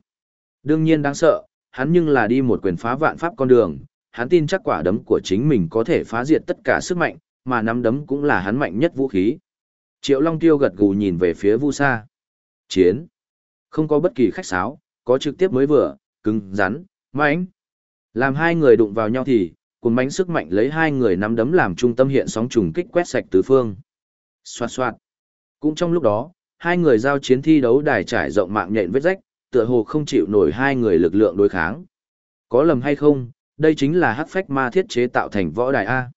Đương nhiên đáng sợ, hắn nhưng là đi một quyền phá vạn pháp con đường, hắn tin chắc quả đấm của chính mình có thể phá diệt tất cả sức mạnh, mà nắm đấm cũng là hắn mạnh nhất vũ khí. Triệu Long Tiêu gật gù nhìn về phía vu sa. Chiến. Không có bất kỳ khách sáo, có trực tiếp mới vừa, cứng, rắn, mãnh. Làm hai người đụng vào nhau thì, cuốn bánh sức mạnh lấy hai người nắm đấm làm trung tâm hiện sóng trùng kích quét sạch tứ phương. Xoạt xoạt. Cũng trong lúc đó, hai người giao chiến thi đấu đài trải rộng mạng nhện vết rách, tựa hồ không chịu nổi hai người lực lượng đối kháng. Có lầm hay không, đây chính là hắc phách ma thiết chế tạo thành võ đài A.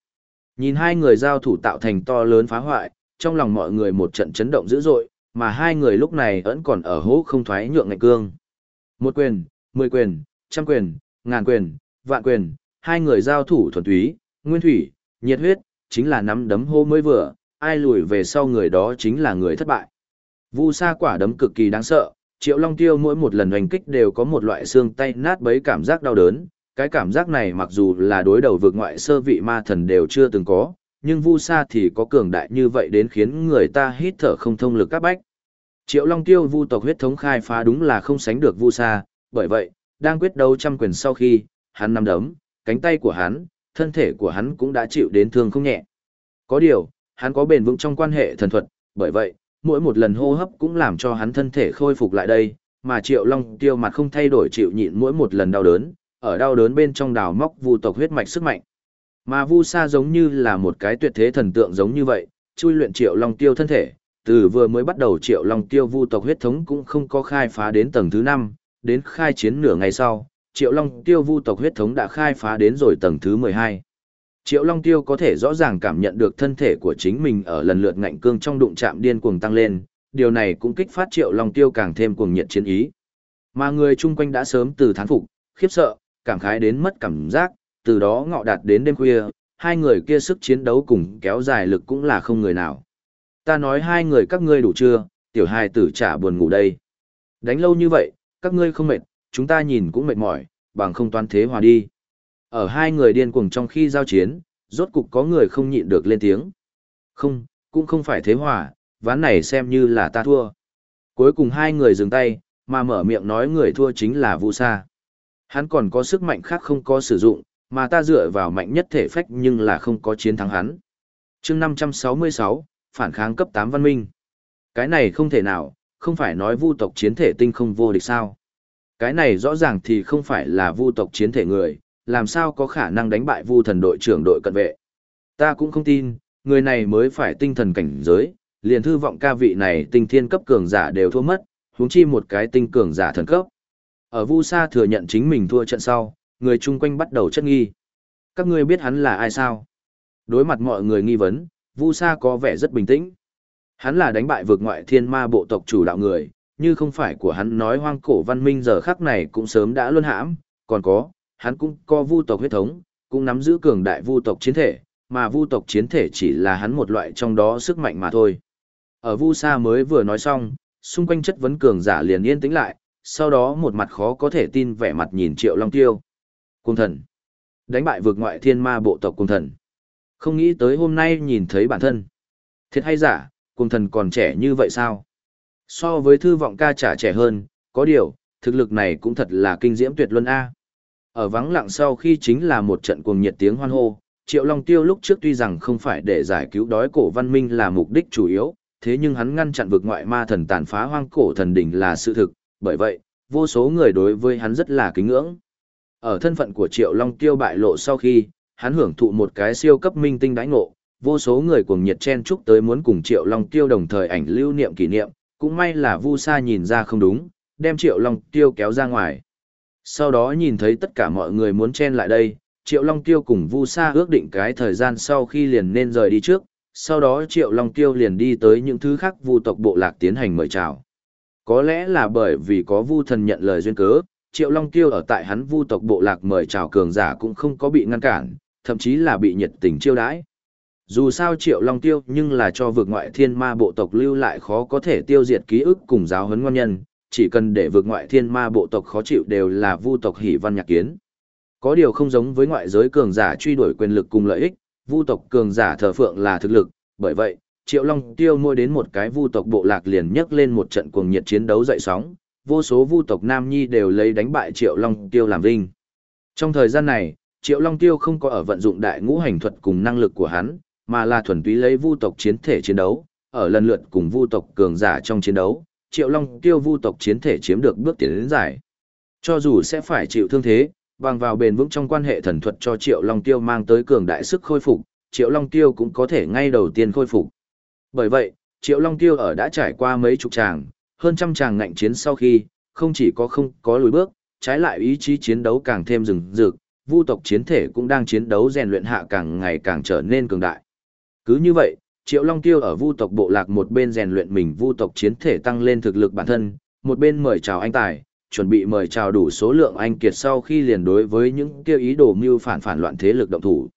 Nhìn hai người giao thủ tạo thành to lớn phá hoại, trong lòng mọi người một trận chấn động dữ dội, mà hai người lúc này vẫn còn ở hố không thoái nhượng ngạch cương. Một quyền, mười quyền, trăm quyền, ngàn quyền, vạn quyền, hai người giao thủ thuần túy, nguyên thủy, nhiệt huyết, chính là nắm đấm hô mới vừa, ai lùi về sau người đó chính là người thất bại. Vu sa quả đấm cực kỳ đáng sợ, Triệu Long Tiêu mỗi một lần hành kích đều có một loại xương tay nát bấy cảm giác đau đớn, cái cảm giác này mặc dù là đối đầu vượt ngoại sơ vị ma thần đều chưa từng có, nhưng Vu sa thì có cường đại như vậy đến khiến người ta hít thở không thông lực các bách. Triệu Long Tiêu vu tộc huyết thống khai phá đúng là không sánh được Vu sa, bởi vậy, đang quyết đấu trăm quyền sau khi, hắn nắm đấm, cánh tay của hắn, thân thể của hắn cũng đã chịu đến thương không nhẹ. Có điều, hắn có bền vững trong quan hệ thần thuật, bởi vậy, mỗi một lần hô hấp cũng làm cho hắn thân thể khôi phục lại đây, mà Triệu Long Tiêu mặt không thay đổi chịu nhịn mỗi một lần đau đớn, ở đau đớn bên trong đào móc vu tộc huyết mạch sức mạnh. Mà Vu Sa giống như là một cái tuyệt thế thần tượng giống như vậy, chui luyện Triệu Long Tiêu thân thể, từ vừa mới bắt đầu triệu long tiêu vu tộc huyết thống cũng không có khai phá đến tầng thứ năm đến khai chiến nửa ngày sau, triệu long tiêu vu tộc huyết thống đã khai phá đến rồi tầng thứ 12. Triệu Long Tiêu có thể rõ ràng cảm nhận được thân thể của chính mình ở lần lượt ngạnh cương trong đụng chạm điên cuồng tăng lên, điều này cũng kích phát Triệu Long Tiêu càng thêm cuồng nhiệt chiến ý. Mà người chung quanh đã sớm từ thán phục, khiếp sợ, cảm khái đến mất cảm giác, từ đó ngọ đạt đến đêm khuya, hai người kia sức chiến đấu cùng kéo dài lực cũng là không người nào. Ta nói hai người các ngươi đủ chưa, tiểu hài tử trả buồn ngủ đây. Đánh lâu như vậy, các ngươi không mệt, chúng ta nhìn cũng mệt mỏi, bằng không toán thế hòa đi. Ở hai người điên cuồng trong khi giao chiến, rốt cục có người không nhịn được lên tiếng. Không, cũng không phải thế hòa, ván này xem như là ta thua. Cuối cùng hai người dừng tay, mà mở miệng nói người thua chính là Vu Sa. Hắn còn có sức mạnh khác không có sử dụng, mà ta dựa vào mạnh nhất thể phách nhưng là không có chiến thắng hắn. chương 566, phản kháng cấp 8 văn minh. Cái này không thể nào, không phải nói vu tộc chiến thể tinh không vô địch sao. Cái này rõ ràng thì không phải là vu tộc chiến thể người, làm sao có khả năng đánh bại vu thần đội trưởng đội cận vệ. Ta cũng không tin, người này mới phải tinh thần cảnh giới, liền thư vọng ca vị này tinh thiên cấp cường giả đều thua mất, huống chi một cái tinh cường giả thần cấp. Ở Vu Sa thừa nhận chính mình thua trận sau, người chung quanh bắt đầu chất nghi. Các ngươi biết hắn là ai sao? Đối mặt mọi người nghi vấn, Vu Sa có vẻ rất bình tĩnh. Hắn là đánh bại vượt ngoại thiên ma bộ tộc chủ đạo người, như không phải của hắn nói hoang cổ văn minh giờ khắc này cũng sớm đã luân hãm, còn có, hắn cũng có vu tộc huyết thống, cũng nắm giữ cường đại vu tộc chiến thể, mà vu tộc chiến thể chỉ là hắn một loại trong đó sức mạnh mà thôi. Ở Vu Sa mới vừa nói xong, xung quanh chất vấn cường giả liền yên tĩnh lại, sau đó một mặt khó có thể tin vẻ mặt nhìn Triệu Long Tiêu. Cung thần. Đánh bại vượt ngoại thiên ma bộ tộc cung thần. Không nghĩ tới hôm nay nhìn thấy bản thân. Thiệt hay giả, cùng thần còn trẻ như vậy sao? So với thư vọng ca trả trẻ hơn, có điều, thực lực này cũng thật là kinh diễm tuyệt luân A. Ở vắng lặng sau khi chính là một trận cuồng nhiệt tiếng hoan hô, Triệu Long Tiêu lúc trước tuy rằng không phải để giải cứu đói cổ văn minh là mục đích chủ yếu, thế nhưng hắn ngăn chặn vực ngoại ma thần tàn phá hoang cổ thần đỉnh là sự thực, bởi vậy, vô số người đối với hắn rất là kính ngưỡng. Ở thân phận của Triệu Long Tiêu bại lộ sau khi, hắn hưởng thụ một cái siêu cấp minh tinh đãi ngộ, vô số người cuồng nhiệt chen chúc tới muốn cùng Triệu Long Tiêu đồng thời ảnh lưu niệm kỷ niệm, cũng may là Vu Sa nhìn ra không đúng, đem Triệu Long Tiêu kéo ra ngoài. Sau đó nhìn thấy tất cả mọi người muốn chen lại đây, Triệu Long Tiêu cùng Vu Sa ước định cái thời gian sau khi liền nên rời đi trước, sau đó Triệu Long Tiêu liền đi tới những thứ khác vu tộc bộ lạc tiến hành mời chào. Có lẽ là bởi vì có vu thần nhận lời duyên cớ, Triệu Long Tiêu ở tại hắn vu tộc bộ lạc mời chào cường giả cũng không có bị ngăn cản, thậm chí là bị nhiệt tình chiêu đãi. Dù sao Triệu Long Tiêu nhưng là cho vượt ngoại thiên ma bộ tộc lưu lại khó có thể tiêu diệt ký ức cùng giáo huấn ngon nhân, chỉ cần để vượt ngoại thiên ma bộ tộc khó chịu đều là vu tộc hỷ văn nhạc kiến. Có điều không giống với ngoại giới cường giả truy đuổi quyền lực cùng lợi ích, vu tộc cường giả thờ phượng là thực lực, bởi vậy, Triệu Long Tiêu mua đến một cái vu tộc bộ lạc liền nhấc lên một trận cuồng nhiệt chiến đấu dậy sóng, vô số vu tộc Nam Nhi đều lấy đánh bại Triệu Long Tiêu làm vinh. Trong thời gian này, Triệu Long Tiêu không có ở vận dụng đại ngũ hành thuật cùng năng lực của hắn, mà là thuần túy lấy vu tộc chiến thể chiến đấu, ở lần lượt cùng vu tộc cường giả trong chiến đấu, Triệu Long Tiêu vu tộc chiến thể chiếm được bước tiến đến giải. Cho dù sẽ phải chịu thương thế, bằng vào bền vững trong quan hệ thần thuật cho Triệu Long Tiêu mang tới cường đại sức khôi phục, Triệu Long Tiêu cũng có thể ngay đầu tiên khôi phục. Bởi vậy, Triệu Long Tiêu ở đã trải qua mấy chục tràng, hơn trăm tràng ngạnh chiến sau khi, không chỉ có không có lùi bước, trái lại ý chí chiến đấu càng thêm rừng rực, vu tộc chiến thể cũng đang chiến đấu rèn luyện hạ càng ngày càng trở nên cường đại. Cứ như vậy, Triệu Long Tiêu ở vu tộc bộ lạc một bên rèn luyện mình vu tộc chiến thể tăng lên thực lực bản thân, một bên mời chào anh tài, chuẩn bị mời chào đủ số lượng anh kiệt sau khi liền đối với những kêu ý đồ mưu phản phản loạn thế lực động thủ.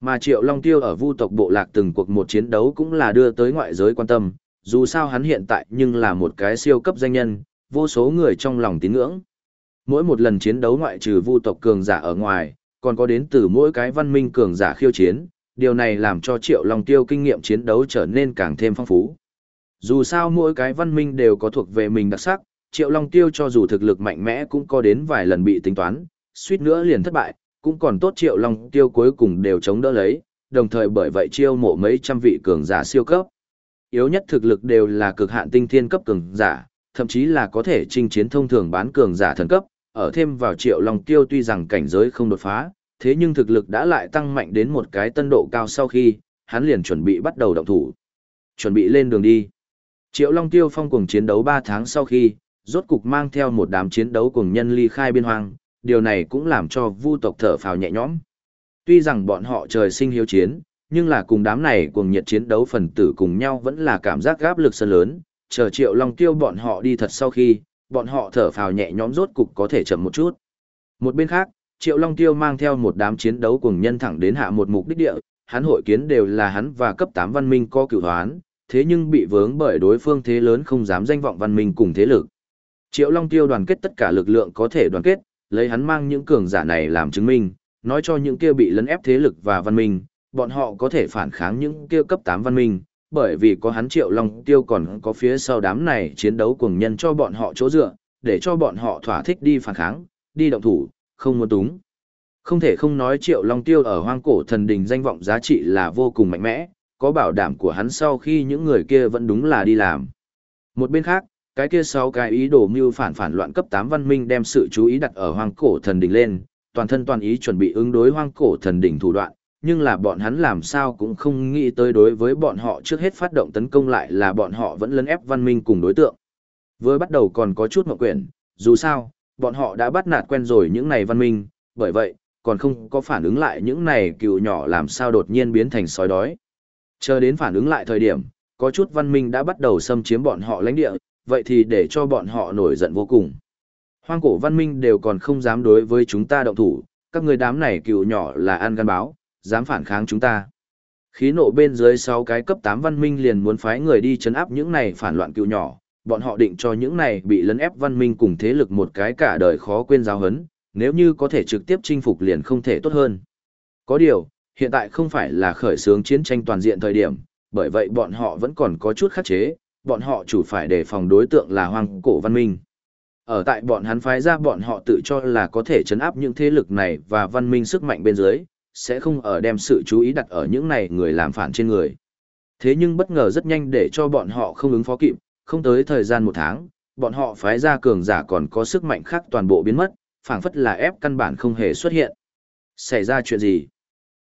Mà Triệu Long Tiêu ở vu tộc bộ lạc từng cuộc một chiến đấu cũng là đưa tới ngoại giới quan tâm, dù sao hắn hiện tại nhưng là một cái siêu cấp danh nhân, vô số người trong lòng tín ngưỡng. Mỗi một lần chiến đấu ngoại trừ vu tộc cường giả ở ngoài, còn có đến từ mỗi cái văn minh cường giả khiêu chiến, điều này làm cho Triệu Long Tiêu kinh nghiệm chiến đấu trở nên càng thêm phong phú. Dù sao mỗi cái văn minh đều có thuộc về mình đặc sắc, Triệu Long Tiêu cho dù thực lực mạnh mẽ cũng có đến vài lần bị tính toán, suýt nữa liền thất bại, cũng còn tốt Triệu Long Tiêu cuối cùng đều chống đỡ lấy, đồng thời bởi vậy chiêu mộ mấy trăm vị cường giả siêu cấp. Yếu nhất thực lực đều là cực hạn tinh thiên cấp cường giả, thậm chí là có thể chinh chiến thông thường bán cường giả thần cấp, ở thêm vào Triệu Long Tiêu tuy rằng cảnh giới không đột phá, thế nhưng thực lực đã lại tăng mạnh đến một cái tân độ cao sau khi, hắn liền chuẩn bị bắt đầu động thủ. Chuẩn bị lên đường đi. Triệu Long Tiêu phong cuồng chiến đấu 3 tháng sau khi, rốt cục mang theo một đám chiến đấu cùng nhân ly khai biên hoang, điều này cũng làm cho vu tộc thở phào nhẹ nhõm. Tuy rằng bọn họ trời sinh hiếu chiến, nhưng là cùng đám này cùng nhiệt chiến đấu phần tử cùng nhau vẫn là cảm giác gáp lực sân lớn, chờ Triệu Long Tiêu bọn họ đi thật sau khi, bọn họ thở phào nhẹ nhõm rốt cục có thể chậm một chút. Một bên khác, Triệu Long Tiêu mang theo một đám chiến đấu cùng nhân thẳng đến hạ một mục đích địa, hắn hội kiến đều là hắn và cấp 8 văn minh có cửu hoán, thế nhưng bị vướng bởi đối phương thế lớn không dám danh vọng văn minh cùng thế lực. Triệu Long Tiêu đoàn kết tất cả lực lượng có thể đoàn kết, lấy hắn mang những cường giả này làm chứng minh, nói cho những kia bị lấn ép thế lực và văn minh, bọn họ có thể phản kháng những kia cấp 8 văn minh, bởi vì có hắn Triệu Long Tiêu còn có phía sau đám này chiến đấu cùng nhân cho bọn họ chỗ dựa, để cho bọn họ thỏa thích đi phản kháng, đi động thủ, không muốn túng. Không thể không nói Triệu Long Tiêu ở hoang cổ thần đình danh vọng giá trị là vô cùng mạnh mẽ, có bảo đảm của hắn sau khi những người kia vẫn đúng là đi làm. Một bên khác, cái kia sau cái ý đồ mưu phản phản loạn cấp 8 văn minh đem sự chú ý đặt ở hoang cổ thần đỉnh lên, toàn thân toàn ý chuẩn bị ứng đối hoang cổ thần đỉnh thủ đoạn, nhưng là bọn hắn làm sao cũng không nghĩ tới đối với bọn họ trước hết phát động tấn công lại là bọn họ vẫn lấn ép văn minh cùng đối tượng. với bắt đầu còn có chút mộng quyển, dù sao, bọn họ đã bắt nạt quen rồi những này văn minh, bởi vậy, còn không có phản ứng lại những này cựu nhỏ làm sao đột nhiên biến thành sói đói. Chờ đến phản ứng lại thời điểm, có chút văn minh đã bắt đầu xâm chiếm bọn họ lãnh địa, vậy thì để cho bọn họ nổi giận vô cùng. Hoang cổ văn minh đều còn không dám đối với chúng ta động thủ, các người đám này cựu nhỏ là ăn gan báo, dám phản kháng chúng ta. Khí nộ bên dưới 6 cái cấp 8 văn minh liền muốn phái người đi chấn áp những này phản loạn cựu nhỏ, bọn họ định cho những này bị lấn ép văn minh cùng thế lực một cái cả đời khó quên giáo hấn, nếu như có thể trực tiếp chinh phục liền không thể tốt hơn. Có điều, hiện tại không phải là khởi xướng chiến tranh toàn diện thời điểm, bởi vậy bọn họ vẫn còn có chút khắc chế, bọn họ chủ phải đề phòng đối tượng là hoang cổ văn minh. Ở tại bọn hắn phái ra bọn họ tự cho là có thể chấn áp những thế lực này và văn minh sức mạnh bên dưới, sẽ không ở đem sự chú ý đặt ở những này người làm phản trên người. Thế nhưng bất ngờ rất nhanh để cho bọn họ không ứng phó kịp, không tới thời gian một tháng, bọn họ phái ra cường giả còn có sức mạnh khác toàn bộ biến mất, phảng phất là ép căn bản không hề xuất hiện. Xảy ra chuyện gì?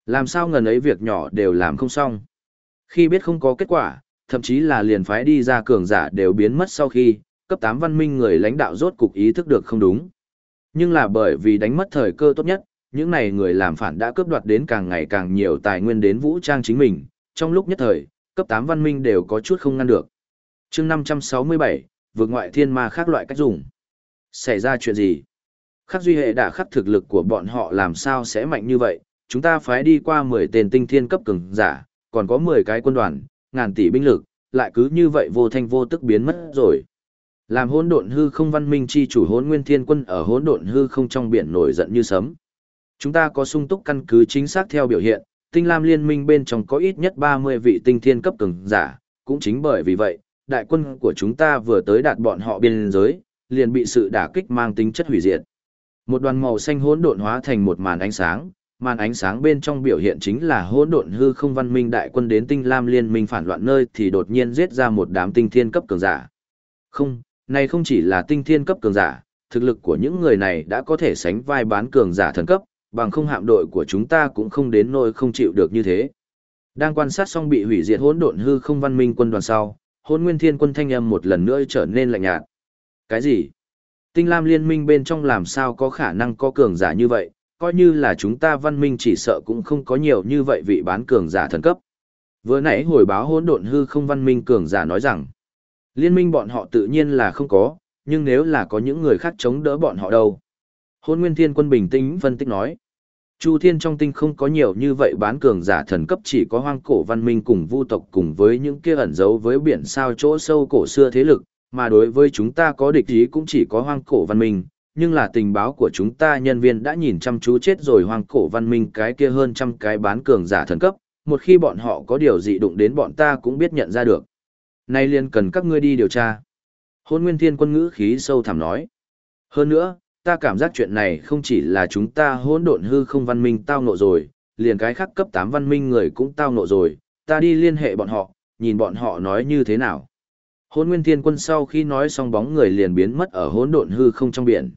Làm sao ngần ấy việc nhỏ đều làm không xong? Khi biết không có kết quả, thậm chí là liền phái đi ra cường giả đều biến mất sau khi, cấp 8 văn minh người lãnh đạo rốt cục ý thức được không đúng. Nhưng là bởi vì đánh mất thời cơ tốt nhất, những này người làm phản đã cướp đoạt đến càng ngày càng nhiều tài nguyên đến vũ trang chính mình, trong lúc nhất thời, cấp 8 văn minh đều có chút không ngăn được. chương 567, vượt ngoại thiên ma khác loại cách dùng. Xảy ra chuyện gì? Khắc duy hệ đã khắc thực lực của bọn họ làm sao sẽ mạnh như vậy, chúng ta phái đi qua 10 tên tinh thiên cấp cường giả, còn có 10 cái quân đoàn, ngàn tỷ binh lực, lại cứ như vậy vô thanh vô tức biến mất rồi. Làm hỗn độn hư không văn minh chi chủ hỗn nguyên thiên quân ở hỗn độn hư không trong biển nổi giận như sấm. Chúng ta có sung túc căn cứ chính xác theo biểu hiện, tinh lam liên minh bên trong có ít nhất 30 vị tinh thiên cấp cường giả, cũng chính bởi vì vậy, đại quân của chúng ta vừa tới đạt bọn họ biên giới, liền bị sự đả kích mang tính chất hủy diệt. Một đoàn màu xanh hỗn độn hóa thành một màn ánh sáng, màn ánh sáng bên trong biểu hiện chính là hỗn độn hư không văn minh đại quân đến tinh lam liên minh phản loạn nơi thì đột nhiên giết ra một đám tinh thiên cấp cường giả. Không, này không chỉ là tinh thiên cấp cường giả, thực lực của những người này đã có thể sánh vai bán cường giả thần cấp, bằng không hạm đội của chúng ta cũng không đến nỗi không chịu được như thế. Đang quan sát xong bị hủy diệt hỗn độn hư không văn minh quân đoàn sau, hỗn nguyên thiên quân thanh âm một lần nữa trở nên lạnh nhạt. Cái gì? Tinh Lam liên minh bên trong làm sao có khả năng có cường giả như vậy, coi như là chúng ta văn minh chỉ sợ cũng không có nhiều như vậy vị bán cường giả thần cấp. Vừa nãy hồi báo hỗn độn hư không văn minh cường giả nói rằng, liên minh bọn họ tự nhiên là không có, nhưng nếu là có những người khác chống đỡ bọn họ đâu. Hôn Nguyên Thiên Quân bình tĩnh phân tích nói, Chu Thiên trong tinh không có nhiều như vậy bán cường giả thần cấp chỉ có hoang cổ văn minh cùng vu tộc cùng với những kia ẩn giấu với biển sao chỗ sâu cổ xưa thế lực, mà đối với chúng ta có địch ý cũng chỉ có hoang cổ văn minh, nhưng là tình báo của chúng ta nhân viên đã nhìn chăm chú chết rồi hoang cổ văn minh cái kia hơn trăm cái bán cường giả thần cấp, một khi bọn họ có điều gì đụng đến bọn ta cũng biết nhận ra được. Nay liền cần các ngươi đi điều tra. Hôn Nguyên Thiên quân ngữ khí sâu thẳm nói. Hơn nữa, ta cảm giác chuyện này không chỉ là chúng ta hỗn độn hư không văn minh tao nộ rồi, liền cái khác cấp 8 văn minh người cũng tao nộ rồi, ta đi liên hệ bọn họ, nhìn bọn họ nói như thế nào. Hôn Nguyên Thiên Quân sau khi nói xong bóng người liền biến mất ở hỗn độn hư không trong biển.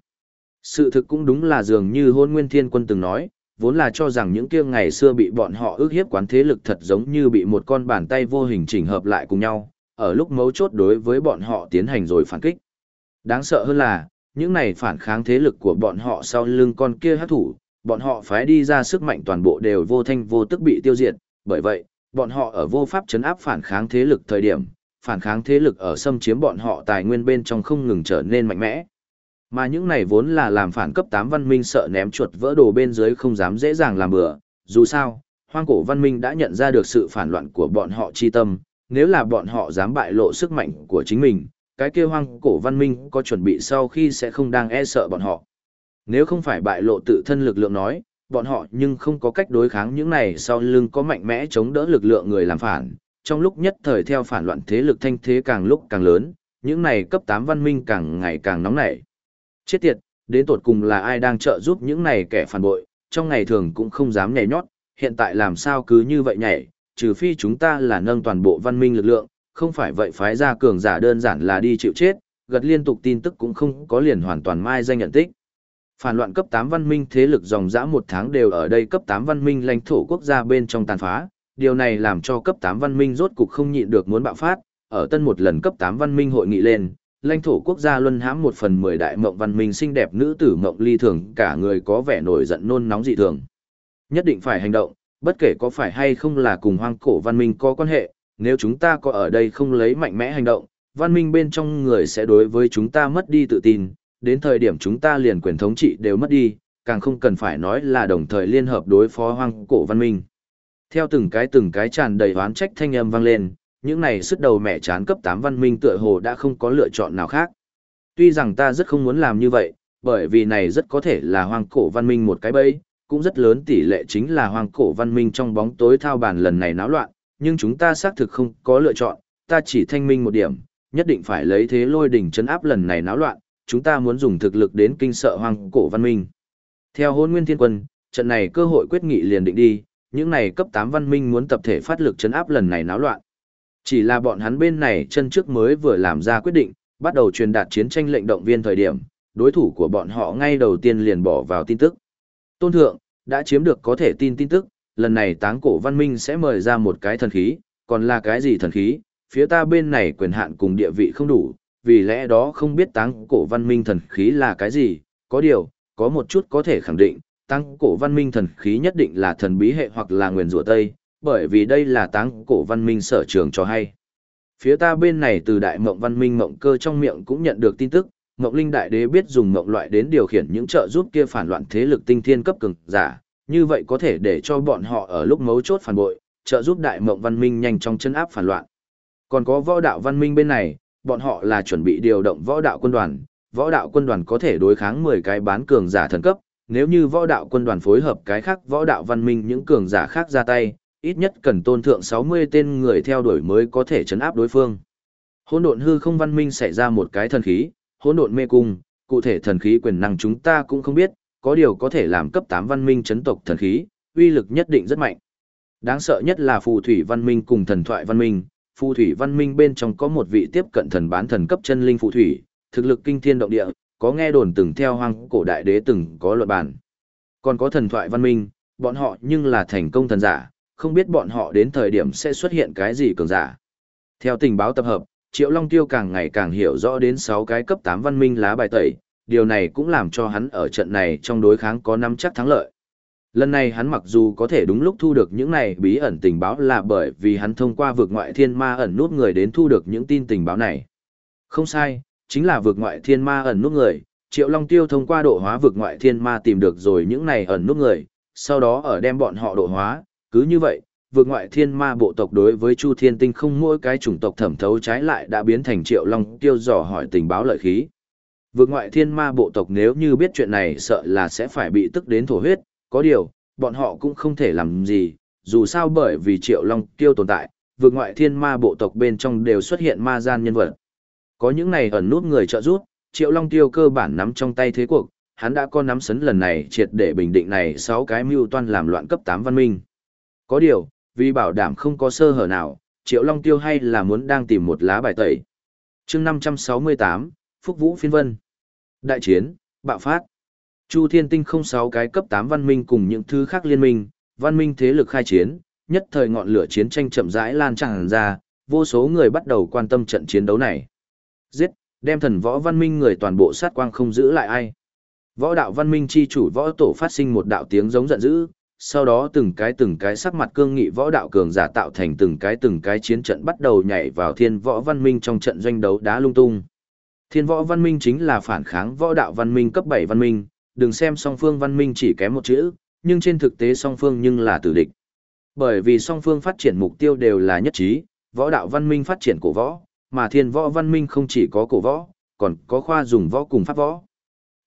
Sự thực cũng đúng là dường như Hôn Nguyên Thiên Quân từng nói, vốn là cho rằng những kia ngày xưa bị bọn họ ước hiếp quán thế lực thật giống như bị một con bàn tay vô hình chỉnh hợp lại cùng nhau, ở lúc mấu chốt đối với bọn họ tiến hành rồi phản kích. Đáng sợ hơn là, những này phản kháng thế lực của bọn họ sau lưng con kia hát thủ, bọn họ phái đi ra sức mạnh toàn bộ đều vô thanh vô tức bị tiêu diệt, bởi vậy, bọn họ ở vô pháp chấn áp phản kháng thế lực thời điểm, phản kháng thế lực ở xâm chiếm bọn họ tài nguyên bên trong không ngừng trở nên mạnh mẽ. Mà những này vốn là làm phản cấp 8 văn minh sợ ném chuột vỡ đồ bên dưới không dám dễ dàng làm bừa, dù sao, hoang cổ văn minh đã nhận ra được sự phản loạn của bọn họ chi tâm, nếu là bọn họ dám bại lộ sức mạnh của chính mình, cái kia hoang cổ văn minh có chuẩn bị sau khi sẽ không đang e sợ bọn họ. Nếu không phải bại lộ tự thân lực lượng nói, bọn họ nhưng không có cách đối kháng những này sau lưng có mạnh mẽ chống đỡ lực lượng người làm phản. Trong lúc nhất thời theo phản loạn thế lực thanh thế càng lúc càng lớn, những này cấp 8 văn minh càng ngày càng nóng nảy. Chết tiệt, đến tột cùng là ai đang trợ giúp những này kẻ phản bội, trong ngày thường cũng không dám nhảy nhót, hiện tại làm sao cứ như vậy nhảy, trừ phi chúng ta là nâng toàn bộ văn minh lực lượng, không phải vậy phái ra cường giả đơn giản là đi chịu chết, gật liên tục tin tức cũng không có liền hoàn toàn mai danh nhận tích. Phản loạn cấp 8 văn minh thế lực dòng dã một tháng đều ở đây cấp 8 văn minh lãnh thổ quốc gia bên trong tàn phá, điều này làm cho cấp 8 văn minh rốt cục không nhịn được muốn bạo phát, ở tân một lần cấp 8 văn minh hội nghị lên, lãnh thổ quốc gia luân hãm một phần 10 đại mộng văn minh xinh đẹp nữ tử mộng ly thường, cả người có vẻ nổi giận nôn nóng dị thường. Nhất định phải hành động, bất kể có phải hay không là cùng hoang cổ văn minh có quan hệ, nếu chúng ta có ở đây không lấy mạnh mẽ hành động, văn minh bên trong người sẽ đối với chúng ta mất đi tự tin, đến thời điểm chúng ta liền quyền thống trị đều mất đi, càng không cần phải nói là đồng thời liên hợp đối phó hoang cổ văn minh. Theo từng cái từng cái tràn đầy oán trách thanh âm vang lên, những này sức đầu mẹ chán cấp 8 văn minh tựa hồ đã không có lựa chọn nào khác. Tuy rằng ta rất không muốn làm như vậy, bởi vì này rất có thể là hoang cổ văn minh một cái bẫy, cũng rất lớn tỷ lệ chính là hoang cổ văn minh trong bóng tối thao bàn lần này náo loạn, nhưng chúng ta xác thực không có lựa chọn, ta chỉ thanh minh một điểm, nhất định phải lấy thế lôi đỉnh chấn áp lần này náo loạn, chúng ta muốn dùng thực lực đến kinh sợ hoang cổ văn minh. Theo hôn nguyên thiên quân, trận này cơ hội quyết nghị liền định đi, những này cấp 8 văn minh muốn tập thể phát lực chấn áp lần này náo loạn. Chỉ là bọn hắn bên này chân trước mới vừa làm ra quyết định, bắt đầu truyền đạt chiến tranh lệnh động viên thời điểm, đối thủ của bọn họ ngay đầu tiên liền bỏ vào tin tức. Tôn thượng, đã chiếm được có thể tin tin tức, lần này táng cổ văn minh sẽ mời ra một cái thần khí, còn là cái gì thần khí, phía ta bên này quyền hạn cùng địa vị không đủ, vì lẽ đó không biết táng cổ văn minh thần khí là cái gì, có điều, có một chút có thể khẳng định, táng cổ văn minh thần khí nhất định là thần bí hệ hoặc là nguyền rủa Tây, bởi vì đây là táng cổ văn minh sở trường cho hay. Phía ta bên này từ đại mộng văn minh mộng cơ trong miệng cũng nhận được tin tức, mộng linh đại đế biết dùng mộng loại đến điều khiển những trợ giúp kia phản loạn thế lực tinh thiên cấp cường giả, như vậy có thể để cho bọn họ ở lúc mấu chốt phản bội, trợ giúp đại mộng văn minh nhanh chóng chân áp phản loạn. Còn có võ đạo văn minh bên này, bọn họ là chuẩn bị điều động võ đạo quân đoàn, võ đạo quân đoàn có thể đối kháng 10 cái bán cường giả thần cấp, nếu như võ đạo quân đoàn phối hợp cái khác võ đạo văn minh những cường giả khác ra tay, ít nhất cần tôn thượng 60 tên người theo đuổi mới có thể chấn áp đối phương. Hỗn độn hư không văn minh xảy ra một cái thần khí, hỗn độn mê cung, cụ thể thần khí quyền năng chúng ta cũng không biết, có điều có thể làm cấp 8 văn minh chấn tộc thần khí, uy lực nhất định rất mạnh. Đáng sợ nhất là phù thủy văn minh cùng thần thoại văn minh, phù thủy văn minh bên trong có một vị tiếp cận thần bán thần cấp chân linh phù thủy, thực lực kinh thiên động địa, có nghe đồn từng theo hoang cổ đại đế từng có luận bản. Còn có thần thoại văn minh, bọn họ nhưng là thành công thần giả, không biết bọn họ đến thời điểm sẽ xuất hiện cái gì cường giả. Theo tình báo tập hợp, Triệu Long Tiêu càng ngày càng hiểu rõ đến 6 cái cấp 8 văn minh lá bài tẩy, điều này cũng làm cho hắn ở trận này trong đối kháng có năm chắc thắng lợi. Lần này hắn mặc dù có thể đúng lúc thu được những này bí ẩn tình báo là bởi vì hắn thông qua vượt ngoại thiên ma ẩn nút người đến thu được những tin tình báo này. Không sai, chính là vượt ngoại thiên ma ẩn nút người, Triệu Long Tiêu thông qua độ hóa vượt ngoại thiên ma tìm được rồi những này ẩn nút người, sau đó ở đem bọn họ độ hóa, cứ như vậy, vượt ngoại thiên ma bộ tộc đối với Chu Thiên Tinh không mỗi cái chủng tộc thẩm thấu trái lại đã biến thành Triệu Long Tiêu dò hỏi tình báo lợi khí. Vượt ngoại thiên ma bộ tộc nếu như biết chuyện này sợ là sẽ phải bị tức đến thổ huyết, có điều, bọn họ cũng không thể làm gì, dù sao bởi vì triệu long tiêu tồn tại, vượt ngoại thiên ma bộ tộc bên trong đều xuất hiện ma gian nhân vật. Có những này ẩn nút người trợ giúp, triệu long tiêu cơ bản nắm trong tay thế cuộc, hắn đã có nắm sấn lần này triệt để bình định này 6 cái mưu toan làm loạn cấp 8 văn minh. Có điều, vì bảo đảm không có sơ hở nào, triệu long tiêu hay là muốn đang tìm một lá bài tẩy. chương 568, Phúc Vũ Phiên Vân. Đại chiến, bạo phát. Chu Thiên Tinh không sáu cái cấp 8 văn minh cùng những thứ khác liên minh, văn minh thế lực khai chiến, nhất thời ngọn lửa chiến tranh chậm rãi lan tràn ra, vô số người bắt đầu quan tâm trận chiến đấu này. Giết, đem thần võ văn minh người toàn bộ sát quang không giữ lại ai. Võ đạo văn minh chi chủ võ tổ phát sinh một đạo tiếng giống giận dữ, sau đó từng cái từng cái sắc mặt cương nghị võ đạo cường giả tạo thành từng cái từng cái chiến trận bắt đầu nhảy vào thiên võ văn minh trong trận doanh đấu đá lung tung. Thiên võ văn minh chính là phản kháng võ đạo văn minh cấp 7 văn minh, đừng xem song phương văn minh chỉ kém một chữ, nhưng trên thực tế song phương nhưng là tử địch. Bởi vì song phương phát triển mục tiêu đều là nhất trí, võ đạo văn minh phát triển cổ võ, mà thiên võ văn minh không chỉ có cổ võ, còn có khoa dùng võ cùng pháp võ.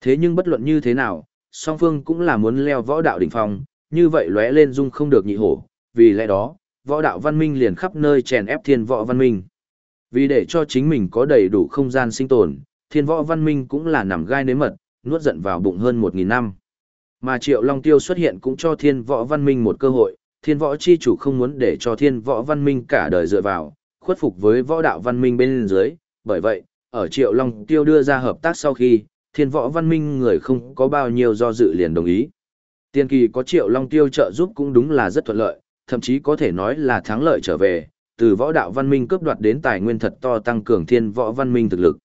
Thế nhưng bất luận như thế nào, song phương cũng là muốn leo võ đạo đỉnh phong, như vậy lóe lên dung không được nhị hổ, vì lẽ đó, võ đạo văn minh liền khắp nơi chèn ép thiên võ văn minh. Vì để cho chính mình có đầy đủ không gian sinh tồn, thiên võ văn minh cũng là nằm gai nếm mật, nuốt giận vào bụng hơn 1.000 năm. Mà Triệu Long Tiêu xuất hiện cũng cho thiên võ văn minh một cơ hội, thiên võ chi chủ không muốn để cho thiên võ văn minh cả đời dựa vào, khuất phục với võ đạo văn minh bên dưới, bởi vậy, ở Triệu Long Tiêu đưa ra hợp tác sau khi, thiên võ văn minh người không có bao nhiêu do dự liền đồng ý. Tiên kỳ có Triệu Long Tiêu trợ giúp cũng đúng là rất thuận lợi, thậm chí có thể nói là thắng lợi trở về, từ võ đạo văn minh cướp đoạt đến tài nguyên thật to tăng cường thiên võ văn minh thực lực.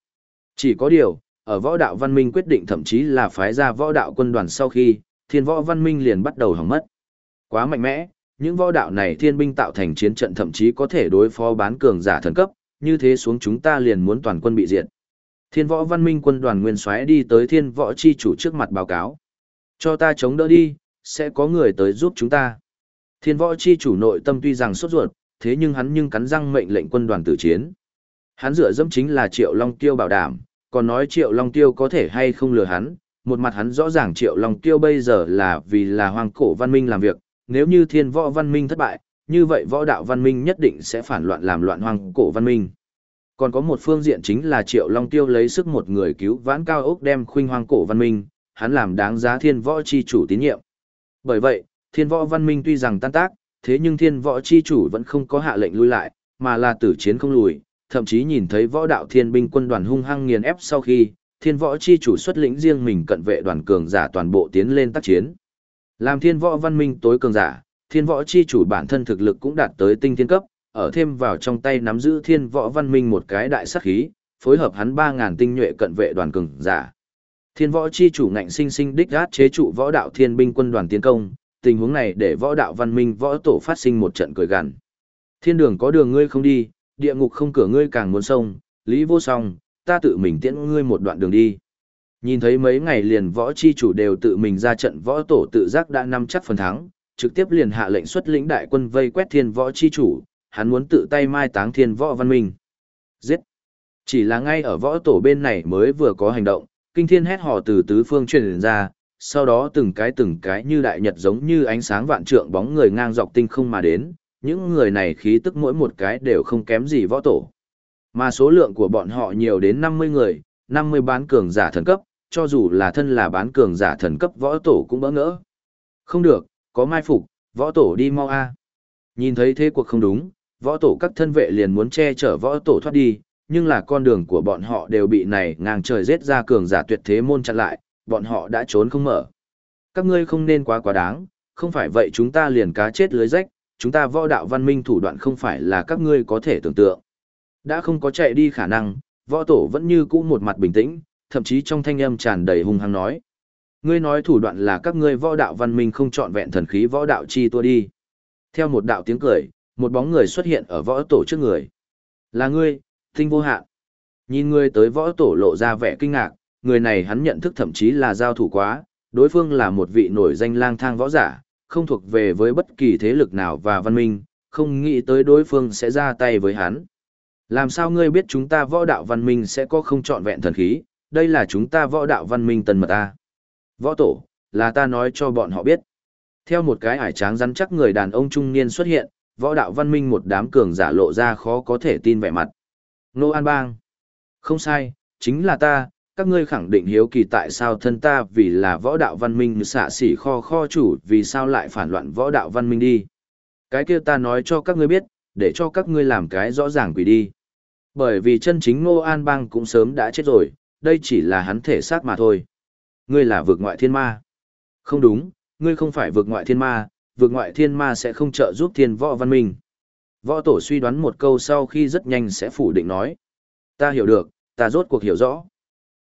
Chỉ có điều, ở võ đạo văn minh quyết định thậm chí là phái ra võ đạo quân đoàn sau khi, thiên võ văn minh liền bắt đầu hỏng mất. Quá mạnh mẽ, những võ đạo này thiên binh tạo thành chiến trận thậm chí có thể đối phó bán cường giả thần cấp, như thế xuống chúng ta liền muốn toàn quân bị diệt. Thiên võ văn minh quân đoàn nguyên soái đi tới thiên võ chi chủ trước mặt báo cáo. Cho ta chống đỡ đi, sẽ có người tới giúp chúng ta. Thiên võ chi chủ nội tâm tuy rằng sốt ruột, thế nhưng hắn nhưng cắn răng mệnh lệnh quân đoàn tử chiến. Hắn dựa dẫm chính là Triệu Long Tiêu bảo đảm, còn nói Triệu Long Tiêu có thể hay không lừa hắn, một mặt hắn rõ ràng Triệu Long Tiêu bây giờ là vì là hoàng cổ văn minh làm việc, nếu như thiên võ văn minh thất bại, như vậy võ đạo văn minh nhất định sẽ phản loạn làm loạn hoàng cổ văn minh. Còn có một phương diện chính là Triệu Long Tiêu lấy sức một người cứu vãn cao ốc đem khuynh hoàng cổ văn minh, hắn làm đáng giá thiên võ chi chủ tín nhiệm. Bởi vậy, thiên võ văn minh tuy rằng tan tác, thế nhưng thiên võ chi chủ vẫn không có hạ lệnh lui lại, mà là tử chiến không lùi, thậm chí nhìn thấy võ đạo thiên binh quân đoàn hung hăng nghiền ép sau khi, thiên võ chi chủ xuất lĩnh riêng mình cận vệ đoàn cường giả toàn bộ tiến lên tác chiến. Làm thiên võ văn minh tối cường giả, thiên võ chi chủ bản thân thực lực cũng đạt tới tinh thiên cấp, ở thêm vào trong tay nắm giữ thiên võ văn minh một cái đại sát khí, phối hợp hắn 3000 tinh nhuệ cận vệ đoàn cường giả. Thiên võ chi chủ ngạnh sinh sinh đích gát chế trụ võ đạo thiên binh quân đoàn tiến công, tình huống này để võ đạo văn minh võ tổ phát sinh một trận cười gằn. Thiên đường có đường ngươi không đi, địa ngục không cửa ngươi càng muốn sông, lý vô song, ta tự mình tiễn ngươi một đoạn đường đi. Nhìn thấy mấy ngày liền võ chi chủ đều tự mình ra trận võ tổ tự giác đã nắm chắc phần thắng, trực tiếp liền hạ lệnh xuất lĩnh đại quân vây quét thiên võ chi chủ, hắn muốn tự tay mai táng thiên võ văn minh. Giết! Chỉ là ngay ở võ tổ bên này mới vừa có hành động, kinh thiên hét hò từ tứ phương truyền ra, sau đó từng cái từng cái như đại nhật giống như ánh sáng vạn trượng bóng người ngang dọc tinh không mà đến, những người này khí tức mỗi một cái đều không kém gì võ tổ. Mà số lượng của bọn họ nhiều đến 50 người, 50 bán cường giả thần cấp, cho dù là thân là bán cường giả thần cấp võ tổ cũng bỡ ngỡ. Không được, có mai phục, võ tổ đi mau a. Nhìn thấy thế cuộc không đúng, võ tổ các thân vệ liền muốn che chở võ tổ thoát đi, nhưng là con đường của bọn họ đều bị này ngang trời giết ra cường giả tuyệt thế môn chặn lại, bọn họ đã trốn không mở. Các ngươi không nên quá quá đáng, không phải vậy chúng ta liền cá chết lưới rách, chúng ta võ đạo văn minh thủ đoạn không phải là các ngươi có thể tưởng tượng. Đã không có chạy đi khả năng, võ tổ vẫn như cũ một mặt bình tĩnh, thậm chí trong thanh âm tràn đầy hung hăng nói. Ngươi nói thủ đoạn là các ngươi võ đạo văn minh không chọn vẹn thần khí võ đạo chi tua đi. Theo một đạo tiếng cười, một bóng người xuất hiện ở võ tổ trước người. Là ngươi, tinh vô hạn. Nhìn ngươi tới võ tổ lộ ra vẻ kinh ngạc, người này hắn nhận thức thậm chí là giao thủ quá, đối phương là một vị nổi danh lang thang võ giả, không thuộc về với bất kỳ thế lực nào và văn minh, không nghĩ tới đối phương sẽ ra tay với hắn. Làm sao ngươi biết chúng ta võ đạo văn minh sẽ có không trọn vẹn thần khí, đây là chúng ta võ đạo văn minh tần mật ta. Võ tổ, là ta nói cho bọn họ biết. Theo một cái ải tráng rắn chắc người đàn ông trung niên xuất hiện, võ đạo văn minh một đám cường giả lộ ra khó có thể tin vẻ mặt. Nô An Bang. Không sai, chính là ta, các ngươi khẳng định hiếu kỳ tại sao thân ta vì là võ đạo văn minh xạ xỉ kho kho chủ vì sao lại phản loạn võ đạo văn minh đi. Cái kia ta nói cho các ngươi biết, để cho các ngươi làm cái rõ ràng quỷ đi. Bởi vì chân chính Ngô An Bang cũng sớm đã chết rồi, đây chỉ là hắn thể xác mà thôi. Ngươi là vực ngoại thiên ma. Không đúng, ngươi không phải vực ngoại thiên ma, vực ngoại thiên ma sẽ không trợ giúp thiên võ văn minh. Võ tổ suy đoán một câu sau khi rất nhanh sẽ phủ định nói. Ta hiểu được, ta rốt cuộc hiểu rõ.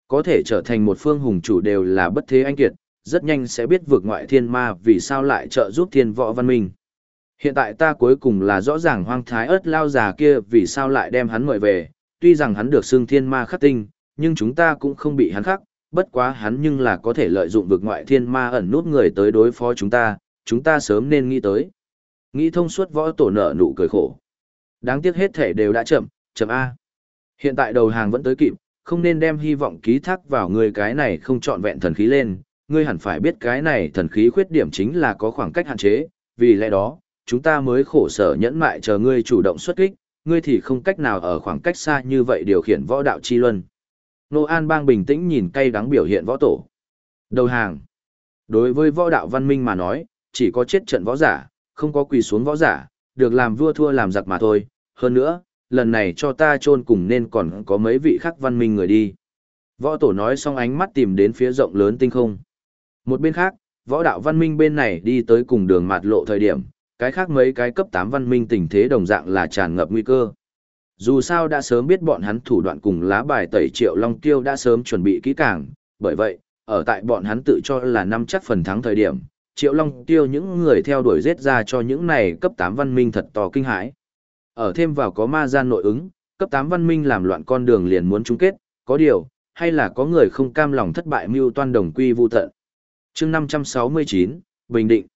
Có thể trở thành một phương hùng chủ đều là bất thế anh kiệt, rất nhanh sẽ biết vượt ngoại thiên ma vì sao lại trợ giúp thiên võ văn minh. Hiện tại ta cuối cùng là rõ ràng hoang thái ớt lao già kia vì sao lại đem hắn mời về, tuy rằng hắn được xưng thiên ma khắc tinh, nhưng chúng ta cũng không bị hắn khắc, bất quá hắn nhưng là có thể lợi dụng vực ngoại thiên ma ẩn nút người tới đối phó chúng ta, chúng ta sớm nên nghĩ tới. Nghĩ thông suốt võ tổ nợ nụ cười khổ. Đáng tiếc hết thể đều đã chậm, chậm A. Hiện tại đầu hàng vẫn tới kịp, không nên đem hy vọng ký thác vào người cái này không trọn vẹn thần khí lên, ngươi hẳn phải biết cái này thần khí khuyết điểm chính là có khoảng cách hạn chế, vì lẽ đó, chúng ta mới khổ sở nhẫn mại chờ ngươi chủ động xuất kích, ngươi thì không cách nào ở khoảng cách xa như vậy điều khiển võ đạo chi luân. Nô An Bang bình tĩnh nhìn cay đắng biểu hiện võ tổ. Đầu hàng. Đối với võ đạo văn minh mà nói, chỉ có chết trận võ giả, không có quỳ xuống võ giả, được làm vua thua làm giặc mà thôi. Hơn nữa, lần này cho ta chôn cùng nên còn có mấy vị khắc văn minh người đi. Võ tổ nói xong ánh mắt tìm đến phía rộng lớn tinh không. Một bên khác, võ đạo văn minh bên này đi tới cùng đường mạt lộ thời điểm, cái khác mấy cái cấp 8 văn minh tình thế đồng dạng là tràn ngập nguy cơ. Dù sao đã sớm biết bọn hắn thủ đoạn cùng lá bài tẩy triệu long tiêu đã sớm chuẩn bị kỹ càng, bởi vậy, ở tại bọn hắn tự cho là năm chắc phần thắng thời điểm, triệu long tiêu những người theo đuổi giết ra cho những này cấp 8 văn minh thật to kinh hãi. Ở thêm vào có ma gian nội ứng, cấp 8 văn minh làm loạn con đường liền muốn chung kết, có điều, hay là có người không cam lòng thất bại mưu toan đồng quy vu tận. chương 569, Bình Định.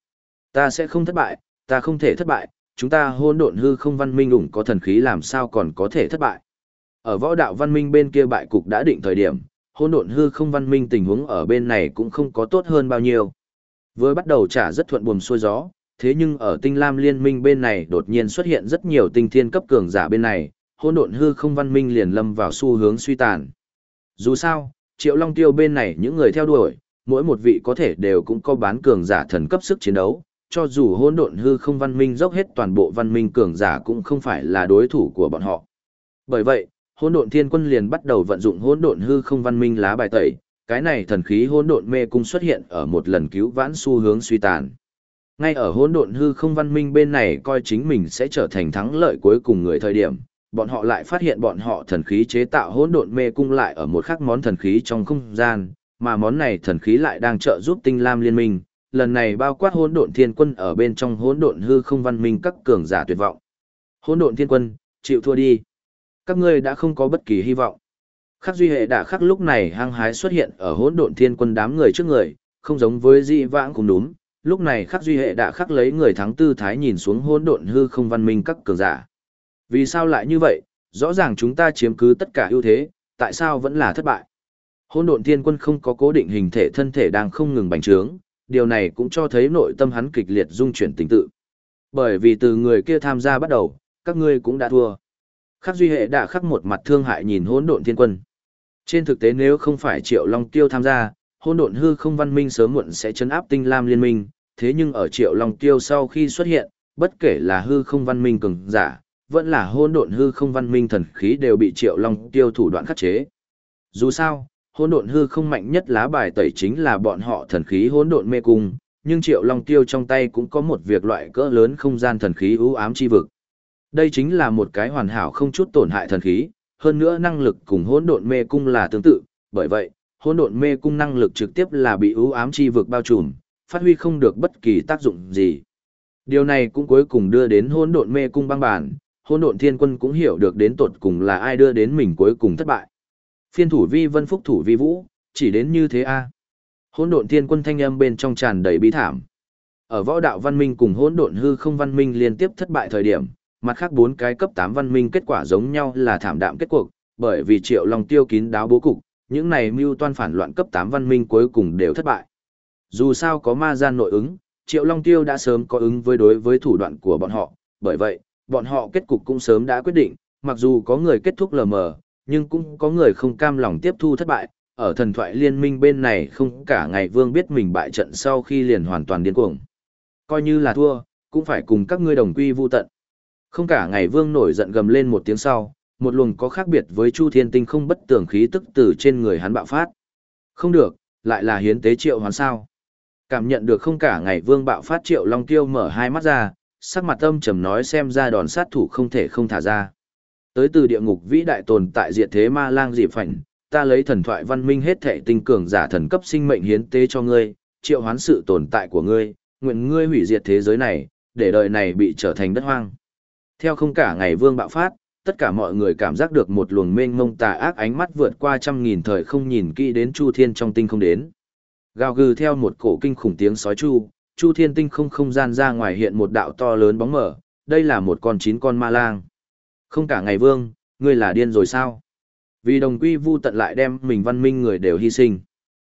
Ta sẽ không thất bại, ta không thể thất bại, chúng ta hôn độn hư không văn minh ủng có thần khí làm sao còn có thể thất bại. Ở võ đạo văn minh bên kia bại cục đã định thời điểm, hôn độn hư không văn minh tình huống ở bên này cũng không có tốt hơn bao nhiêu. Với bắt đầu trả rất thuận buồm xuôi gió, thế nhưng ở tinh lam liên minh bên này đột nhiên xuất hiện rất nhiều tinh thiên cấp cường giả bên này, hôn độn hư không văn minh liền lâm vào xu hướng suy tàn. Dù sao, triệu long tiêu bên này những người theo đuổi, mỗi một vị có thể đều cũng có bán cường giả thần cấp sức chiến đấu, cho dù hỗn độn hư không văn minh dốc hết toàn bộ văn minh cường giả cũng không phải là đối thủ của bọn họ. Bởi vậy, hỗn độn thiên quân liền bắt đầu vận dụng hỗn độn hư không văn minh lá bài tẩy, cái này thần khí hỗn độn mê cung xuất hiện ở một lần cứu vãn xu hướng suy tàn. Ngay ở hỗn độn hư không văn minh bên này coi chính mình sẽ trở thành thắng lợi cuối cùng người thời điểm, bọn họ lại phát hiện bọn họ thần khí chế tạo hỗn độn mê cung lại ở một khắc món thần khí trong không gian, mà món này thần khí lại đang trợ giúp tinh lam liên minh, lần này bao quát hỗn độn thiên quân ở bên trong hỗn độn hư không văn minh các cường giả tuyệt vọng. Hỗn độn thiên quân, chịu thua đi. Các ngươi đã không có bất kỳ hy vọng. Khắc duy hệ đã khắc lúc này hăng hái xuất hiện ở hỗn độn thiên quân đám người trước người, không giống với dị vãng cùng đúng. Lúc này khắc duy hệ đã khắc lấy người thắng tư thái nhìn xuống hỗn độn hư không văn minh các cường giả. Vì sao lại như vậy? Rõ ràng chúng ta chiếm cứ tất cả ưu thế, tại sao vẫn là thất bại? Hỗn độn thiên quân không có cố định hình thể thân thể đang không ngừng bành trướng, điều này cũng cho thấy nội tâm hắn kịch liệt dung chuyển tình tự. Bởi vì từ người kia tham gia bắt đầu, các ngươi cũng đã thua. Khắc duy hệ đã khắc một mặt thương hại nhìn hỗn độn thiên quân. Trên thực tế nếu không phải Triệu Long Tiêu tham gia, Hôn độn hư không văn minh sớm muộn sẽ chấn áp tinh lam liên minh, thế nhưng ở Triệu Long Tiêu sau khi xuất hiện, bất kể là hư không văn minh cường giả, vẫn là hôn độn hư không văn minh thần khí đều bị Triệu Long Tiêu thủ đoạn khắc chế. Dù sao, hôn độn hư không mạnh nhất lá bài tẩy chính là bọn họ thần khí hôn độn mê cung, nhưng Triệu Long Tiêu trong tay cũng có một việc loại cỡ lớn không gian thần khí ưu ám chi vực. Đây chính là một cái hoàn hảo không chút tổn hại thần khí, hơn nữa năng lực cùng hỗn độn mê cung là tương tự, bởi vậy, hỗn độn mê cung năng lực trực tiếp là bị ưu ám chi vực bao trùm, phát huy không được bất kỳ tác dụng gì. Điều này cũng cuối cùng đưa đến hỗn độn mê cung băng bản, hỗn độn thiên quân cũng hiểu được đến tột cùng là ai đưa đến mình cuối cùng thất bại. Phiên thủ vi vân phúc thủ vi vũ, chỉ đến như thế a. À. Hỗn độn thiên quân thanh âm bên trong tràn đầy bi thảm. Ở võ đạo văn minh cùng hỗn độn hư không văn minh liên tiếp thất bại thời điểm, mặt khác bốn cái cấp 8 văn minh kết quả giống nhau là thảm đạm kết cuộc, bởi vì Triệu Long tiêu kín đáo bố cục, những này mưu toan phản loạn cấp 8 văn minh cuối cùng đều thất bại. Dù sao có ma gian nội ứng, Triệu Long tiêu đã sớm có ứng với đối với thủ đoạn của bọn họ, bởi vậy, bọn họ kết cục cũng sớm đã quyết định, mặc dù có người kết thúc lờ mờ, nhưng cũng có người không cam lòng tiếp thu thất bại, ở thần thoại liên minh bên này không cả ngày vương biết mình bại trận sau khi liền hoàn toàn điên cuồng. Coi như là thua, cũng phải cùng các ngươi đồng quy vu tận. Không cả ngày vương nổi giận gầm lên một tiếng sau, một luồng có khác biệt với Chu Thiên Tinh không bất tưởng khí tức từ trên người hắn bạo phát. Không được, lại là hiến tế triệu hoán sao. Cảm nhận được không cả ngày vương bạo phát triệu long tiêu mở hai mắt ra, sắc mặt âm trầm nói xem ra đòn sát thủ không thể không thả ra. Tới từ địa ngục vĩ đại tồn tại diệt thế ma lang dị phảnh, ta lấy thần thoại văn minh hết thệ tinh cường giả thần cấp sinh mệnh hiến tế cho ngươi, triệu hoán sự tồn tại của ngươi, nguyện ngươi hủy diệt thế giới này, để đời này bị trở thành đất hoang. Theo không cả ngày vương bạo phát, tất cả mọi người cảm giác được một luồng mênh mông tà ác ánh mắt vượt qua trăm nghìn thời không nhìn kỹ đến Chu Thiên trong tinh không đến. Gào gừ theo một cổ kinh khủng tiếng sói chu, Chu Thiên tinh không không gian ra ngoài hiện một đạo to lớn bóng mở, đây là một con chín con ma lang. Không cả ngày vương, ngươi là điên rồi sao? Vì đồng quy vu tận lại đem mình văn minh người đều hy sinh.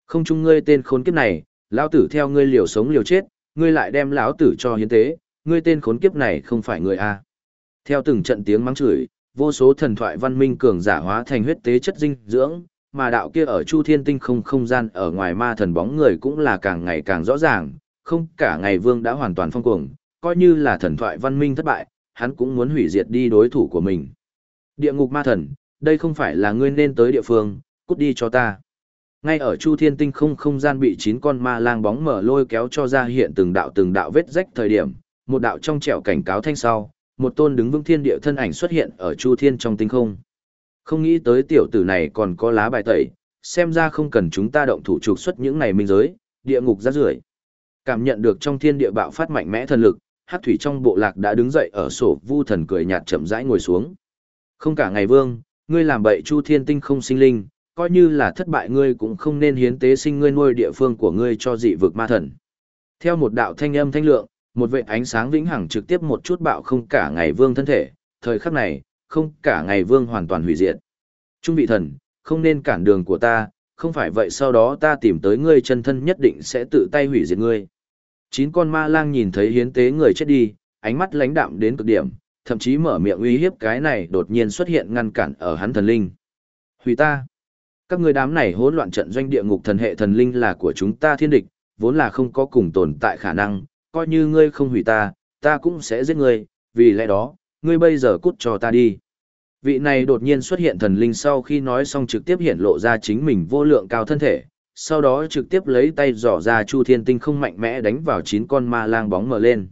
Không chung ngươi tên khốn kiếp này, lão tử theo ngươi liều sống liều chết, ngươi lại đem lão tử cho hiến tế, ngươi tên khốn kiếp này không phải người a. Theo từng trận tiếng mắng chửi, vô số thần thoại văn minh cường giả hóa thành huyết tế chất dinh dưỡng, mà đạo kia ở Chu Thiên Tinh không không gian ở ngoài ma thần bóng người cũng là càng ngày càng rõ ràng, không cả ngày vương đã hoàn toàn phong cuồng, coi như là thần thoại văn minh thất bại, hắn cũng muốn hủy diệt đi đối thủ của mình. Địa ngục ma thần, đây không phải là ngươi nên tới địa phương, cút đi cho ta. Ngay ở Chu Thiên Tinh không không gian bị chín con ma lang bóng mở lôi kéo cho ra hiện từng đạo từng đạo vết rách thời điểm, một đạo trong trẻo cảnh cáo thanh sau, một tôn đứng vững thiên địa thân ảnh xuất hiện ở Chu Thiên trong tinh không. Không nghĩ tới tiểu tử này còn có lá bài tẩy, xem ra không cần chúng ta động thủ trục xuất những này minh giới, địa ngục rác rưởi. Cảm nhận được trong thiên địa bạo phát mạnh mẽ thần lực, Hắc thủy trong bộ lạc đã đứng dậy ở sổ vu thần cười nhạt chậm rãi ngồi xuống. Không cả ngày vương, ngươi làm bậy Chu Thiên tinh không sinh linh, coi như là thất bại ngươi cũng không nên hiến tế sinh ngươi nuôi địa phương của ngươi cho dị vực ma thần. Theo một đạo thanh âm thanh lượng, một vệ ánh sáng vĩnh hằng trực tiếp một chút bạo không cả ngày vương thân thể, thời khắc này, không cả ngày vương hoàn toàn hủy diệt. Trung vị thần, không nên cản đường của ta, không phải vậy sau đó ta tìm tới ngươi chân thân nhất định sẽ tự tay hủy diệt ngươi. Chín con ma lang nhìn thấy hiến tế người chết đi, ánh mắt lãnh đạm đến cực điểm, thậm chí mở miệng uy hiếp cái này đột nhiên xuất hiện ngăn cản ở hắn thần linh. Hủy ta! Các ngươi đám này hỗn loạn trận doanh địa ngục thần hệ thần linh là của chúng ta thiên địch, vốn là không có cùng tồn tại khả năng, coi như ngươi không hủy ta, ta cũng sẽ giết ngươi, vì lẽ đó, ngươi bây giờ cút cho ta đi. Vị này đột nhiên xuất hiện thần linh sau khi nói xong trực tiếp hiện lộ ra chính mình vô lượng cao thân thể, sau đó trực tiếp lấy tay giỏ ra Chu Thiên Tinh không mạnh mẽ đánh vào chín con ma lang bóng mở lên.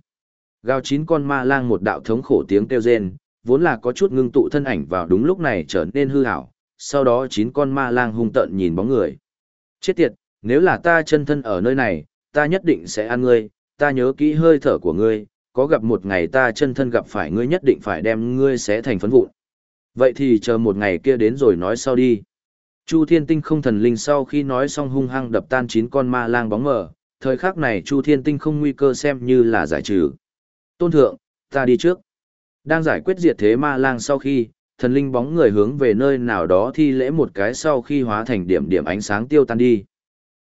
Gào chín con ma lang một đạo thống khổ tiếng kêu rên, vốn là có chút ngưng tụ thân ảnh vào đúng lúc này trở nên hư ảo, sau đó chín con ma lang hung tợn nhìn bóng người. Chết tiệt, nếu là ta chân thân ở nơi này, ta nhất định sẽ ăn ngươi, ta nhớ kỹ hơi thở của ngươi, có gặp một ngày ta chân thân gặp phải ngươi nhất định phải đem ngươi xé thành phấn vụn. Vậy thì chờ một ngày kia đến rồi nói sau đi. Chu Thiên Tinh không thần linh sau khi nói xong hung hăng đập tan chín con ma lang bóng mờ, thời khắc này Chu Thiên Tinh không nguy cơ xem như là giải trừ. Tôn thượng, ta đi trước. Đang giải quyết diệt thế ma lang sau khi, thần linh bóng người hướng về nơi nào đó thi lễ một cái sau khi hóa thành điểm điểm ánh sáng tiêu tan đi.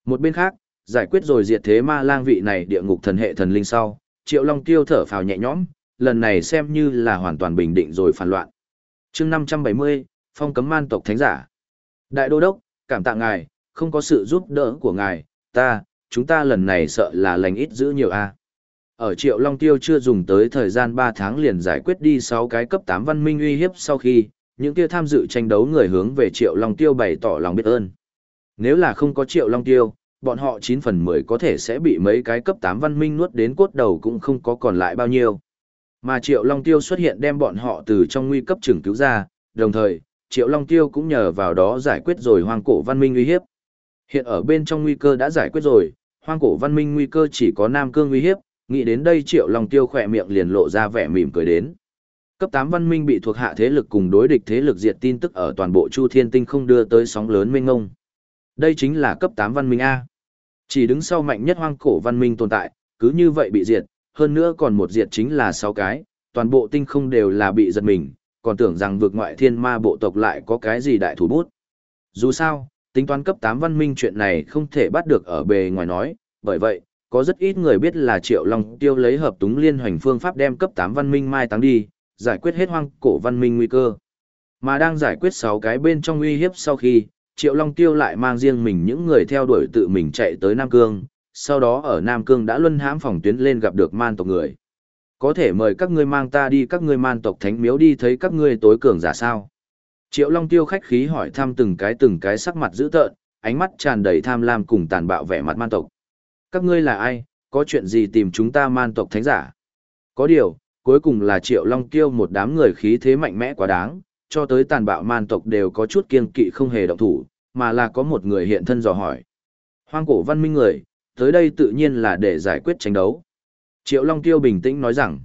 Một bên khác, giải quyết rồi diệt thế ma lang vị này địa ngục thần hệ thần linh sau, Triệu Long tiêu thở phào nhẹ nhõm, lần này xem như là hoàn toàn bình định rồi phản loạn. chương 570, phong cấm man tộc thánh giả. Đại đô đốc, cảm tạ ngài, không có sự giúp đỡ của ngài, ta, chúng ta lần này sợ là lành ít giữ nhiều a. Ở Triệu Long Tiêu chưa dùng tới thời gian 3 tháng liền giải quyết đi 6 cái cấp 8 văn minh uy hiếp sau khi, những kia tham dự tranh đấu người hướng về Triệu Long Tiêu bày tỏ lòng biết ơn. Nếu là không có Triệu Long Tiêu, bọn họ 9 phần 10 có thể sẽ bị mấy cái cấp 8 văn minh nuốt đến cốt đầu cũng không có còn lại bao nhiêu. Mà Triệu Long Tiêu xuất hiện đem bọn họ từ trong nguy cấp trưởng cứu ra, đồng thời, Triệu Long Tiêu cũng nhờ vào đó giải quyết rồi hoang cổ văn minh uy hiếp. Hiện ở bên trong nguy cơ đã giải quyết rồi, hoang cổ văn minh nguy cơ chỉ có Nam Cương uy hiếp, nghĩ đến đây Triệu Long Tiêu khỏe miệng liền lộ ra vẻ mỉm cười đến. Cấp 8 văn minh bị thuộc hạ thế lực cùng đối địch thế lực diệt tin tức ở toàn bộ Chu Thiên Tinh không đưa tới sóng lớn mênh ngông. Đây chính là cấp 8 văn minh A. Chỉ đứng sau mạnh nhất hoang cổ văn minh tồn tại, cứ như vậy bị diệt, hơn nữa còn một diệt chính là 6 cái, toàn bộ tinh không đều là bị giật mình, còn tưởng rằng vượt ngoại thiên ma bộ tộc lại có cái gì đại thủ bút. Dù sao, tính toán cấp 8 văn minh chuyện này không thể bắt được ở bề ngoài nói, bởi vậy, có rất ít người biết là Triệu Long Tiêu lấy hợp túng liên hoành phương pháp đem cấp 8 văn minh mai táng đi, giải quyết hết hoang cổ văn minh nguy cơ. Mà đang giải quyết 6 cái bên trong uy hiếp sau khi, Triệu Long Tiêu lại mang riêng mình những người theo đuổi tự mình chạy tới Nam Cương, sau đó ở Nam Cương đã luân hãm phòng tuyến lên gặp được man tộc người. Có thể mời các ngươi mang ta đi các ngươi man tộc thánh miếu đi thấy các ngươi tối cường giả sao. Triệu Long Tiêu khách khí hỏi thăm từng cái từng cái sắc mặt dữ tợn, ánh mắt tràn đầy tham lam cùng tàn bạo vẻ mặt man tộc. Các ngươi là ai, có chuyện gì tìm chúng ta man tộc thánh giả? Có điều, cuối cùng là Triệu Long Tiêu một đám người khí thế mạnh mẽ quá đáng, cho tới tàn bạo man tộc đều có chút kiên kỵ không hề động thủ, mà là có một người hiện thân dò hỏi. Hoang cổ văn minh người, tới đây tự nhiên là để giải quyết tranh đấu. Triệu Long Tiêu bình tĩnh nói rằng,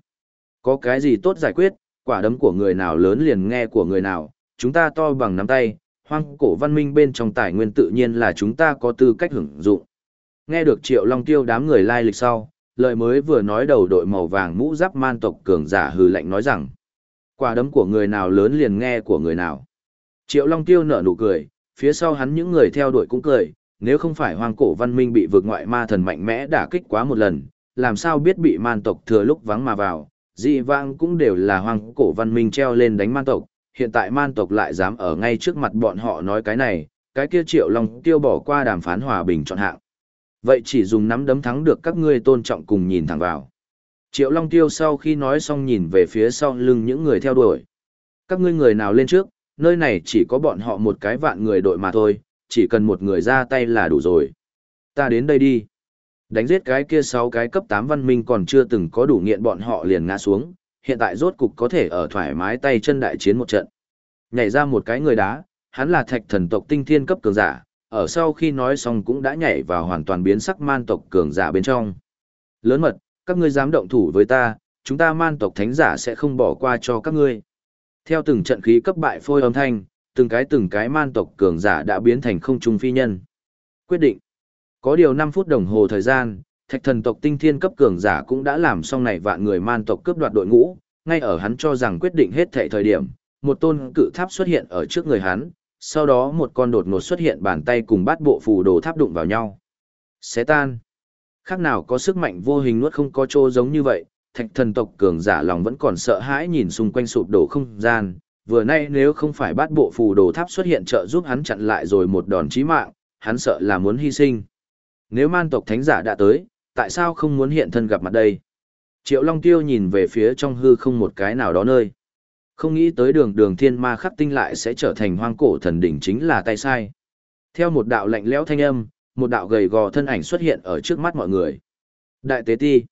có cái gì tốt giải quyết, quả đấm của người nào lớn liền nghe của người nào, chúng ta to bằng nắm tay, hoang cổ văn minh bên trong tài nguyên tự nhiên là chúng ta có tư cách hưởng dụng. Nghe được Triệu Long Tiêu đám người lai lịch sau, lời mới vừa nói đầu đội màu vàng mũ giáp man tộc cường giả hừ lạnh nói rằng, quả đấm của người nào lớn liền nghe của người nào. Triệu Long Tiêu nở nụ cười, phía sau hắn những người theo đuổi cũng cười, nếu không phải hoàng cổ văn minh bị vượt ngoại ma thần mạnh mẽ đả kích quá một lần, làm sao biết bị man tộc thừa lúc vắng mà vào, dị vãng cũng đều là hoàng cổ văn minh treo lên đánh man tộc, hiện tại man tộc lại dám ở ngay trước mặt bọn họ nói cái này, cái kia triệu long tiêu bỏ qua đàm phán hòa bình chọn hạng. Vậy chỉ dùng nắm đấm thắng được các ngươi tôn trọng cùng nhìn thẳng vào. Triệu Long Tiêu sau khi nói xong nhìn về phía sau lưng những người theo đuổi. Các ngươi người nào lên trước, nơi này chỉ có bọn họ một cái vạn người đội mà thôi, chỉ cần một người ra tay là đủ rồi. Ta đến đây đi. Đánh giết cái kia sáu cái cấp 8 văn minh còn chưa từng có đủ nghiện bọn họ liền ngã xuống, hiện tại rốt cục có thể ở thoải mái tay chân đại chiến một trận. Nhảy ra một cái người đá, hắn là thạch thần tộc tinh thiên cấp cường giả, ở sau khi nói xong cũng đã nhảy vào hoàn toàn biến sắc man tộc cường giả bên trong. Lớn mật, các ngươi dám động thủ với ta, chúng ta man tộc thánh giả sẽ không bỏ qua cho các ngươi. Theo từng trận khí cấp bại phôi âm thanh, từng cái từng cái man tộc cường giả đã biến thành không trung phi nhân. Quyết định. Có điều 5 phút đồng hồ thời gian, thạch thần tộc tinh thiên cấp cường giả cũng đã làm xong này vạn người man tộc cướp đoạt đội ngũ, ngay ở hắn cho rằng quyết định hết thệ thời điểm, một tôn cự tháp xuất hiện ở trước người hắn, sau đó một con đột ngột xuất hiện bàn tay cùng bát bộ phù đồ tháp đụng vào nhau. Xé tan. Khác nào có sức mạnh vô hình nuốt không có chỗ giống như vậy, thạch thần tộc cường giả lòng vẫn còn sợ hãi nhìn xung quanh sụp đổ không gian, vừa nay nếu không phải bát bộ phù đồ tháp xuất hiện trợ giúp hắn chặn lại rồi một đòn chí mạng, hắn sợ là muốn hy sinh. Nếu man tộc thánh giả đã tới, tại sao không muốn hiện thân gặp mặt đây? Triệu Long Tiêu nhìn về phía trong hư không một cái nào đó nơi. Không nghĩ tới đường đường thiên ma khắc tinh lại sẽ trở thành hoang cổ thần đỉnh chính là tay sai. Theo một đạo lạnh lẽo thanh âm, một đạo gầy gò thân ảnh xuất hiện ở trước mắt mọi người. Đại tế ti.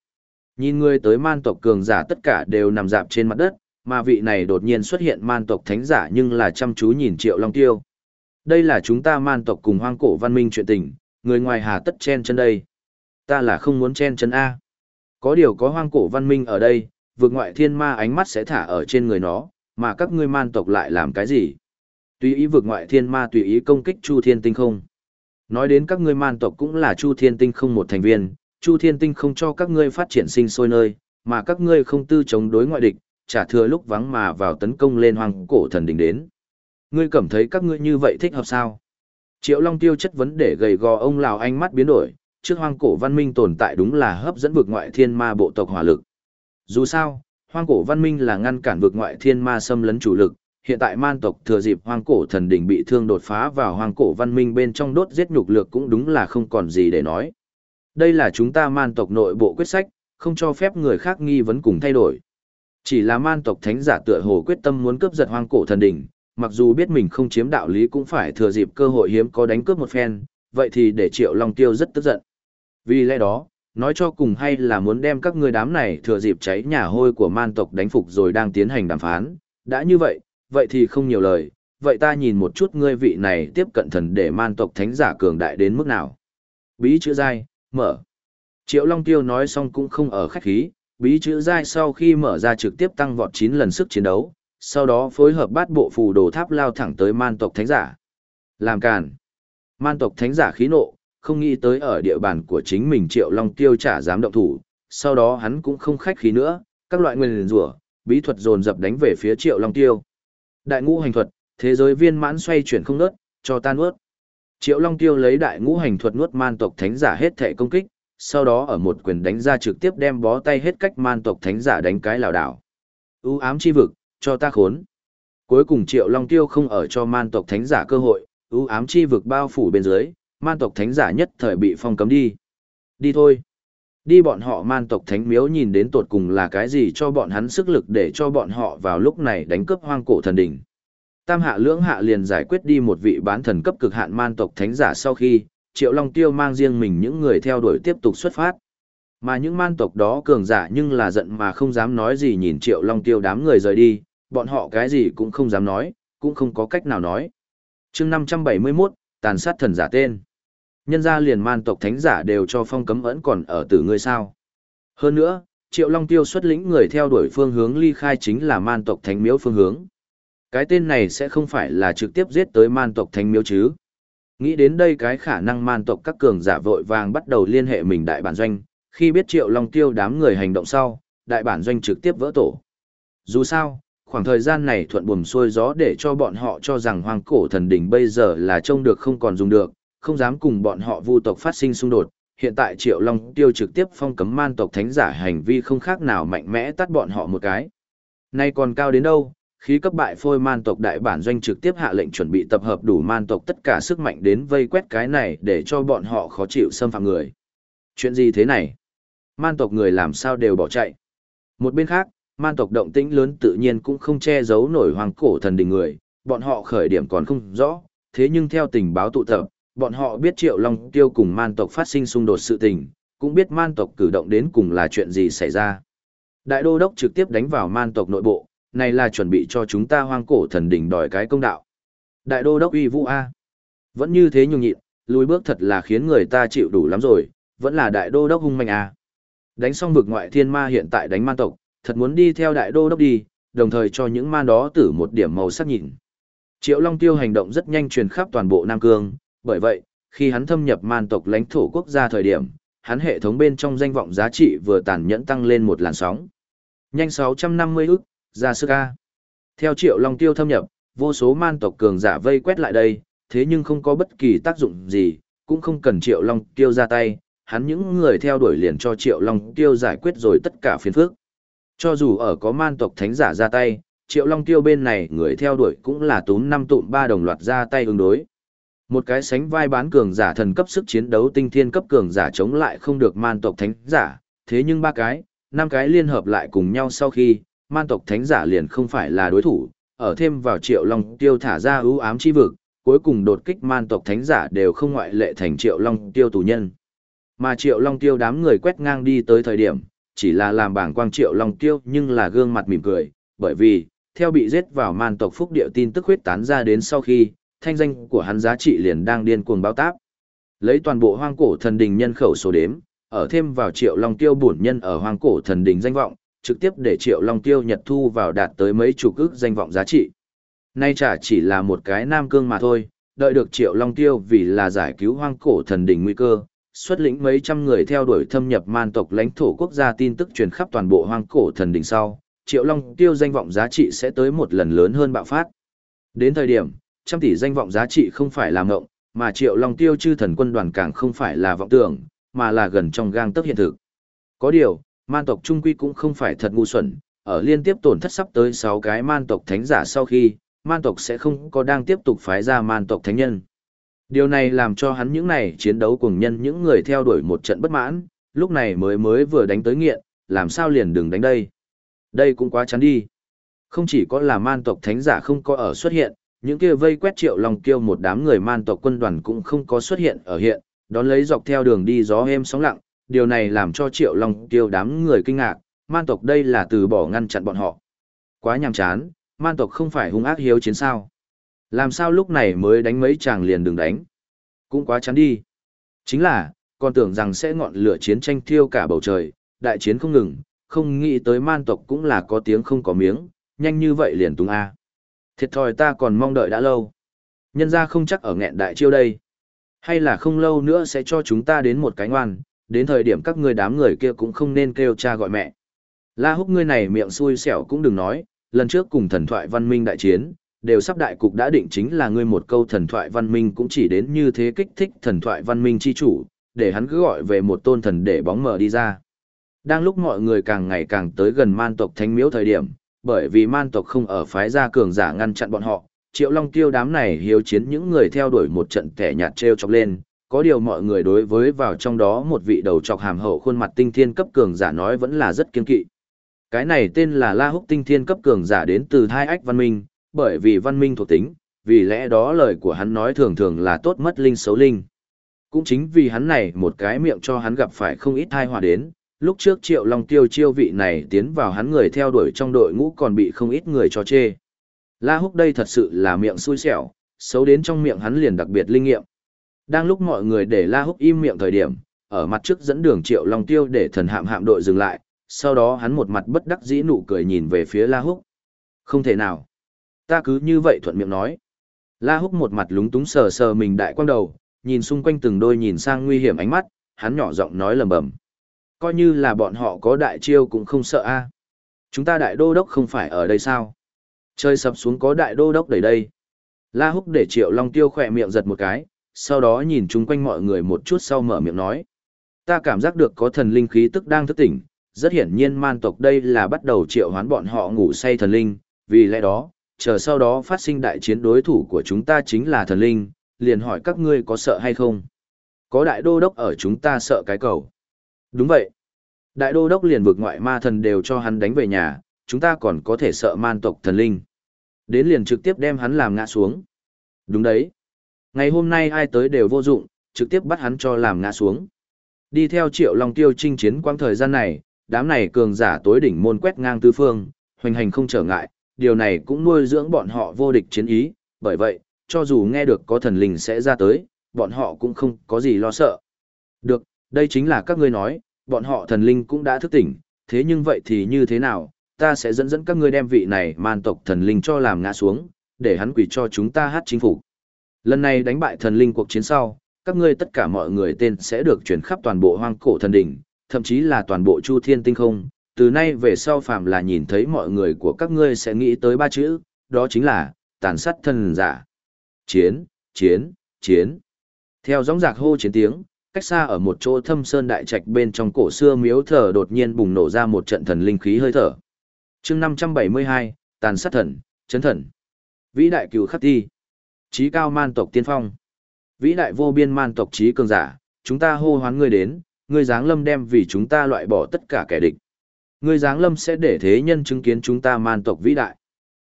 Nhìn người tới man tộc cường giả tất cả đều nằm dạp trên mặt đất, mà vị này đột nhiên xuất hiện man tộc thánh giả nhưng là chăm chú nhìn triệu long tiêu. Đây là chúng ta man tộc cùng hoang cổ văn minh chuyện tình, người ngoài hà tất chen chân đây. Ta là không muốn chen chân A. Có điều có hoang cổ văn minh ở đây, vượt ngoại thiên ma ánh mắt sẽ thả ở trên người nó, mà các ngươi man tộc lại làm cái gì? Tùy ý vượt ngoại thiên ma tùy ý công kích Chu Thiên Tinh không. Nói đến các ngươi man tộc cũng là Chu Thiên Tinh không một thành viên, Chu Thiên Tinh không cho các ngươi phát triển sinh sôi nơi, mà các ngươi không tư chống đối ngoại địch, trả thừa lúc vắng mà vào tấn công lên hoàng cổ thần đỉnh đến. Ngươi cảm thấy các ngươi như vậy thích hợp sao? Triệu Long Tiêu chất vấn để gầy gò ông Lào ánh mắt biến đổi, trước hoang cổ văn minh tồn tại đúng là hấp dẫn vực ngoại thiên ma bộ tộc hỏa lực. Dù sao, hoang cổ văn minh là ngăn cản vực ngoại thiên ma xâm lấn chủ lực, hiện tại man tộc thừa dịp hoang cổ thần đỉnh bị thương đột phá vào hoang cổ văn minh bên trong đốt giết nhục lược cũng đúng là không còn gì để nói. Đây là chúng ta man tộc nội bộ quyết sách, không cho phép người khác nghi vấn cùng thay đổi. Chỉ là man tộc thánh giả tựa hồ quyết tâm muốn cướp giật hoang cổ thần đỉnh, mặc dù biết mình không chiếm đạo lý cũng phải thừa dịp cơ hội hiếm có đánh cướp một phen, vậy thì để Triệu Long Tiêu rất tức giận. Vì lẽ đó, nói cho cùng hay là muốn đem các ngươi đám này thừa dịp cháy nhà hôi của man tộc đánh phục rồi đang tiến hành đàm phán. Đã như vậy, vậy thì không nhiều lời, vậy ta nhìn một chút ngươi vị này tiếp cận thần để man tộc thánh giả cường đại đến mức nào. Bí chữ dai, mở. Triệu Long Tiêu nói xong cũng không ở khách khí, bí chữ dai sau khi mở ra trực tiếp tăng vọt 9 lần sức chiến đấu, sau đó phối hợp bát bộ phù đồ tháp lao thẳng tới man tộc thánh giả. Làm càn. Man tộc thánh giả khí nộ, không nghĩ tới ở địa bàn của chính mình Triệu Long Tiêu trả dám động thủ, sau đó hắn cũng không khách khí nữa, các loại nguyên rủa, bí thuật dồn dập đánh về phía Triệu Long Tiêu. Đại ngũ hành thuật, thế giới viên mãn xoay chuyển không nớt, cho tan nuốt. Triệu Long Tiêu lấy đại ngũ hành thuật nuốt man tộc thánh giả hết thể công kích, sau đó ở một quyền đánh ra trực tiếp đem bó tay hết cách man tộc thánh giả đánh cái lảo đảo. U ám chi vực, cho ta khốn. Cuối cùng Triệu Long Tiêu không ở cho man tộc thánh giả cơ hội, u ám chi vực bao phủ bên dưới, man tộc thánh giả nhất thời bị phong cấm đi. Đi thôi. Đi bọn họ man tộc thánh miếu nhìn đến tột cùng là cái gì cho bọn hắn sức lực để cho bọn họ vào lúc này đánh cướp hoang cổ thần đỉnh. Tam hạ lưỡng hạ liền giải quyết đi một vị bán thần cấp cực hạn man tộc thánh giả sau khi, Triệu Long Tiêu mang riêng mình những người theo đuổi tiếp tục xuất phát. Mà những man tộc đó cường giả nhưng là giận mà không dám nói gì nhìn triệu long tiêu đám người rời đi, bọn họ cái gì cũng không dám nói, cũng không có cách nào nói. chương 571, tàn sát thần giả tên. Nhân ra liền man tộc thánh giả đều cho phong cấm ẩn còn ở tử ngươi sao. Hơn nữa, triệu long tiêu xuất lĩnh người theo đuổi phương hướng ly khai chính là man tộc thánh miếu phương hướng. Cái tên này sẽ không phải là trực tiếp giết tới man tộc thánh miếu chứ. Nghĩ đến đây cái khả năng man tộc các cường giả vội vàng bắt đầu liên hệ mình đại bản doanh, khi biết triệu long tiêu đám người hành động sau, đại bản doanh trực tiếp vỡ tổ. Dù sao, khoảng thời gian này thuận buồm xuôi gió để cho bọn họ cho rằng hoang cổ thần đỉnh bây giờ là trông được không còn dùng được, không dám cùng bọn họ vu tộc phát sinh xung đột. Hiện tại Triệu Long tiêu trực tiếp phong cấm man tộc thánh giả hành vi không khác nào mạnh mẽ tắt bọn họ một cái. Nay còn cao đến đâu, khí cấp bại phôi man tộc đại bản doanh trực tiếp hạ lệnh chuẩn bị tập hợp đủ man tộc tất cả sức mạnh đến vây quét cái này để cho bọn họ khó chịu xâm phạm người. Chuyện gì thế này? Man tộc người làm sao đều bỏ chạy. Một bên khác, man tộc động tĩnh lớn tự nhiên cũng không che giấu nổi hoàng cổ thần đình người, bọn họ khởi điểm còn không rõ, thế nhưng theo tình báo tụ tập, bọn họ biết Triệu Long Tiêu cùng man tộc phát sinh xung đột sự tình, cũng biết man tộc cử động đến cùng là chuyện gì xảy ra. Đại đô đốc trực tiếp đánh vào man tộc nội bộ, này là chuẩn bị cho chúng ta hoang cổ thần đỉnh đòi cái công đạo. Đại đô đốc uy vũ A. Vẫn như thế nhường nhịn, lùi bước thật là khiến người ta chịu đủ lắm rồi, vẫn là đại đô đốc hung mạnh A. Đánh xong vực ngoại thiên ma hiện tại đánh man tộc, thật muốn đi theo đại đô đốc đi, đồng thời cho những man đó tử một điểm màu sắc nhìn. Triệu Long Tiêu hành động rất nhanh truyền khắp toàn bộ Nam Cương, bởi vậy, khi hắn thâm nhập man tộc lãnh thổ quốc gia thời điểm, hắn hệ thống bên trong danh vọng giá trị vừa tàn nhẫn tăng lên một làn sóng. Nhanh 650 ức, ra sức ca. Theo Triệu Long Tiêu thâm nhập, vô số man tộc cường giả vây quét lại đây, thế nhưng không có bất kỳ tác dụng gì, cũng không cần Triệu Long Tiêu ra tay, hắn những người theo đuổi liền cho Triệu Long Tiêu giải quyết rồi tất cả phiền phức. Cho dù ở có man tộc thánh giả ra tay, Triệu Long Tiêu bên này người theo đuổi cũng là túm năm tụm ba đồng loạt ra tay ứng đối. Một cái sánh vai bán cường giả thần cấp sức chiến đấu tinh thiên cấp cường giả chống lại không được man tộc thánh giả, thế nhưng ba cái, năm cái liên hợp lại cùng nhau sau khi, man tộc thánh giả liền không phải là đối thủ, ở thêm vào Triệu Long Tiêu thả ra ưu ám chi vực, cuối cùng đột kích man tộc thánh giả đều không ngoại lệ thành Triệu Long Tiêu tù nhân. Mà Triệu Long Tiêu đám người quét ngang đi tới thời điểm, chỉ là làm bảng quang Triệu Long Tiêu nhưng là gương mặt mỉm cười, bởi vì, theo bị giết vào man tộc phúc điệu tin tức huyết tán ra đến sau khi, thanh danh của hắn giá trị liền đang điên cuồng báo táp. Lấy toàn bộ hoang cổ thần đình nhân khẩu số đếm, ở thêm vào Triệu Long Tiêu bổn nhân ở hoang cổ thần đình danh vọng, trực tiếp để Triệu Long Tiêu nhật thu vào đạt tới mấy chục ức danh vọng giá trị. Nay chả chỉ là một cái nam cương mà thôi, đợi được Triệu Long Tiêu vì là giải cứu hoang cổ thần đình nguy cơ, xuất lĩnh mấy trăm người theo đuổi thâm nhập man tộc lãnh thổ quốc gia tin tức truyền khắp toàn bộ hoang cổ thần đình sau, Triệu Long Tiêu danh vọng giá trị sẽ tới một lần lớn hơn bạo phát. Đến thời điểm, trăm tỷ danh vọng giá trị không phải là ngộng, mà Triệu Long Tiêu chư thần quân đoàn càng không phải là vọng tưởng, mà là gần trong gang tấc hiện thực. Có điều, man tộc trung quy cũng không phải thật ngu xuẩn, ở liên tiếp tổn thất sắp tới 6 cái man tộc thánh giả sau khi, man tộc sẽ không có đang tiếp tục phái ra man tộc thánh nhân. Điều này làm cho hắn những này chiến đấu cùng nhân những người theo đuổi một trận bất mãn, lúc này mới mới vừa đánh tới nghiện, làm sao liền đừng đánh đây. Đây cũng quá chán đi. Không chỉ có là man tộc thánh giả không có ở xuất hiện, những kia vây quét triệu long kêu một đám người man tộc quân đoàn cũng không có xuất hiện ở hiện, đón lấy dọc theo đường đi gió êm sóng lặng, điều này làm cho triệu long kêu đám người kinh ngạc, man tộc đây là từ bỏ ngăn chặn bọn họ. Quá nhàm chán, man tộc không phải hung ác hiếu chiến sao. Làm sao lúc này mới đánh mấy chàng liền đừng đánh. Cũng quá chán đi. Chính là, còn tưởng rằng sẽ ngọn lửa chiến tranh thiêu cả bầu trời, đại chiến không ngừng, không nghĩ tới man tộc cũng là có tiếng không có miếng, nhanh như vậy liền tung A. Thiệt thòi ta còn mong đợi đã lâu. Nhân ra không chắc ở nghẹn đại chiêu đây. Hay là không lâu nữa sẽ cho chúng ta đến một cái ngoan, đến thời điểm các người đám người kia cũng không nên kêu cha gọi mẹ. La húc ngươi này miệng xui xẻo cũng đừng nói, lần trước cùng thần thoại văn minh đại chiến, đều sắp đại cục đã định chính là ngươi một câu thần thoại văn minh cũng chỉ đến như thế kích thích thần thoại văn minh chi chủ, để hắn cứ gọi về một tôn thần để bóng mờ đi ra. Đang lúc mọi người càng ngày càng tới gần man tộc thánh miếu thời điểm, bởi vì man tộc không ở phái gia cường giả ngăn chặn bọn họ, triệu long tiêu đám này hiếu chiến những người theo đuổi một trận kẻ nhạt treo chọc lên, có điều mọi người đối với vào trong đó một vị đầu chọc hàm hậu khuôn mặt tinh thiên cấp cường giả nói vẫn là rất kiên kỵ. Cái này tên là La Húc tinh thiên cấp cường giả đến từ hai ách văn minh, bởi vì văn minh thuộc tính, vì lẽ đó lời của hắn nói thường thường là tốt mất linh xấu linh. Cũng chính vì hắn này một cái miệng cho hắn gặp phải không ít thai họa đến, Lúc trước Triệu Long Tiêu chiêu vị này tiến vào hắn người theo đuổi trong đội ngũ còn bị không ít người cho chê. La Húc đây thật sự là miệng xui xẻo, xấu đến trong miệng hắn liền đặc biệt linh nghiệm. Đang lúc mọi người để La Húc im miệng thời điểm, ở mặt trước dẫn đường Triệu Long Tiêu để thần hạm hạm đội dừng lại, sau đó hắn một mặt bất đắc dĩ nụ cười nhìn về phía La Húc. Không thể nào. Ta cứ như vậy thuận miệng nói. La Húc một mặt lúng túng sờ sờ mình đại quang đầu, nhìn xung quanh từng đôi nhìn sang nguy hiểm ánh mắt, hắn nhỏ giọng nói lầm bầm. Coi như là bọn họ có đại chiêu cũng không sợ a. Chúng ta đại đô đốc không phải ở đây sao? Chơi sập xuống có đại đô đốc đầy đây. La Húc để Triệu Long Tiêu khỏe miệng giật một cái, sau đó nhìn chung quanh mọi người một chút sau mở miệng nói. Ta cảm giác được có thần linh khí tức đang thức tỉnh, rất hiển nhiên man tộc đây là bắt đầu triệu hoán bọn họ ngủ say thần linh, vì lẽ đó, chờ sau đó phát sinh đại chiến đối thủ của chúng ta chính là thần linh, liền hỏi các ngươi có sợ hay không? Có đại đô đốc ở chúng ta sợ cái cầu. Đúng vậy. Đại đô đốc liền vực ngoại ma thần đều cho hắn đánh về nhà, chúng ta còn có thể sợ man tộc thần linh. Đến liền trực tiếp đem hắn làm ngã xuống. Đúng đấy. Ngày hôm nay ai tới đều vô dụng, trực tiếp bắt hắn cho làm ngã xuống. Đi theo triệu long tiêu chinh chiến quãng thời gian này, đám này cường giả tối đỉnh môn quét ngang tứ phương, hoành hành không trở ngại, điều này cũng nuôi dưỡng bọn họ vô địch chiến ý, bởi vậy, cho dù nghe được có thần linh sẽ ra tới, bọn họ cũng không có gì lo sợ. Được, đây chính là các ngươi nói, bọn họ thần linh cũng đã thức tỉnh, thế nhưng vậy thì như thế nào, ta sẽ dẫn dẫn các ngươi đem vị này man tộc thần linh cho làm ngã xuống, để hắn quỷ cho chúng ta hát chính phủ. Lần này đánh bại thần linh cuộc chiến sau, các ngươi tất cả mọi người tên sẽ được chuyển khắp toàn bộ hoang cổ thần đỉnh, thậm chí là toàn bộ chu thiên tinh không. Từ nay về sau phàm là nhìn thấy mọi người của các ngươi sẽ nghĩ tới ba chữ, đó chính là, tàn sát thần giả. Chiến, chiến, chiến. Theo gióng giạc hô chiến tiếng, cách xa ở một chỗ thâm sơn đại trạch bên trong cổ xưa miếu thờ đột nhiên bùng nổ ra một trận thần linh khí hơi thở. chương 572, tàn sát thần, chấn thần. Vĩ đại cửu khắc ti. chí cao man tộc tiên phong. Vĩ đại vô biên man tộc trí cường giả, chúng ta hô hoán ngươi đến, ngươi giáng lâm đem vì chúng ta loại bỏ tất cả kẻ địch. Ngươi giáng lâm sẽ để thế nhân chứng kiến chúng ta man tộc vĩ đại.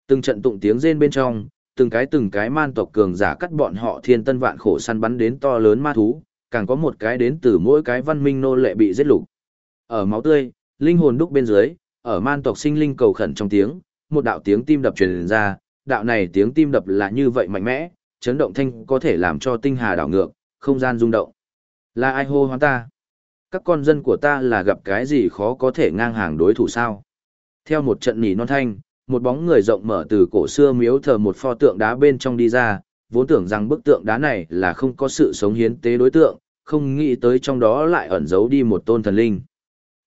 Từng trận tụng tiếng rên bên trong, từng cái từng cái man tộc cường giả cắt bọn họ thiên tân vạn khổ săn bắn đến to lớn ma thú, càng có một cái đến từ mỗi cái văn minh nô lệ bị giết lục. Ở máu tươi, linh hồn đúc bên dưới, ở man tộc sinh linh cầu khẩn trong tiếng, một đạo tiếng tim đập truyền ra, đạo này tiếng tim đập là như vậy mạnh mẽ, chấn động thanh có thể làm cho tinh hà đảo ngược, không gian rung động. Là ai hô hoán ta? Các con dân của ta là gặp cái gì khó có thể ngang hàng đối thủ sao? Theo một trận nỉ non thanh, một bóng người rộng mở từ cổ xưa miếu thờ một pho tượng đá bên trong đi ra, vốn tưởng rằng bức tượng đá này là không có sự sống hiến tế đối tượng, không nghĩ tới trong đó lại ẩn giấu đi một tôn thần linh.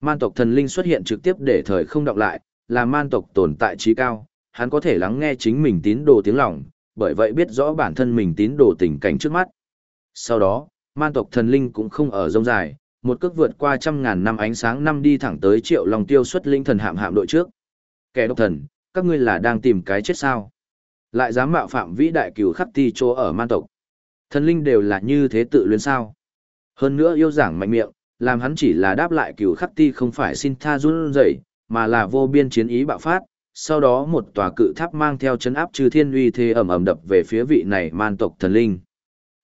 Man tộc thần linh xuất hiện trực tiếp để thời không đọc lại, là man tộc tồn tại trí cao, hắn có thể lắng nghe chính mình tín đồ tiếng lòng, bởi vậy biết rõ bản thân mình tín đồ tình cảnh trước mắt. Sau đó, man tộc thần linh cũng không ở rông dài, một cước vượt qua trăm ngàn năm ánh sáng năm đi thẳng tới triệu lòng tiêu xuất linh thần hạm hạm đội trước. Kẻ độc thần, các ngươi là đang tìm cái chết sao? Lại dám mạo phạm vĩ đại cửu khắc ti chỗ ở man tộc. Thần linh đều là như thế tự luyến sao. Hơn nữa yêu giảng mạnh miệng, làm hắn chỉ là đáp lại cửu khắc ti không phải xin tha run rẩy, mà là vô biên chiến ý bạo phát. Sau đó một tòa cự tháp mang theo chấn áp trừ thiên uy thế ầm ầm đập về phía vị này man tộc thần linh.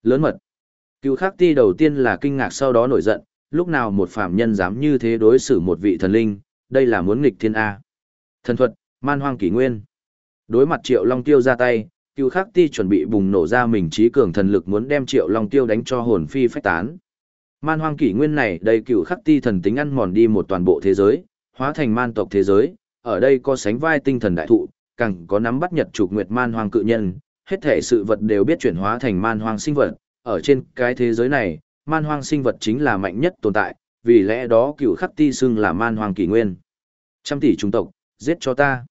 Lớn mật. Cửu khắc ti đầu tiên là kinh ngạc sau đó nổi giận, lúc nào một phàm nhân dám như thế đối xử một vị thần linh, đây là muốn nghịch thiên A. Thần thuật, man hoang kỷ nguyên. Đối mặt Triệu Long Tiêu ra tay, Cửu Khắc Ti chuẩn bị bùng nổ ra mình trí cường thần lực muốn đem Triệu Long Tiêu đánh cho hồn phi phách tán. Man hoang kỷ nguyên này đây Cửu Khắc Ti thần tính ăn mòn đi một toàn bộ thế giới, hóa thành man tộc thế giới, ở đây có sánh vai tinh thần đại thụ, càng có nắm bắt nhật trục nguyệt man hoang cự nhân, hết thể sự vật đều biết chuyển hóa thành man hoang sinh vật, ở trên cái thế giới này, man hoang sinh vật chính là mạnh nhất tồn tại, vì lẽ đó Cửu Khắc Ti xưng là man hoang kỷ nguyên. Trăm tỷ trung tộc, giết cho ta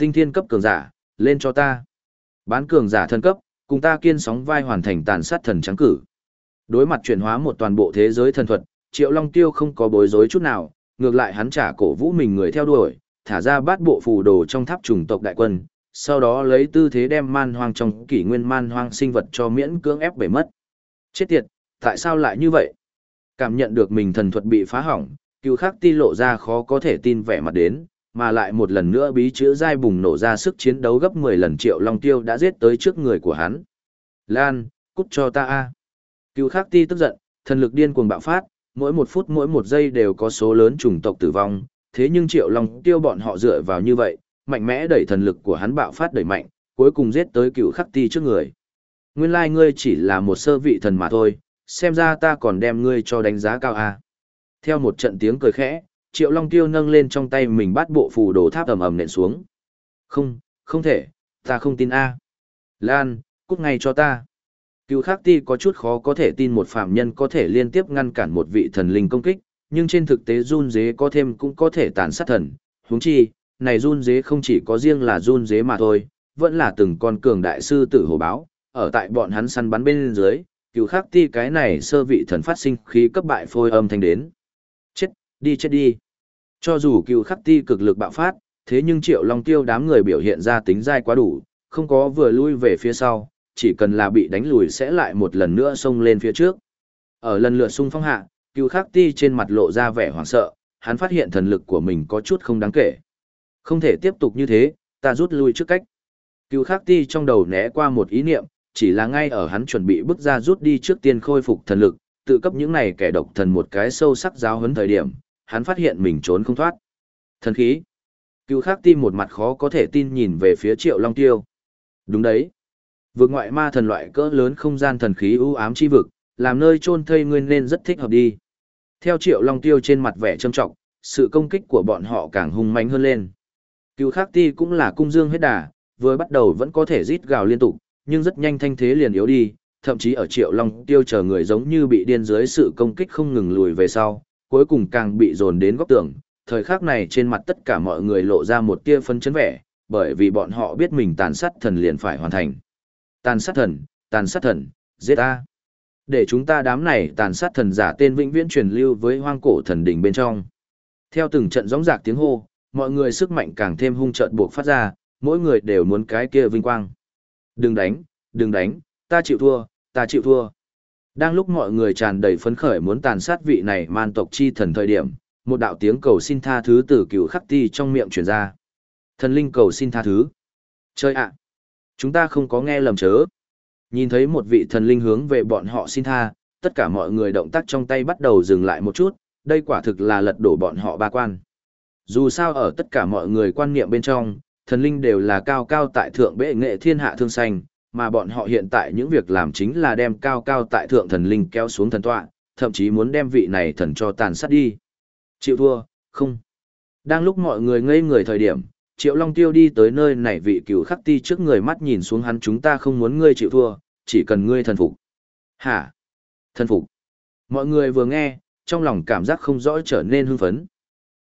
tinh thiên cấp cường giả, lên cho ta. Bán cường giả thân cấp, cùng ta kiên sóng vai hoàn thành tàn sát thần trắng cử. Đối mặt chuyển hóa một toàn bộ thế giới thần thuật, Triệu Long Tiêu không có bối rối chút nào, ngược lại hắn trả cổ vũ mình người theo đuổi, thả ra bát bộ phù đồ trong tháp trùng tộc đại quân, sau đó lấy tư thế đem man hoang trong kỷ nguyên man hoang sinh vật cho miễn cưỡng ép bể mất. Chết tiệt, tại sao lại như vậy? Cảm nhận được mình thần thuật bị phá hỏng, cựu khắc ti lộ ra khó có thể tin vẻ mặt đến, mà lại một lần nữa bí chữ dai bùng nổ ra sức chiến đấu gấp 10 lần triệu long tiêu đã giết tới trước người của hắn. Lan, cút cho ta a. Cựu khắc ti tức giận, thần lực điên cuồng bạo phát, mỗi một phút mỗi một giây đều có số lớn chủng tộc tử vong, thế nhưng Triệu Long tiêu bọn họ dựa vào như vậy, mạnh mẽ đẩy thần lực của hắn bạo phát đẩy mạnh, cuối cùng giết tới cựu khắc ti trước người. Nguyên lai ngươi chỉ là một sơ vị thần mà thôi, xem ra ta còn đem ngươi cho đánh giá cao à. Theo một trận tiếng cười khẽ, Triệu Long Tiêu nâng lên trong tay mình bắt bộ phù đồ tháp ầm ầm nện xuống. Không, không thể, ta không tin a. Lan, cút ngay cho ta. Cựu Khắc Ti có chút khó có thể tin một phạm nhân có thể liên tiếp ngăn cản một vị thần linh công kích, nhưng trên thực tế run dế có thêm cũng có thể tàn sát thần. Huống chi, này run dế không chỉ có riêng là run dế mà thôi, vẫn là từng con cường đại sư tử hổ báo, ở tại bọn hắn săn bắn bên dưới, cựu khắc ti cái này sơ vị thần phát sinh khí cấp bại phôi âm thanh đến. Đi chết đi. Cho dù cựu khắc ti cực lực bạo phát, thế nhưng triệu long tiêu đám người biểu hiện ra tính dai quá đủ, không có vừa lui về phía sau, chỉ cần là bị đánh lùi sẽ lại một lần nữa xông lên phía trước. Ở lần lượt xung phong hạ, cựu khắc ti trên mặt lộ ra vẻ hoảng sợ, hắn phát hiện thần lực của mình có chút không đáng kể. Không thể tiếp tục như thế, ta rút lui trước cách. Cựu khắc ti trong đầu né qua một ý niệm, chỉ là ngay ở hắn chuẩn bị bước ra rút đi trước tiên khôi phục thần lực, tự cấp những này kẻ độc thần một cái sâu sắc giáo huấn thời điểm, hắn phát hiện mình trốn không thoát. Thần khí. Cựu khắc tim một mặt khó có thể tin nhìn về phía triệu long tiêu. Đúng đấy. Vượt ngoại ma thần loại cỡ lớn không gian thần khí ưu ám chi vực, làm nơi chôn thây nguyên nên rất thích hợp đi. Theo triệu long tiêu trên mặt vẻ trâm trọng, sự công kích của bọn họ càng hung mãnh hơn lên. Cựu khắc ti cũng là cung dương hết đà, vừa bắt đầu vẫn có thể rít gào liên tục, nhưng rất nhanh thanh thế liền yếu đi, thậm chí ở triệu long tiêu chờ người giống như bị điên dưới sự công kích không ngừng lùi về sau, cuối cùng càng bị dồn đến góc tường. Thời khắc này trên mặt tất cả mọi người lộ ra một tia phân chấn vẻ, bởi vì bọn họ biết mình tàn sát thần liền phải hoàn thành. Tàn sát thần, tàn sát thần, giết ta. Để chúng ta đám này tàn sát thần giả tên vĩnh viễn truyền lưu với hoang cổ thần đỉnh bên trong. Theo từng trận gióng giạc tiếng hô, mọi người sức mạnh càng thêm hung trợn buộc phát ra, mỗi người đều muốn cái kia vinh quang. Đừng đánh, đừng đánh, ta chịu thua, ta chịu thua. Đang lúc mọi người tràn đầy phấn khởi muốn tàn sát vị này man tộc chi thần thời điểm, một đạo tiếng cầu xin tha thứ từ cựu khắc ti trong miệng truyền ra. Thần linh cầu xin tha thứ. Chơi ạ! chúng ta không có nghe lầm chớ. Nhìn thấy một vị thần linh hướng về bọn họ xin tha, tất cả mọi người động tác trong tay bắt đầu dừng lại một chút, đây quả thực là lật đổ bọn họ ba quan. Dù sao ở tất cả mọi người quan niệm bên trong, thần linh đều là cao cao tại thượng bệ nghệ thiên hạ thương xanh, mà bọn họ hiện tại những việc làm chính là đem cao cao tại thượng thần linh kéo xuống thần tọa, thậm chí muốn đem vị này thần cho tàn sát đi. Chịu thua, không. Đang lúc mọi người ngây người thời điểm, Triệu Long Tiêu đi tới nơi này vị cựu khắc ti trước người mắt nhìn xuống hắn chúng ta không muốn ngươi chịu thua, chỉ cần ngươi thần phục. Hả? Thần phục. Mọi người vừa nghe, trong lòng cảm giác không rõ trở nên hưng phấn.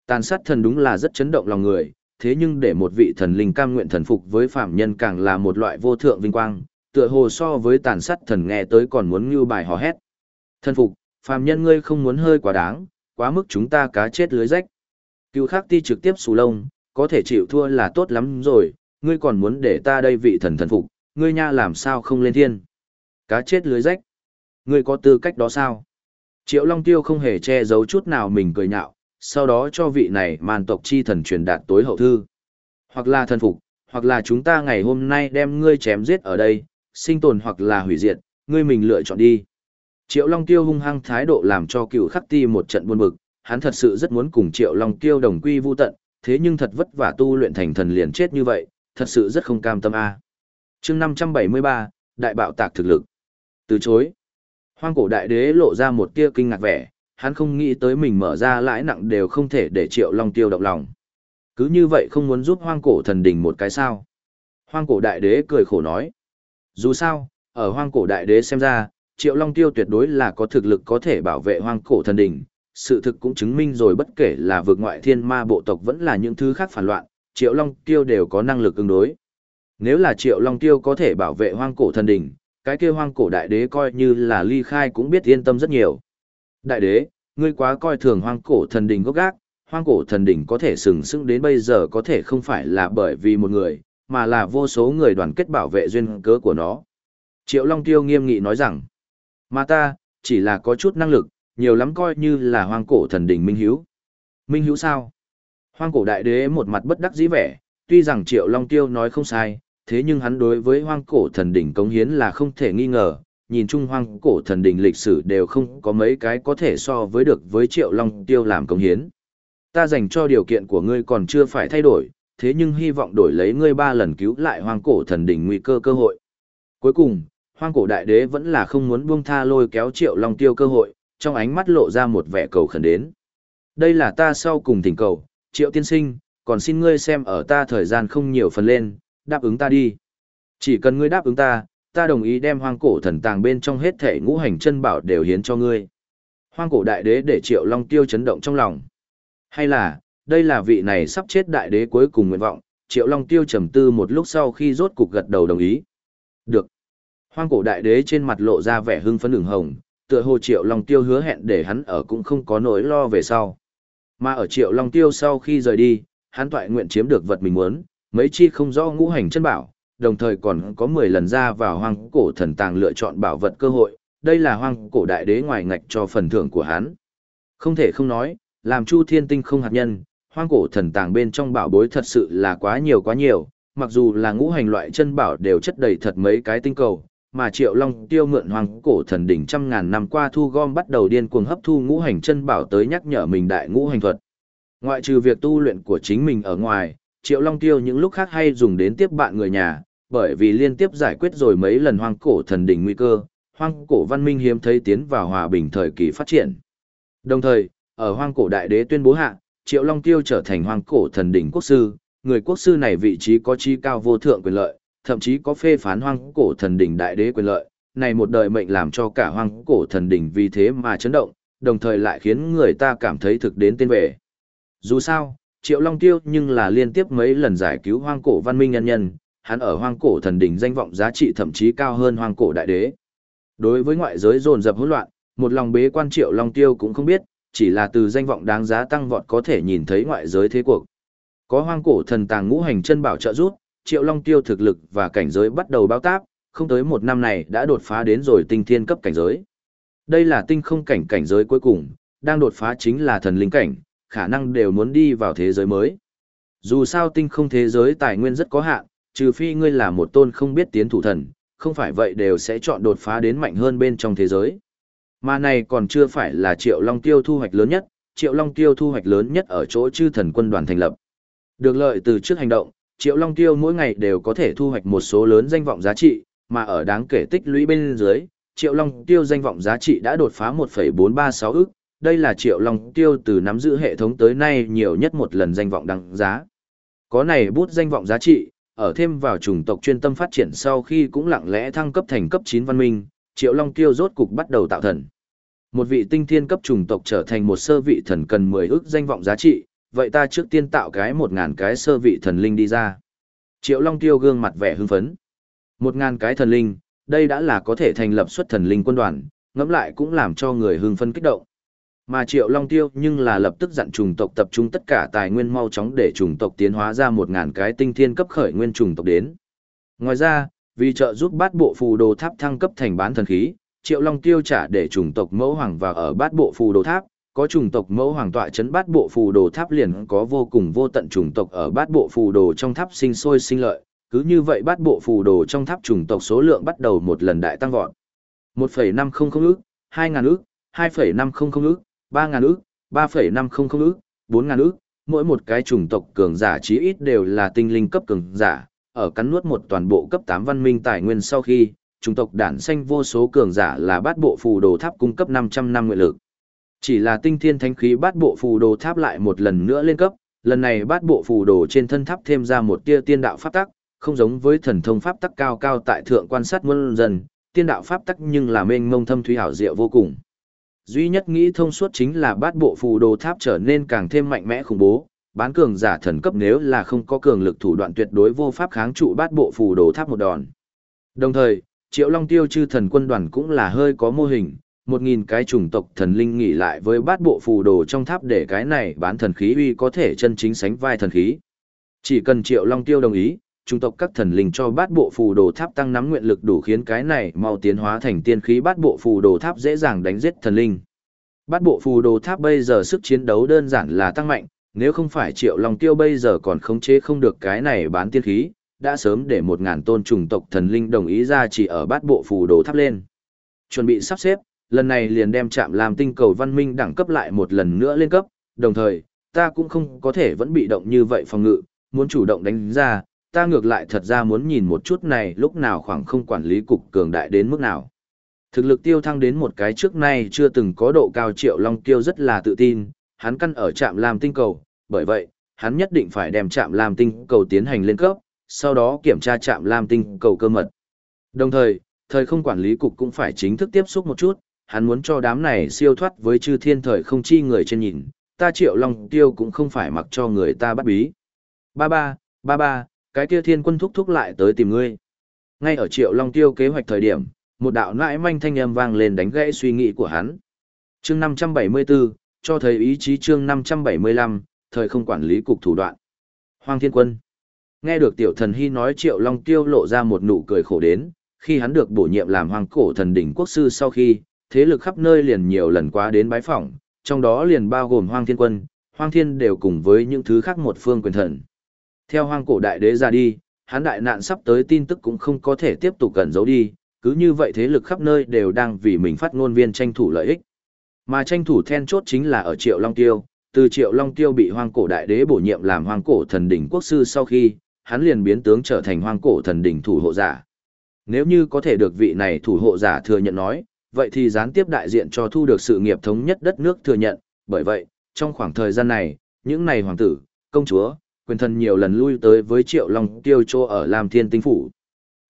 Tàn sát thần đúng là rất chấn động lòng người, thế nhưng để một vị thần linh cam nguyện thần phục với phạm nhân càng là một loại vô thượng vinh quang, tựa hồ so với tàn sát thần nghe tới còn muốn như bài hò hét. Thần phục, phạm nhân ngươi không muốn hơi quá đáng, quá mức chúng ta cá chết lưới rách. Cựu khắc ti trực tiếp xù lông, có thể chịu thua là tốt lắm rồi, ngươi còn muốn để ta đây vị thần thần phục, ngươi nha làm sao không lên thiên. Cá chết lưới rách. Ngươi có tư cách đó sao? Triệu Long Tiêu không hề che giấu chút nào mình cười nhạo, sau đó cho vị này màn tộc chi thần truyền đạt tối hậu thư. Hoặc là thần phục, hoặc là chúng ta ngày hôm nay đem ngươi chém giết ở đây, sinh tồn hoặc là hủy diệt, ngươi mình lựa chọn đi. Triệu Long Tiêu hung hăng thái độ làm cho cựu khắc ti một trận buồn bực, hắn thật sự rất muốn cùng Triệu Long Tiêu đồng quy vu tận, thế nhưng thật vất vả tu luyện thành thần liền chết như vậy, thật sự rất không cam tâm a. À. Chương 573, đại bạo tạc thực lực. Từ chối. Hoang cổ đại đế lộ ra một tia kinh ngạc vẻ, hắn không nghĩ tới mình mở ra lãi nặng đều không thể để Triệu Long tiêu động lòng. Cứ như vậy không muốn giúp hoang cổ thần đình một cái sao. Hoang cổ đại đế cười khổ nói. Dù sao, ở hoang cổ đại đế xem ra, Triệu Long tiêu tuyệt đối là có thực lực có thể bảo vệ hoang cổ thần đình. Sự thực cũng chứng minh rồi bất kể là vượt ngoại thiên ma bộ tộc vẫn là những thứ khác phản loạn, Triệu Long tiêu đều có năng lực ứng đối. Nếu là Triệu Long tiêu có thể bảo vệ hoang cổ thần đình, cái kia hoang cổ đại đế coi như là ly khai cũng biết yên tâm rất nhiều. Đại đế, ngươi quá coi thường hoang cổ thần đỉnh gốc gác, hoang cổ thần đỉnh có thể sừng sững đến bây giờ có thể không phải là bởi vì một người, mà là vô số người đoàn kết bảo vệ duyên cớ của nó. Triệu Long Tiêu nghiêm nghị nói rằng, mà ta, chỉ là có chút năng lực, nhiều lắm coi như là hoang cổ thần đỉnh minh hiếu. Minh hiếu sao? Hoang cổ đại đế một mặt bất đắc dĩ vẻ, tuy rằng Triệu Long Tiêu nói không sai, thế nhưng hắn đối với hoang cổ thần đỉnh cống hiến là không thể nghi ngờ, nhìn trung hoang cổ thần đình lịch sử đều không có mấy cái có thể so với được với triệu long tiêu làm công hiến. Ta dành cho điều kiện của ngươi còn chưa phải thay đổi, thế nhưng hy vọng đổi lấy ngươi ba lần cứu lại hoang cổ thần đình nguy cơ cơ hội. Cuối cùng, hoang cổ đại đế vẫn là không muốn buông tha lôi kéo triệu long tiêu cơ hội, trong ánh mắt lộ ra một vẻ cầu khẩn đến. Đây là ta sau cùng thỉnh cầu, triệu tiên sinh, còn xin ngươi xem ở ta thời gian không nhiều phần lên, đáp ứng ta đi. Chỉ cần ngươi đáp ứng ta, ta đồng ý đem hoang cổ thần tàng bên trong hết thể ngũ hành chân bảo đều hiến cho ngươi. Hoang cổ đại đế để triệu long tiêu chấn động trong lòng. Hay là, đây là vị này sắp chết đại đế cuối cùng nguyện vọng, triệu long tiêu trầm tư một lúc sau khi rốt cục gật đầu đồng ý. Được. Hoang cổ đại đế trên mặt lộ ra vẻ hưng phấn ửng hồng, tựa hồ triệu long tiêu hứa hẹn để hắn ở cũng không có nỗi lo về sau. Mà ở triệu long tiêu sau khi rời đi, hắn toại nguyện chiếm được vật mình muốn, mấy chi không rõ ngũ hành chân bảo, đồng thời còn có 10 lần ra vào hoang cổ thần tàng lựa chọn bảo vật cơ hội, đây là hoang cổ đại đế ngoài ngạch cho phần thưởng của hắn. Không thể không nói, làm chu thiên tinh không hạt nhân, hoang cổ thần tàng bên trong bảo bối thật sự là quá nhiều quá nhiều, mặc dù là ngũ hành loại chân bảo đều chất đầy thật mấy cái tinh cầu, mà Triệu Long tiêu mượn hoang cổ thần đỉnh trăm ngàn năm qua thu gom bắt đầu điên cuồng hấp thu ngũ hành chân bảo tới nhắc nhở mình đại ngũ hành thuật. Ngoại trừ việc tu luyện của chính mình ở ngoài, Triệu Long tiêu những lúc khác hay dùng đến tiếp bạn người nhà, bởi vì liên tiếp giải quyết rồi mấy lần hoang cổ thần đỉnh nguy cơ, hoang cổ văn minh hiếm thấy tiến vào hòa bình thời kỳ phát triển. Đồng thời, ở hoang cổ đại đế tuyên bố hạ, Triệu Long Tiêu trở thành hoang cổ thần đỉnh quốc sư, người quốc sư này vị trí có chi cao vô thượng quyền lợi, thậm chí có phê phán hoang cổ thần đỉnh đại đế quyền lợi, này một đời mệnh làm cho cả hoang cổ thần đỉnh vì thế mà chấn động, đồng thời lại khiến người ta cảm thấy thực đến tên về. Dù sao, Triệu Long Tiêu nhưng là liên tiếp mấy lần giải cứu hoang cổ văn minh nhân nhân, hắn ở hoang cổ thần đỉnh danh vọng giá trị thậm chí cao hơn hoang cổ đại đế. Đối với ngoại giới dồn dập hỗn loạn, một lòng bế quan Triệu Long Tiêu cũng không biết, chỉ là từ danh vọng đáng giá tăng vọt có thể nhìn thấy ngoại giới thế cuộc. Có hoang cổ thần tàng ngũ hành chân bảo trợ giúp, Triệu Long Tiêu thực lực và cảnh giới bắt đầu báo táp, không tới một năm này đã đột phá đến rồi tinh thiên cấp cảnh giới. Đây là tinh không cảnh cảnh giới cuối cùng, đang đột phá chính là thần linh cảnh, khả năng đều muốn đi vào thế giới mới. Dù sao tinh không thế giới tài nguyên rất có hạn, trừ phi ngươi là một tôn không biết tiến thủ thần, không phải vậy đều sẽ chọn đột phá đến mạnh hơn bên trong thế giới. Mà này còn chưa phải là Triệu Long Tiêu thu hoạch lớn nhất, Triệu Long Tiêu thu hoạch lớn nhất ở chỗ chư thần quân đoàn thành lập. Được lợi từ trước hành động, Triệu Long Tiêu mỗi ngày đều có thể thu hoạch một số lớn danh vọng giá trị, mà ở đáng kể tích lũy bên dưới, Triệu Long Tiêu danh vọng giá trị đã đột phá 1,436 ức, đây là Triệu Long Tiêu từ nắm giữ hệ thống tới nay nhiều nhất một lần danh vọng đăng giá. Có này bút danh vọng giá trị, ở thêm vào chủng tộc chuyên tâm phát triển sau khi cũng lặng lẽ thăng cấp thành cấp 9 văn minh, Triệu Long Tiêu rốt cục bắt đầu tạo thần. Một vị tinh thiên cấp chủng tộc trở thành một sơ vị thần cần 10 ước danh vọng giá trị, vậy ta trước tiên tạo cái 1000 cái sơ vị thần linh đi ra. Triệu Long Tiêu gương mặt vẻ hưng phấn. 1000 cái thần linh, đây đã là có thể thành lập xuất thần linh quân đoàn, ngẫm lại cũng làm cho người hưng phấn kích động. Mà Triệu Long Tiêu nhưng là lập tức dặn trùng tộc tập trung tất cả tài nguyên mau chóng để trùng tộc tiến hóa ra một ngàn cái tinh thiên cấp khởi nguyên trùng tộc đến. Ngoài ra, vì trợ giúp bát bộ phù đồ tháp thăng cấp thành bán thần khí, Triệu Long tiêu trả để trùng tộc mẫu hoàng và ở bát bộ phù đồ tháp, có trùng tộc mẫu hoàng tọa chấn bát bộ phù đồ tháp liền có vô cùng vô tận trùng tộc ở bát bộ phù đồ trong tháp sinh sôi sinh lợi, cứ như vậy bát bộ phù đồ trong tháp trùng tộc số lượng bắt đầu một lần đại tăng vọt. 1,500 ức, 2.000 ức, 2,500 ức, 3.000 ức, 3,500 ức, 4.000 ức, mỗi một cái chủng tộc cường giả chí ít đều là tinh linh cấp cường giả, ở cắn nuốt một toàn bộ cấp 8 văn minh tài nguyên sau khi, chủng tộc đản xanh vô số cường giả là bát bộ phù đồ tháp cung cấp 500 năm nguyện lực. Chỉ là tinh thiên thánh khí bát bộ phù đồ tháp lại một lần nữa lên cấp, lần này bát bộ phù đồ trên thân tháp thêm ra một tia tiên đạo pháp tắc, không giống với thần thông pháp tắc cao cao tại thượng quan sát muôn dần, tiên đạo pháp tắc nhưng là mênh mông thâm thúy hảo diệu vô cùng. Duy nhất nghĩ thông suốt chính là bát bộ phù đồ tháp trở nên càng thêm mạnh mẽ khủng bố, bán cường giả thần cấp nếu là không có cường lực thủ đoạn tuyệt đối vô pháp kháng trụ bát bộ phù đồ tháp một đòn. Đồng thời, Triệu Long Tiêu chư thần quân đoàn cũng là hơi có mô hình, một nghìn cái chủng tộc thần linh nghỉ lại với bát bộ phù đồ trong tháp để cái này bán thần khí uy có thể chân chính sánh vai thần khí. Chỉ cần Triệu Long Tiêu đồng ý, trung tộc các thần linh cho bát bộ phù đồ tháp tăng nắm nguyện lực đủ khiến cái này mau tiến hóa thành tiên khí bát bộ phù đồ tháp dễ dàng đánh giết thần linh. Bát bộ phù đồ tháp bây giờ sức chiến đấu đơn giản là tăng mạnh, nếu không phải Triệu Long Tiêu bây giờ còn khống chế không được cái này bán tiên khí, đã sớm để một ngàn tôn trùng tộc thần linh đồng ý ra chỉ ở bát bộ phù đồ tháp lên. Chuẩn bị sắp xếp, lần này liền đem chạm làm tinh cầu văn minh đẳng cấp lại một lần nữa lên cấp, đồng thời, ta cũng không có thể vẫn bị động như vậy phòng ngự, muốn chủ động đánh ra, ta ngược lại thật ra muốn nhìn một chút này lúc nào khoảng không quản lý cục cường đại đến mức nào. Thực lực tiêu thăng đến một cái trước nay chưa từng có độ cao triệu long tiêu rất là tự tin, hắn căn ở trạm làm tinh cầu, bởi vậy, hắn nhất định phải đem trạm làm tinh cầu tiến hành lên cấp, sau đó kiểm tra trạm làm tinh cầu cơ mật. Đồng thời, thời không quản lý cục cũng phải chính thức tiếp xúc một chút, hắn muốn cho đám này siêu thoát với chư thiên thời không chi người trên nhìn, ta triệu long tiêu cũng không phải mặc cho người ta bắt bí. Ba ba, ba ba, cái kia thiên quân thúc thúc lại tới tìm ngươi. Ngay ở triệu long tiêu kế hoạch thời điểm, một đạo nãi manh thanh âm vang lên đánh gãy suy nghĩ của hắn. Chương 574, cho thấy ý chí chương 575, thời không quản lý cục thủ đoạn. Hoàng Thiên Quân. Nghe được tiểu thần hy nói Triệu Long Tiêu lộ ra một nụ cười khổ đến, khi hắn được bổ nhiệm làm hoàng cổ thần đỉnh quốc sư sau khi, thế lực khắp nơi liền nhiều lần qua đến bái phỏng, trong đó liền bao gồm Hoàng Thiên Quân, Hoang Thiên đều cùng với những thứ khác một phương quyền thần. Theo Hoàng cổ đại đế ra đi, hắn đại nạn sắp tới tin tức cũng không có thể tiếp tục cẩn giấu đi, cứ như vậy thế lực khắp nơi đều đang vì mình phát ngôn viên tranh thủ lợi ích. Mà tranh thủ then chốt chính là ở Triệu Long Tiêu, từ Triệu Long Tiêu bị Hoang Cổ Đại Đế bổ nhiệm làm Hoang Cổ Thần Đỉnh Quốc sư sau khi, hắn liền biến tướng trở thành Hoang Cổ Thần Đỉnh thủ hộ giả. Nếu như có thể được vị này thủ hộ giả thừa nhận nói, vậy thì gián tiếp đại diện cho thu được sự nghiệp thống nhất đất nước thừa nhận, bởi vậy, trong khoảng thời gian này, những này hoàng tử, công chúa, quyền thần nhiều lần lui tới với Triệu Long Tiêu Chô ở Lam Thiên Tinh Phủ.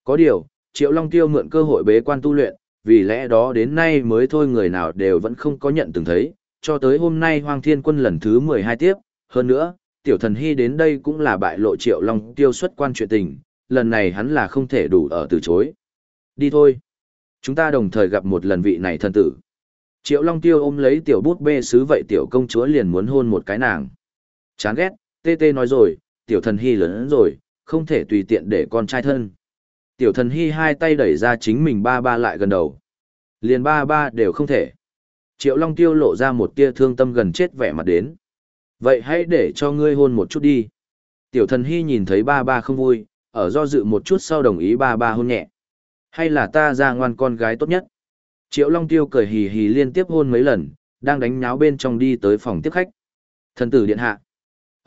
Có điều, Triệu Long Tiêu mượn cơ hội bế quan tu luyện, vì lẽ đó đến nay mới thôi người nào đều vẫn không có nhận từng thấy, cho tới hôm nay Hoàng Thiên Quân lần thứ 12 tiếp, hơn nữa, tiểu thần hy đến đây cũng là bại lộ Triệu Long Tiêu xuất quan chuyện tình, lần này hắn là không thể đủ ở từ chối. Đi thôi. Chúng ta đồng thời gặp một lần vị này thân tử. Triệu Long Tiêu ôm lấy tiểu bút bê sứ vậy tiểu công chúa liền muốn hôn một cái nàng. Chán ghét, tê tê nói rồi, tiểu thần hy lớn rồi, không thể tùy tiện để con trai thân. Tiểu thần hy hai tay đẩy ra chính mình ba ba lại gần đầu. Liền ba ba đều không thể. Triệu Long Tiêu lộ ra một tia thương tâm gần chết vẻ mặt đến. Vậy hãy để cho ngươi hôn một chút đi. Tiểu thần hy nhìn thấy ba ba không vui, ở do dự một chút sau đồng ý ba ba hôn nhẹ. Hay là ta ra ngoan con gái tốt nhất? Triệu Long Tiêu cười hì hì liên tiếp hôn mấy lần, đang đánh nháo bên trong đi tới phòng tiếp khách. Thần tử điện hạ.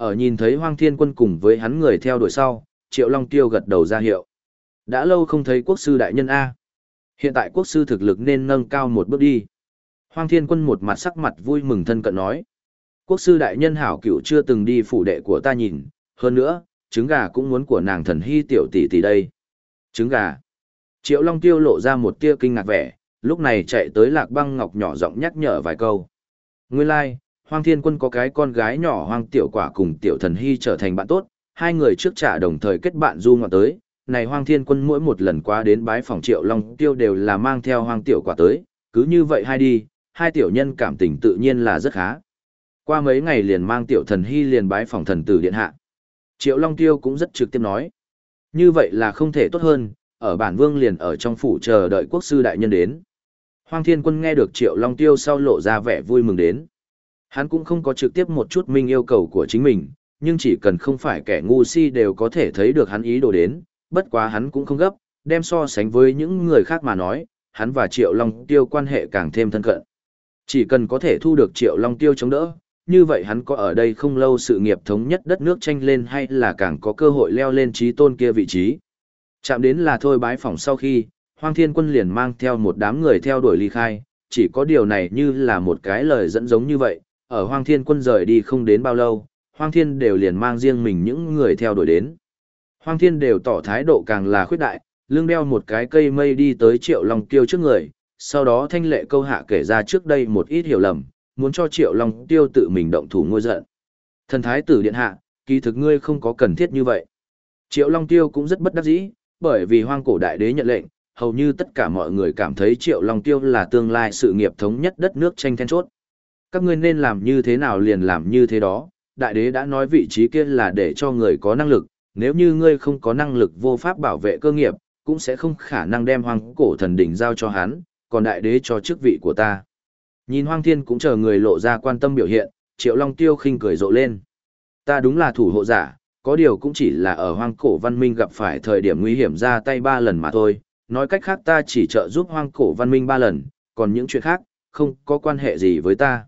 Ở nhìn thấy Hoang Thiên Quân cùng với hắn người theo đuổi sau, Triệu Long Tiêu gật đầu ra hiệu. Đã lâu không thấy quốc sư đại nhân A. Hiện tại quốc sư thực lực nên nâng cao một bước đi. Hoang thiên quân một mặt sắc mặt vui mừng thân cận nói. Quốc sư đại nhân hảo cửu chưa từng đi phủ đệ của ta nhìn, hơn nữa, trứng gà cũng muốn của nàng thần hy tiểu tỷ tỷ đây. Trứng gà. Triệu Long Tiêu lộ ra một tia kinh ngạc vẻ, lúc này chạy tới lạc băng ngọc nhỏ giọng nhắc nhở vài câu. Nguyên lai, like, Hoang Thiên Quân có cái con gái nhỏ Hoang Tiểu Quả cùng Tiểu Thần Hy trở thành bạn tốt, hai người trước trả đồng thời kết bạn du ngoạn tới, này hoang thiên quân mỗi một lần qua đến bái phòng triệu long tiêu đều là mang theo hoang tiểu quả tới, cứ như vậy hai đi, hai tiểu nhân cảm tình tự nhiên là rất khá. Qua mấy ngày liền mang tiểu thần hy liền bái phòng thần tử điện hạ. Triệu long tiêu cũng rất trực tiếp nói. Như vậy là không thể tốt hơn, ở bản vương liền ở trong phủ chờ đợi quốc sư đại nhân đến. Hoang thiên quân nghe được triệu long tiêu sau lộ ra vẻ vui mừng đến. Hắn cũng không có trực tiếp một chút minh yêu cầu của chính mình, nhưng chỉ cần không phải kẻ ngu si đều có thể thấy được hắn ý đồ đến, bất quá hắn cũng không gấp, đem so sánh với những người khác mà nói, hắn và Triệu Long Tiêu quan hệ càng thêm thân cận. Chỉ cần có thể thu được Triệu Long Tiêu chống đỡ, như vậy hắn có ở đây không lâu sự nghiệp thống nhất đất nước tranh lên hay là càng có cơ hội leo lên trí tôn kia vị trí. Chạm đến là thôi bái phỏng sau khi, Hoang Thiên Quân liền mang theo một đám người theo đuổi ly khai, chỉ có điều này như là một cái lời dẫn giống như vậy, ở Hoang Thiên Quân rời đi không đến bao lâu, Hoang Thiên đều liền mang riêng mình những người theo đuổi đến. Hoang thiên đều tỏ thái độ càng là khuyết đại, lưng đeo một cái cây mây đi tới triệu long tiêu trước người, sau đó thanh lệ câu hạ kể ra trước đây một ít hiểu lầm, muốn cho triệu long tiêu tự mình động thủ ngôi giận. Thần thái tử điện hạ, kỳ thực ngươi không có cần thiết như vậy. Triệu long tiêu cũng rất bất đắc dĩ, bởi vì hoang cổ đại đế nhận lệnh, hầu như tất cả mọi người cảm thấy triệu long tiêu là tương lai sự nghiệp thống nhất đất nước tranh then chốt. Các ngươi nên làm như thế nào liền làm như thế đó, đại đế đã nói vị trí kia là để cho người có năng lực, nếu như ngươi không có năng lực vô pháp bảo vệ cơ nghiệp, cũng sẽ không khả năng đem hoang cổ thần đỉnh giao cho hắn, còn đại đế cho chức vị của ta. Nhìn hoang thiên cũng chờ người lộ ra quan tâm biểu hiện, triệu long tiêu khinh cười rộ lên. Ta đúng là thủ hộ giả, có điều cũng chỉ là ở hoang cổ văn minh gặp phải thời điểm nguy hiểm ra tay ba lần mà thôi, nói cách khác ta chỉ trợ giúp hoang cổ văn minh ba lần, còn những chuyện khác, không có quan hệ gì với ta.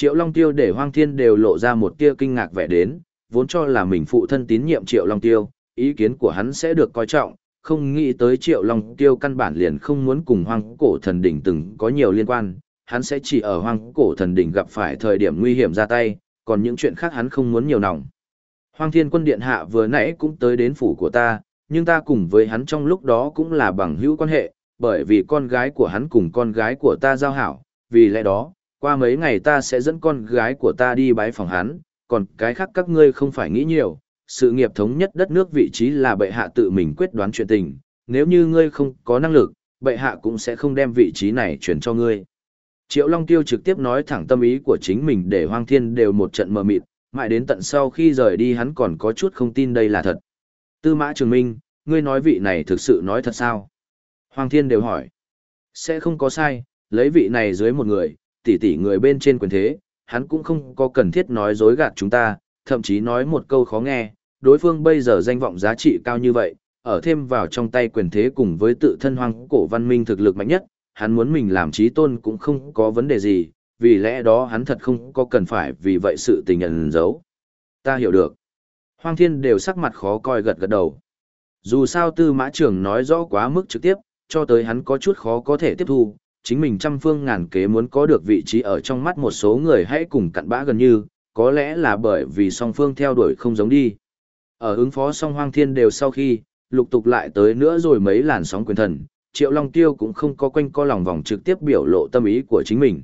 Triệu Long Tiêu để hoang thiên đều lộ ra một tia kinh ngạc vẻ đến, vốn cho là mình phụ thân tín nhiệm Triệu Long Tiêu, ý kiến của hắn sẽ được coi trọng, không nghĩ tới Triệu Long Tiêu căn bản liền không muốn cùng hoang cổ thần đỉnh từng có nhiều liên quan, hắn sẽ chỉ ở hoang cổ thần đỉnh gặp phải thời điểm nguy hiểm ra tay, còn những chuyện khác hắn không muốn nhiều nòng. Hoang Thiên Quân Điện Hạ vừa nãy cũng tới đến phủ của ta, nhưng ta cùng với hắn trong lúc đó cũng là bằng hữu quan hệ, bởi vì con gái của hắn cùng con gái của ta giao hảo, vì lẽ đó, qua mấy ngày ta sẽ dẫn con gái của ta đi bái phòng hắn, còn cái khác các ngươi không phải nghĩ nhiều, sự nghiệp thống nhất đất nước vị trí là bệ hạ tự mình quyết đoán chuyện tình, nếu như ngươi không có năng lực, bệ hạ cũng sẽ không đem vị trí này chuyển cho ngươi. Triệu Long Tiêu trực tiếp nói thẳng tâm ý của chính mình để Hoang Thiên đều một trận mờ mịt, mãi đến tận sau khi rời đi hắn còn có chút không tin đây là thật. Tư Mã Trường Minh, ngươi nói vị này thực sự nói thật sao? Hoàng Thiên đều hỏi. Sẽ không có sai, lấy vị này dưới một người, tỷ tỷ người bên trên quyền thế, hắn cũng không có cần thiết nói dối gạt chúng ta, thậm chí nói một câu khó nghe, đối phương bây giờ danh vọng giá trị cao như vậy, ở thêm vào trong tay quyền thế cùng với tự thân hoang cổ văn minh thực lực mạnh nhất, hắn muốn mình làm trí tôn cũng không có vấn đề gì, vì lẽ đó hắn thật không có cần phải vì vậy sự tình nhận giấu. Ta hiểu được. Hoang thiên đều sắc mặt khó coi gật gật đầu. Dù sao tư mã trưởng nói rõ quá mức trực tiếp, cho tới hắn có chút khó có thể tiếp thu, chính mình trăm phương ngàn kế muốn có được vị trí ở trong mắt một số người hãy cùng cặn bã gần như, có lẽ là bởi vì song phương theo đuổi không giống đi. Ở ứng phó song hoang thiên đều sau khi, lục tục lại tới nữa rồi mấy làn sóng quyền thần, Triệu Long Tiêu cũng không có quanh co lòng vòng trực tiếp biểu lộ tâm ý của chính mình.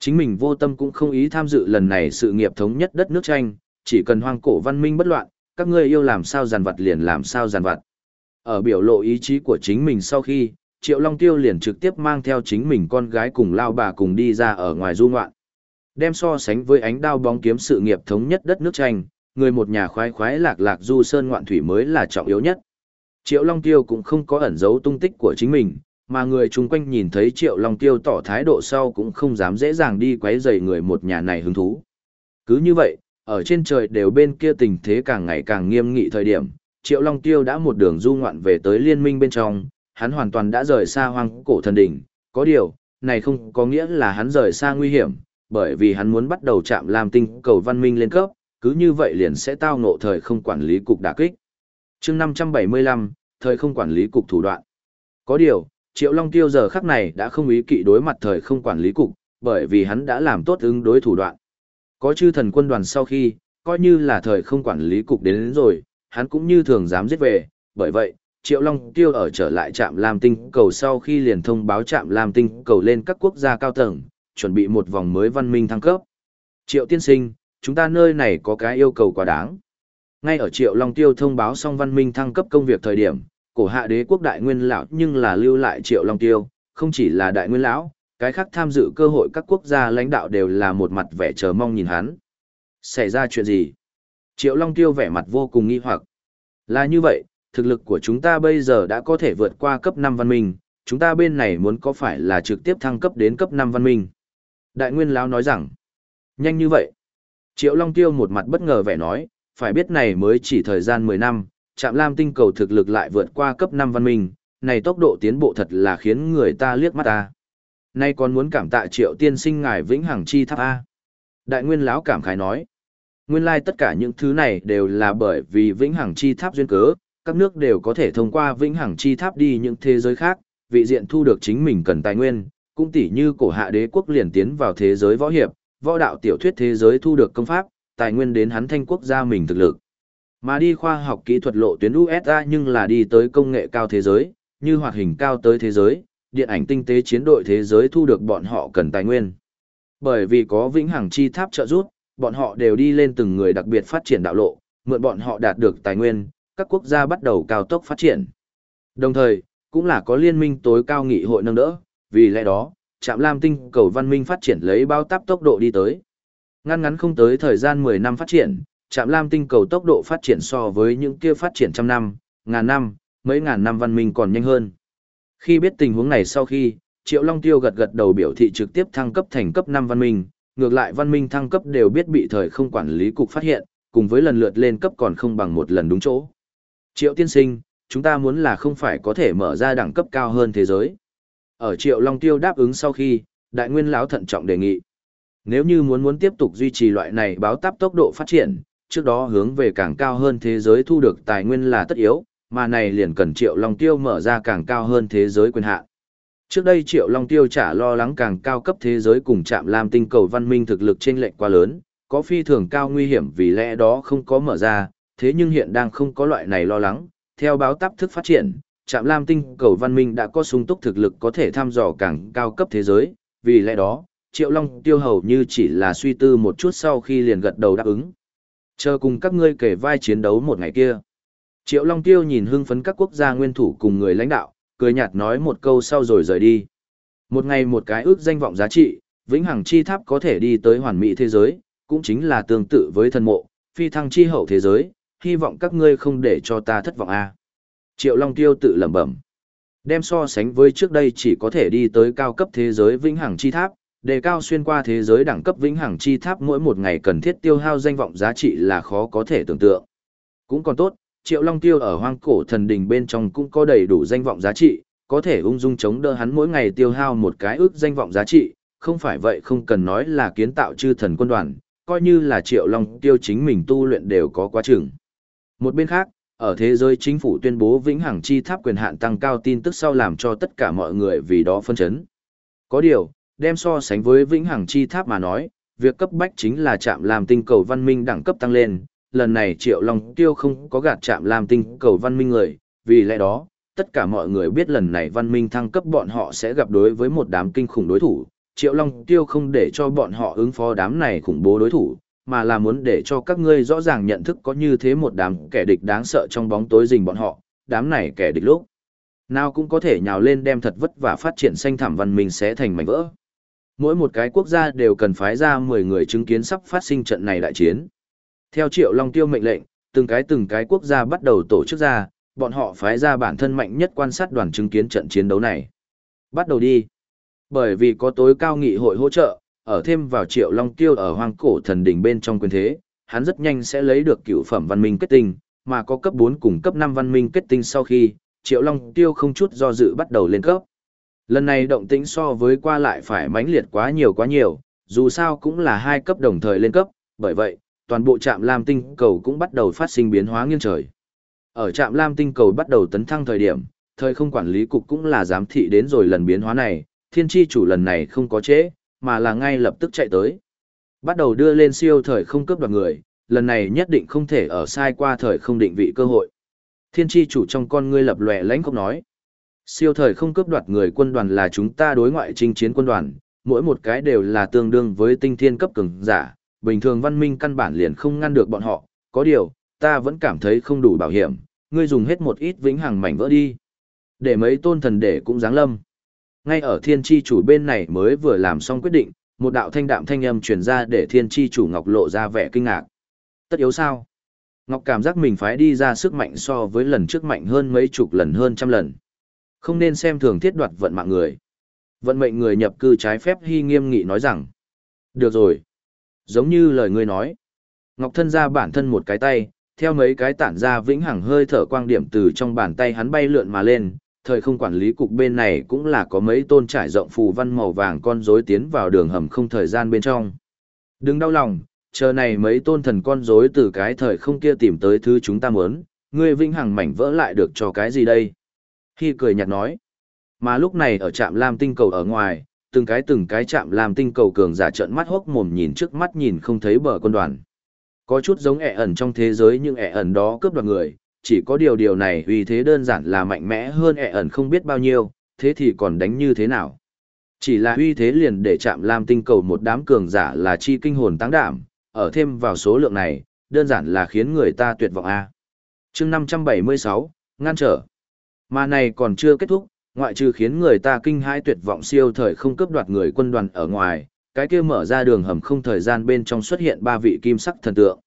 Chính mình vô tâm cũng không ý tham dự lần này sự nghiệp thống nhất đất nước tranh, chỉ cần hoang cổ văn minh bất loạn, các ngươi yêu làm sao giàn vật liền làm sao giàn vật. Ở biểu lộ ý chí của chính mình sau khi, Triệu Long Tiêu liền trực tiếp mang theo chính mình con gái cùng lao bà cùng đi ra ở ngoài du ngoạn. Đem so sánh với ánh đao bóng kiếm sự nghiệp thống nhất đất nước tranh, người một nhà khoái khoái lạc lạc du sơn ngoạn thủy mới là trọng yếu nhất. Triệu Long Tiêu cũng không có ẩn giấu tung tích của chính mình, mà người chung quanh nhìn thấy Triệu Long Tiêu tỏ thái độ sau cũng không dám dễ dàng đi quấy rầy người một nhà này hứng thú. Cứ như vậy, ở trên trời đều bên kia tình thế càng ngày càng nghiêm nghị thời điểm, Triệu Long Tiêu đã một đường du ngoạn về tới liên minh bên trong, hắn hoàn toàn đã rời xa hoang cổ thần đỉnh, có điều, này không có nghĩa là hắn rời xa nguy hiểm, bởi vì hắn muốn bắt đầu chạm làm tinh cầu văn minh lên cấp, cứ như vậy liền sẽ tao ngộ thời không quản lý cục đả kích. chương 575, thời không quản lý cục thủ đoạn. Có điều, Triệu Long Tiêu giờ khắc này đã không ý kỵ đối mặt thời không quản lý cục, bởi vì hắn đã làm tốt ứng đối thủ đoạn. Có chư thần quân đoàn sau khi, coi như là thời không quản lý cục đến, đến rồi, hắn cũng như thường dám giết về, bởi vậy, Triệu Long Tiêu ở trở lại trạm Lam Tinh cầu sau khi liền thông báo trạm Lam Tinh cầu lên các quốc gia cao tầng, chuẩn bị một vòng mới văn minh thăng cấp. Triệu tiên sinh, chúng ta nơi này có cái yêu cầu quá đáng. Ngay ở Triệu Long Tiêu thông báo xong văn minh thăng cấp công việc thời điểm, cổ hạ đế quốc đại nguyên lão nhưng là lưu lại Triệu Long Tiêu, không chỉ là đại nguyên lão, cái khác tham dự cơ hội các quốc gia lãnh đạo đều là một mặt vẻ chờ mong nhìn hắn. Xảy ra chuyện gì? Triệu Long Tiêu vẻ mặt vô cùng nghi hoặc. Là như vậy, thực lực của chúng ta bây giờ đã có thể vượt qua cấp 5 văn minh, chúng ta bên này muốn có phải là trực tiếp thăng cấp đến cấp 5 văn minh. Đại Nguyên Lão nói rằng, nhanh như vậy. Triệu Long Tiêu một mặt bất ngờ vẻ nói, phải biết này mới chỉ thời gian 10 năm, Trạm Lam tinh cầu thực lực lại vượt qua cấp 5 văn minh, này tốc độ tiến bộ thật là khiến người ta liếc mắt ta. Nay còn muốn cảm tạ Triệu tiên sinh ngài vĩnh hằng chi tháp A. Đại Nguyên Lão cảm khái nói, nguyên lai tất cả những thứ này đều là bởi vì vĩnh hằng chi tháp duyên cớ, các nước đều có thể thông qua vĩnh hằng chi tháp đi những thế giới khác, vị diện thu được chính mình cần tài nguyên, cũng tỉ như cổ hạ đế quốc liền tiến vào thế giới võ hiệp, võ đạo tiểu thuyết thế giới thu được công pháp, tài nguyên đến hắn thanh quốc gia mình thực lực. Mà đi khoa học kỹ thuật lộ tuyến USA nhưng là đi tới công nghệ cao thế giới, như hoạt hình cao tới thế giới, điện ảnh tinh tế chiến đội thế giới thu được bọn họ cần tài nguyên. Bởi vì có vĩnh hằng chi tháp trợ giúp, bọn họ đều đi lên từng người đặc biệt phát triển đạo lộ, mượn bọn họ đạt được tài nguyên, các quốc gia bắt đầu cao tốc phát triển. Đồng thời, cũng là có liên minh tối cao nghị hội nâng đỡ, vì lẽ đó, Trạm Lam tinh cầu văn minh phát triển lấy bao tắp tốc độ đi tới. Ngắn ngắn không tới thời gian 10 năm phát triển, Trạm Lam tinh cầu tốc độ phát triển so với những kia phát triển trăm năm, ngàn năm, mấy ngàn năm văn minh còn nhanh hơn. Khi biết tình huống này sau khi, Triệu Long Tiêu gật gật đầu biểu thị trực tiếp thăng cấp thành cấp 5 văn minh, ngược lại văn minh thăng cấp đều biết bị thời không quản lý cục phát hiện, cùng với lần lượt lên cấp còn không bằng một lần đúng chỗ. Triệu tiên sinh, chúng ta muốn là không phải có thể mở ra đẳng cấp cao hơn thế giới. Ở Triệu Long Tiêu đáp ứng sau khi, Đại Nguyên lão thận trọng đề nghị. Nếu như muốn muốn tiếp tục duy trì loại này báo táp tốc độ phát triển, trước đó hướng về càng cao hơn thế giới thu được tài nguyên là tất yếu, mà này liền cần Triệu Long Tiêu mở ra càng cao hơn thế giới quyền hạn. Trước đây Triệu Long Tiêu trả lo lắng càng cao cấp thế giới cùng chạm làm tinh cầu văn minh thực lực trên lệnh quá lớn, có phi thường cao nguy hiểm vì lẽ đó không có mở ra, thế nhưng hiện đang không có loại này lo lắng, theo báo táp thức phát triển, Trạm lam tinh cầu văn minh đã có sung túc thực lực có thể thăm dò càng cao cấp thế giới, vì lẽ đó, Triệu Long tiêu hầu như chỉ là suy tư một chút sau khi liền gật đầu đáp ứng. Chờ cùng các ngươi kể vai chiến đấu một ngày kia. Triệu Long tiêu nhìn hưng phấn các quốc gia nguyên thủ cùng người lãnh đạo, cười nhạt nói một câu sau rồi rời đi. Một ngày một cái ước danh vọng giá trị, vĩnh hằng chi tháp có thể đi tới hoàn mỹ thế giới, cũng chính là tương tự với thần mộ, phi thăng chi hậu thế giới, hy vọng các ngươi không để cho ta thất vọng a. Triệu Long Tiêu tự lẩm bẩm. Đem so sánh với trước đây chỉ có thể đi tới cao cấp thế giới vĩnh hằng chi tháp, đề cao xuyên qua thế giới đẳng cấp vĩnh hằng chi tháp mỗi một ngày cần thiết tiêu hao danh vọng giá trị là khó có thể tưởng tượng. Cũng còn tốt, Triệu Long Tiêu ở hoang cổ thần đình bên trong cũng có đầy đủ danh vọng giá trị, có thể ung dung chống đỡ hắn mỗi ngày tiêu hao một cái ước danh vọng giá trị, không phải vậy không cần nói là kiến tạo chư thần quân đoàn, coi như là Triệu Long Tiêu chính mình tu luyện đều có quá trình. Một bên khác, ở thế giới chính phủ tuyên bố vĩnh hằng chi tháp quyền hạn tăng cao tin tức sau làm cho tất cả mọi người vì đó phân chấn. Có điều, đem so sánh với vĩnh hằng chi tháp mà nói, việc cấp bách chính là chạm làm tinh cầu văn minh đẳng cấp tăng lên, lần này Triệu Long Tiêu không có gạt chạm làm tinh cầu văn minh người, vì lẽ đó, tất cả mọi người biết lần này văn minh thăng cấp bọn họ sẽ gặp đối với một đám kinh khủng đối thủ, Triệu Long Tiêu không để cho bọn họ ứng phó đám này khủng bố đối thủ, mà là muốn để cho các ngươi rõ ràng nhận thức có như thế một đám kẻ địch đáng sợ trong bóng tối rình bọn họ, đám này kẻ địch lúc. Nào cũng có thể nhào lên đem thật vất vả phát triển xanh thảm văn minh sẽ thành mảnh vỡ. Mỗi một cái quốc gia đều cần phái ra 10 người chứng kiến sắp phát sinh trận này đại chiến. Theo Triệu Long Tiêu mệnh lệnh, từng cái từng cái quốc gia bắt đầu tổ chức ra, bọn họ phái ra bản thân mạnh nhất quan sát đoàn chứng kiến trận chiến đấu này. Bắt đầu đi. Bởi vì có tối cao nghị hội hỗ trợ, ở thêm vào triệu long tiêu ở hoang cổ thần đỉnh bên trong quyền thế, hắn rất nhanh sẽ lấy được cựu phẩm văn minh kết tinh, mà có cấp 4 cùng cấp 5 văn minh kết tinh sau khi, triệu long tiêu không chút do dự bắt đầu lên cấp. Lần này động tĩnh so với qua lại phải mãnh liệt quá nhiều quá nhiều, dù sao cũng là hai cấp đồng thời lên cấp, bởi vậy, toàn bộ trạm Lam tinh cầu cũng bắt đầu phát sinh biến hóa nghiêng trời. Ở trạm Lam tinh cầu bắt đầu tấn thăng thời điểm, thời không quản lý cục cũng là giám thị đến rồi lần biến hóa này, thiên tri chủ lần này không có chế mà là ngay lập tức chạy tới. Bắt đầu đưa lên siêu thời không cướp đoạt người, lần này nhất định không thể ở sai qua thời không định vị cơ hội. Thiên tri chủ trong con ngươi lập lòe lãnh không nói. Siêu thời không cướp đoạt người quân đoàn là chúng ta đối ngoại chinh chiến quân đoàn, mỗi một cái đều là tương đương với tinh thiên cấp cường giả, bình thường văn minh căn bản liền không ngăn được bọn họ, có điều, ta vẫn cảm thấy không đủ bảo hiểm, ngươi dùng hết một ít vĩnh hằng mảnh vỡ đi. Để mấy tôn thần để cũng giáng lâm. Ngay ở thiên tri chủ bên này mới vừa làm xong quyết định, một đạo thanh đạm thanh âm truyền ra để thiên tri chủ Ngọc lộ ra vẻ kinh ngạc. Tất yếu sao? Ngọc cảm giác mình phải đi ra sức mạnh so với lần trước mạnh hơn mấy chục lần hơn trăm lần. Không nên xem thường thiết đoạt vận mạng người. Vận mệnh người nhập cư trái phép hy nghiêm nghị nói rằng. Được rồi. Giống như lời ngươi nói. Ngọc thân ra bản thân một cái tay, theo mấy cái tản ra vĩnh hằng hơi thở quang điểm từ trong bàn tay hắn bay lượn mà lên, thời không quản lý cục bên này cũng là có mấy tôn trải rộng phù văn màu vàng con rối tiến vào đường hầm không thời gian bên trong. Đừng đau lòng, chờ này mấy tôn thần con rối từ cái thời không kia tìm tới thứ chúng ta muốn, ngươi vinh hằng mảnh vỡ lại được cho cái gì đây? Khi cười nhạt nói. Mà lúc này ở trạm Lam tinh cầu ở ngoài, từng cái từng cái chạm Lam tinh cầu cường giả trợn mắt hốc mồm nhìn trước mắt nhìn không thấy bờ quân đoàn. Có chút giống ẻ ẩn trong thế giới nhưng ẻ ẩn đó cướp đoạt người, chỉ có điều điều này vì thế đơn giản là mạnh mẽ hơn ẹ ẩn không biết bao nhiêu, thế thì còn đánh như thế nào. Chỉ là uy thế liền để chạm lam tinh cầu một đám cường giả là chi kinh hồn tăng đảm, ở thêm vào số lượng này, đơn giản là khiến người ta tuyệt vọng A. chương 576, ngăn trở. Mà này còn chưa kết thúc, ngoại trừ khiến người ta kinh hãi tuyệt vọng siêu thời không cướp đoạt người quân đoàn ở ngoài, cái kia mở ra đường hầm không thời gian bên trong xuất hiện ba vị kim sắc thần tượng.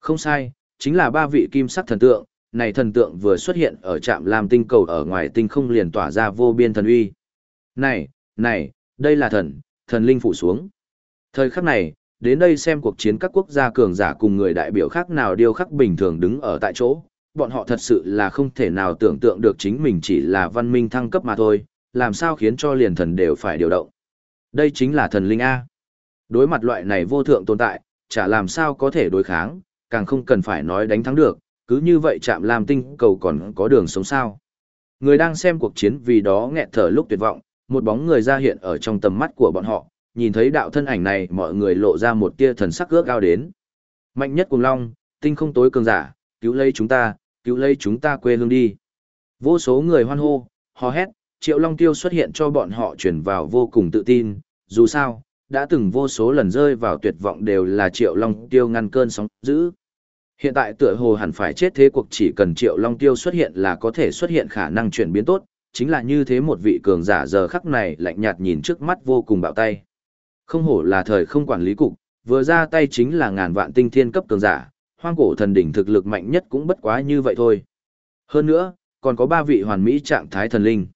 Không sai, chính là ba vị kim sắc thần tượng, này thần tượng vừa xuất hiện ở trạm làm tinh cầu ở ngoài tinh không liền tỏa ra vô biên thần uy. Này, này, đây là thần, thần linh phụ xuống. Thời khắc này, đến đây xem cuộc chiến các quốc gia cường giả cùng người đại biểu khác nào điều khắc bình thường đứng ở tại chỗ, bọn họ thật sự là không thể nào tưởng tượng được chính mình chỉ là văn minh thăng cấp mà thôi, làm sao khiến cho liền thần đều phải điều động. Đây chính là thần linh A. Đối mặt loại này vô thượng tồn tại, chả làm sao có thể đối kháng, càng không cần phải nói đánh thắng được, cứ như vậy chạm làm tinh cầu còn có đường sống sao. Người đang xem cuộc chiến vì đó nghẹt thở lúc tuyệt vọng, một bóng người ra hiện ở trong tầm mắt của bọn họ, nhìn thấy đạo thân ảnh này mọi người lộ ra một tia thần sắc ước ao đến. Mạnh nhất cùng long, tinh không tối cường giả, cứu lấy chúng ta, cứu lấy chúng ta quê hương đi. Vô số người hoan hô, hò hét, triệu long tiêu xuất hiện cho bọn họ chuyển vào vô cùng tự tin, dù sao, đã từng vô số lần rơi vào tuyệt vọng đều là triệu long tiêu ngăn cơn sóng dữ. Hiện tại tựa hồ hẳn phải chết thế cuộc chỉ cần triệu long tiêu xuất hiện là có thể xuất hiện khả năng chuyển biến tốt, chính là như thế một vị cường giả giờ khắc này lạnh nhạt nhìn trước mắt vô cùng bạo tay. Không hổ là thời không quản lý cục, vừa ra tay chính là ngàn vạn tinh thiên cấp cường giả, hoang cổ thần đỉnh thực lực mạnh nhất cũng bất quá như vậy thôi. Hơn nữa, còn có ba vị hoàn mỹ trạng thái thần linh.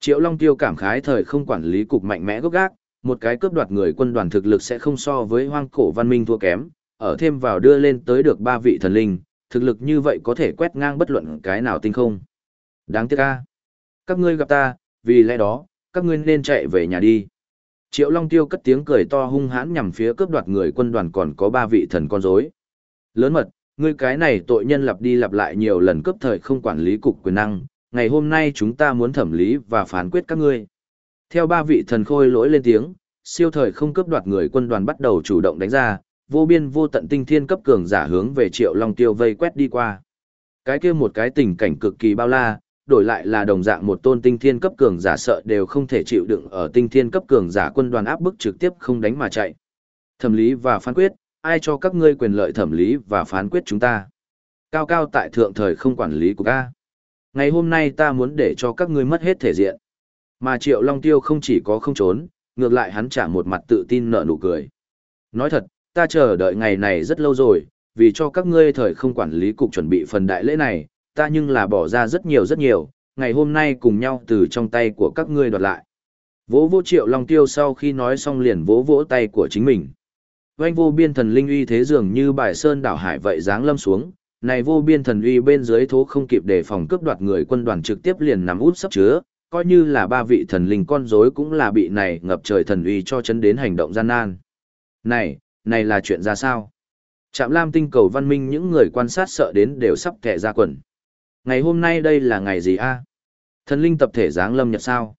Triệu Long Tiêu cảm khái thời không quản lý cục mạnh mẽ gốc gác, một cái cướp đoạt người quân đoàn thực lực sẽ không so với hoang cổ văn minh thua kém, ở thêm vào đưa lên tới được ba vị thần linh, thực lực như vậy có thể quét ngang bất luận cái nào tinh không. Đáng tiếc a. Các ngươi gặp ta, vì lẽ đó, các ngươi nên chạy về nhà đi. Triệu Long Tiêu cất tiếng cười to hung hãn nhằm phía cướp đoạt người quân đoàn còn có ba vị thần con rối. Lớn mật, ngươi cái này tội nhân lặp đi lặp lại nhiều lần cướp thời không quản lý cục quyền năng, ngày hôm nay chúng ta muốn thẩm lý và phán quyết các ngươi. Theo ba vị thần khôi lỗi lên tiếng, siêu thời không cướp đoạt người quân đoàn bắt đầu chủ động đánh ra, vô biên vô tận tinh thiên cấp cường giả hướng về Triệu Long Tiêu vây quét đi qua. Cái kia một cái tình cảnh cực kỳ bao la, đổi lại là đồng dạng một tôn tinh thiên cấp cường giả sợ đều không thể chịu đựng ở tinh thiên cấp cường giả quân đoàn áp bức trực tiếp không đánh mà chạy. Thẩm lý và phán quyết, ai cho các ngươi quyền lợi thẩm lý và phán quyết chúng ta? Cao cao tại thượng thời không quản lý của ca. Ngày hôm nay ta muốn để cho các ngươi mất hết thể diện. Mà Triệu Long Tiêu không chỉ có không trốn, ngược lại hắn trả một mặt tự tin nở nụ cười. Nói thật, ta chờ đợi ngày này rất lâu rồi, vì cho các ngươi thời không quản lý cục chuẩn bị phần đại lễ này, ta nhưng là bỏ ra rất nhiều rất nhiều, ngày hôm nay cùng nhau từ trong tay của các ngươi đoạt lại. Vỗ vỗ triệu long tiêu sau khi nói xong liền vỗ vỗ tay của chính mình. Oanh vô biên thần linh uy thế dường như bài sơn đảo hải vậy dáng lâm xuống, này vô biên thần uy bên dưới thố không kịp đề phòng cướp đoạt người quân đoàn trực tiếp liền nằm út sắp chứa, coi như là ba vị thần linh con rối cũng là bị này ngập trời thần uy cho chấn đến hành động gian nan. Này, này là chuyện ra sao? Trạm Lam tinh cầu văn minh những người quan sát sợ đến đều sắp kẻ ra quần. Ngày hôm nay đây là ngày gì a? Thần linh tập thể giáng lâm nhật sao?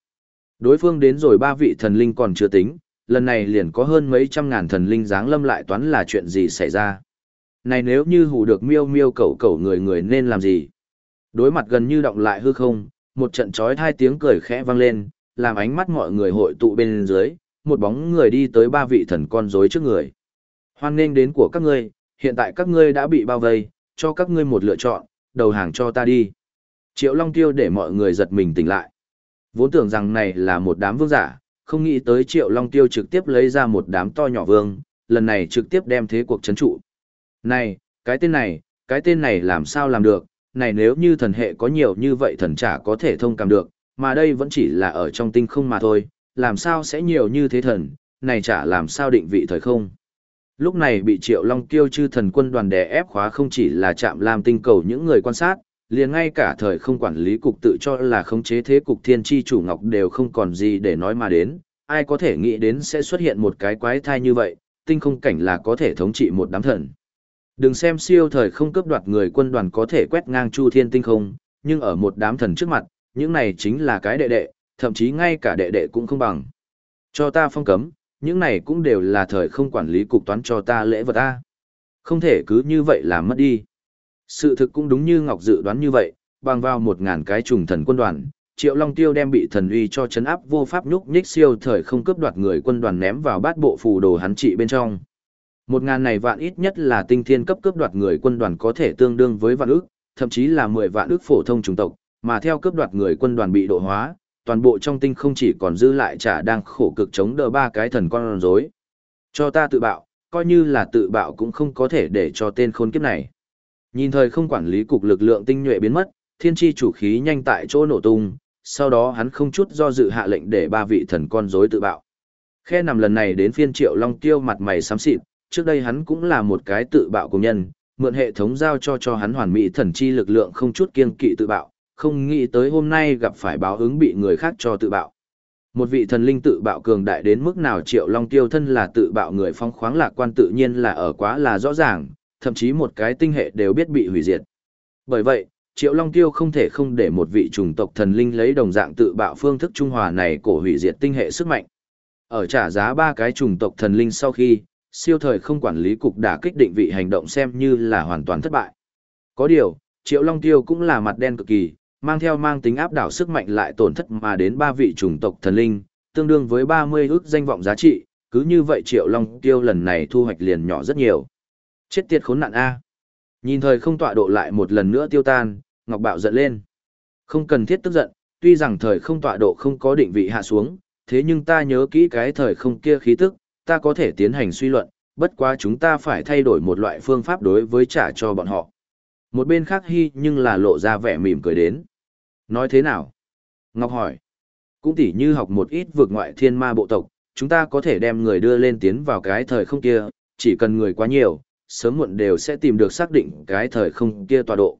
Đối phương đến rồi ba vị thần linh còn chưa tính, lần này liền có hơn mấy trăm ngàn thần linh giáng lâm lại toán là chuyện gì xảy ra. Này nếu như hù được miêu miêu cẩu cẩu người người nên làm gì? Đối mặt gần như động lại hư không, một trận chói hai tiếng cười khẽ vang lên, làm ánh mắt mọi người hội tụ bên dưới, một bóng người đi tới ba vị thần con rối trước người. Hoan nghênh đến của các ngươi, hiện tại các ngươi đã bị bao vây, cho các ngươi một lựa chọn, đầu hàng cho ta đi. Triệu Long Tiêu để mọi người giật mình tỉnh lại. Vốn tưởng rằng này là một đám vương giả, không nghĩ tới Triệu Long Tiêu trực tiếp lấy ra một đám to nhỏ vương, lần này trực tiếp đem thế cuộc chấn trụ. Này, cái tên này, cái tên này làm sao làm được, này nếu như thần hệ có nhiều như vậy thần chả có thể thông cảm được, mà đây vẫn chỉ là ở trong tinh không mà thôi, làm sao sẽ nhiều như thế thần, này chả làm sao định vị thời không. Lúc này bị Triệu Long Kiêu chư thần quân đoàn đè ép khóa không chỉ là chạm làm tinh cầu những người quan sát, liền ngay cả thời không quản lý cục tự cho là khống chế thế cục thiên tri chủ ngọc đều không còn gì để nói mà đến, ai có thể nghĩ đến sẽ xuất hiện một cái quái thai như vậy, tinh không cảnh là có thể thống trị một đám thần. Đừng xem siêu thời không cướp đoạt người quân đoàn có thể quét ngang chu thiên tinh không, nhưng ở một đám thần trước mặt, những này chính là cái đệ đệ, thậm chí ngay cả đệ đệ cũng không bằng. Cho ta phong cấm, những này cũng đều là thời không quản lý cục toán cho ta lễ vật ta. Không thể cứ như vậy là mất đi. Sự thực cũng đúng như Ngọc dự đoán như vậy, bằng vào một ngàn cái trùng thần quân đoàn, Triệu Long Tiêu đem bị thần uy cho chấn áp vô pháp nhúc nhích siêu thời không cướp đoạt người quân đoàn ném vào bát bộ phù đồ hắn trị bên trong. Một ngàn này vạn ít nhất là tinh thiên cấp cướp đoạt người quân đoàn có thể tương đương với vạn ước, thậm chí là mười vạn ước phổ thông chủng tộc, mà theo cướp đoạt người quân đoàn bị độ hóa, toàn bộ trong tinh không chỉ còn dư lại chả đang khổ cực chống đỡ ba cái thần con rối. Cho ta tự bạo, coi như là tự bạo cũng không có thể để cho tên khốn kiếp này. Nhìn thời không quản lý cục lực lượng tinh nhuệ biến mất, thiên tri chủ khí nhanh tại chỗ nổ tung, sau đó hắn không chút do dự hạ lệnh để ba vị thần con rối tự bạo. Khe nằm lần này đến phiên triệu long tiêu mặt mày xám xịt, trước đây hắn cũng là một cái tự bạo công nhân, mượn hệ thống giao cho cho hắn hoàn mỹ thần chi lực lượng không chút kiên kỵ tự bạo, không nghĩ tới hôm nay gặp phải báo ứng bị người khác cho tự bạo. Một vị thần linh tự bạo cường đại đến mức nào Triệu Long Tiêu thân là tự bạo người phong khoáng lạc quan tự nhiên là ở quá là rõ ràng, thậm chí một cái tinh hệ đều biết bị hủy diệt. Bởi vậy, Triệu Long Tiêu không thể không để một vị chủng tộc thần linh lấy đồng dạng tự bạo phương thức trung hòa này cổ hủy diệt tinh hệ sức mạnh. Ở trả giá ba cái chủng tộc thần linh sau khi, siêu thời không quản lý cục đã kích định vị hành động xem như là hoàn toàn thất bại. Có điều, Triệu Long Tiêu cũng là mặt đen cực kỳ, mang theo mang tính áp đảo sức mạnh lại tổn thất mà đến ba vị chủng tộc thần linh, tương đương với 30 ước danh vọng giá trị, cứ như vậy Triệu Long Tiêu lần này thu hoạch liền nhỏ rất nhiều. Chết tiệt khốn nạn A. Nhìn thời không tọa độ lại một lần nữa tiêu tan, Ngọc Bạo giận lên. Không cần thiết tức giận, tuy rằng thời không tọa độ không có định vị hạ xuống, thế nhưng ta nhớ kỹ cái thời không kia khí tức, ta có thể tiến hành suy luận, bất quá chúng ta phải thay đổi một loại phương pháp đối với trả cho bọn họ. Một bên khác hy nhưng là lộ ra vẻ mỉm cười đến. Nói thế nào? Ngọc hỏi. Cũng tỉ như học một ít vượt ngoại thiên ma bộ tộc, chúng ta có thể đem người đưa lên tiến vào cái thời không kia, chỉ cần người quá nhiều, sớm muộn đều sẽ tìm được xác định cái thời không kia tọa độ.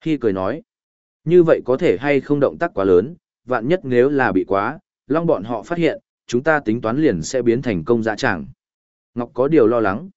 Khi cười nói. Như vậy có thể hay không động tác quá lớn, vạn nhất nếu là bị quá, long bọn họ phát hiện, chúng ta tính toán liền sẽ biến thành công dã tràng. Ngọc có điều lo lắng.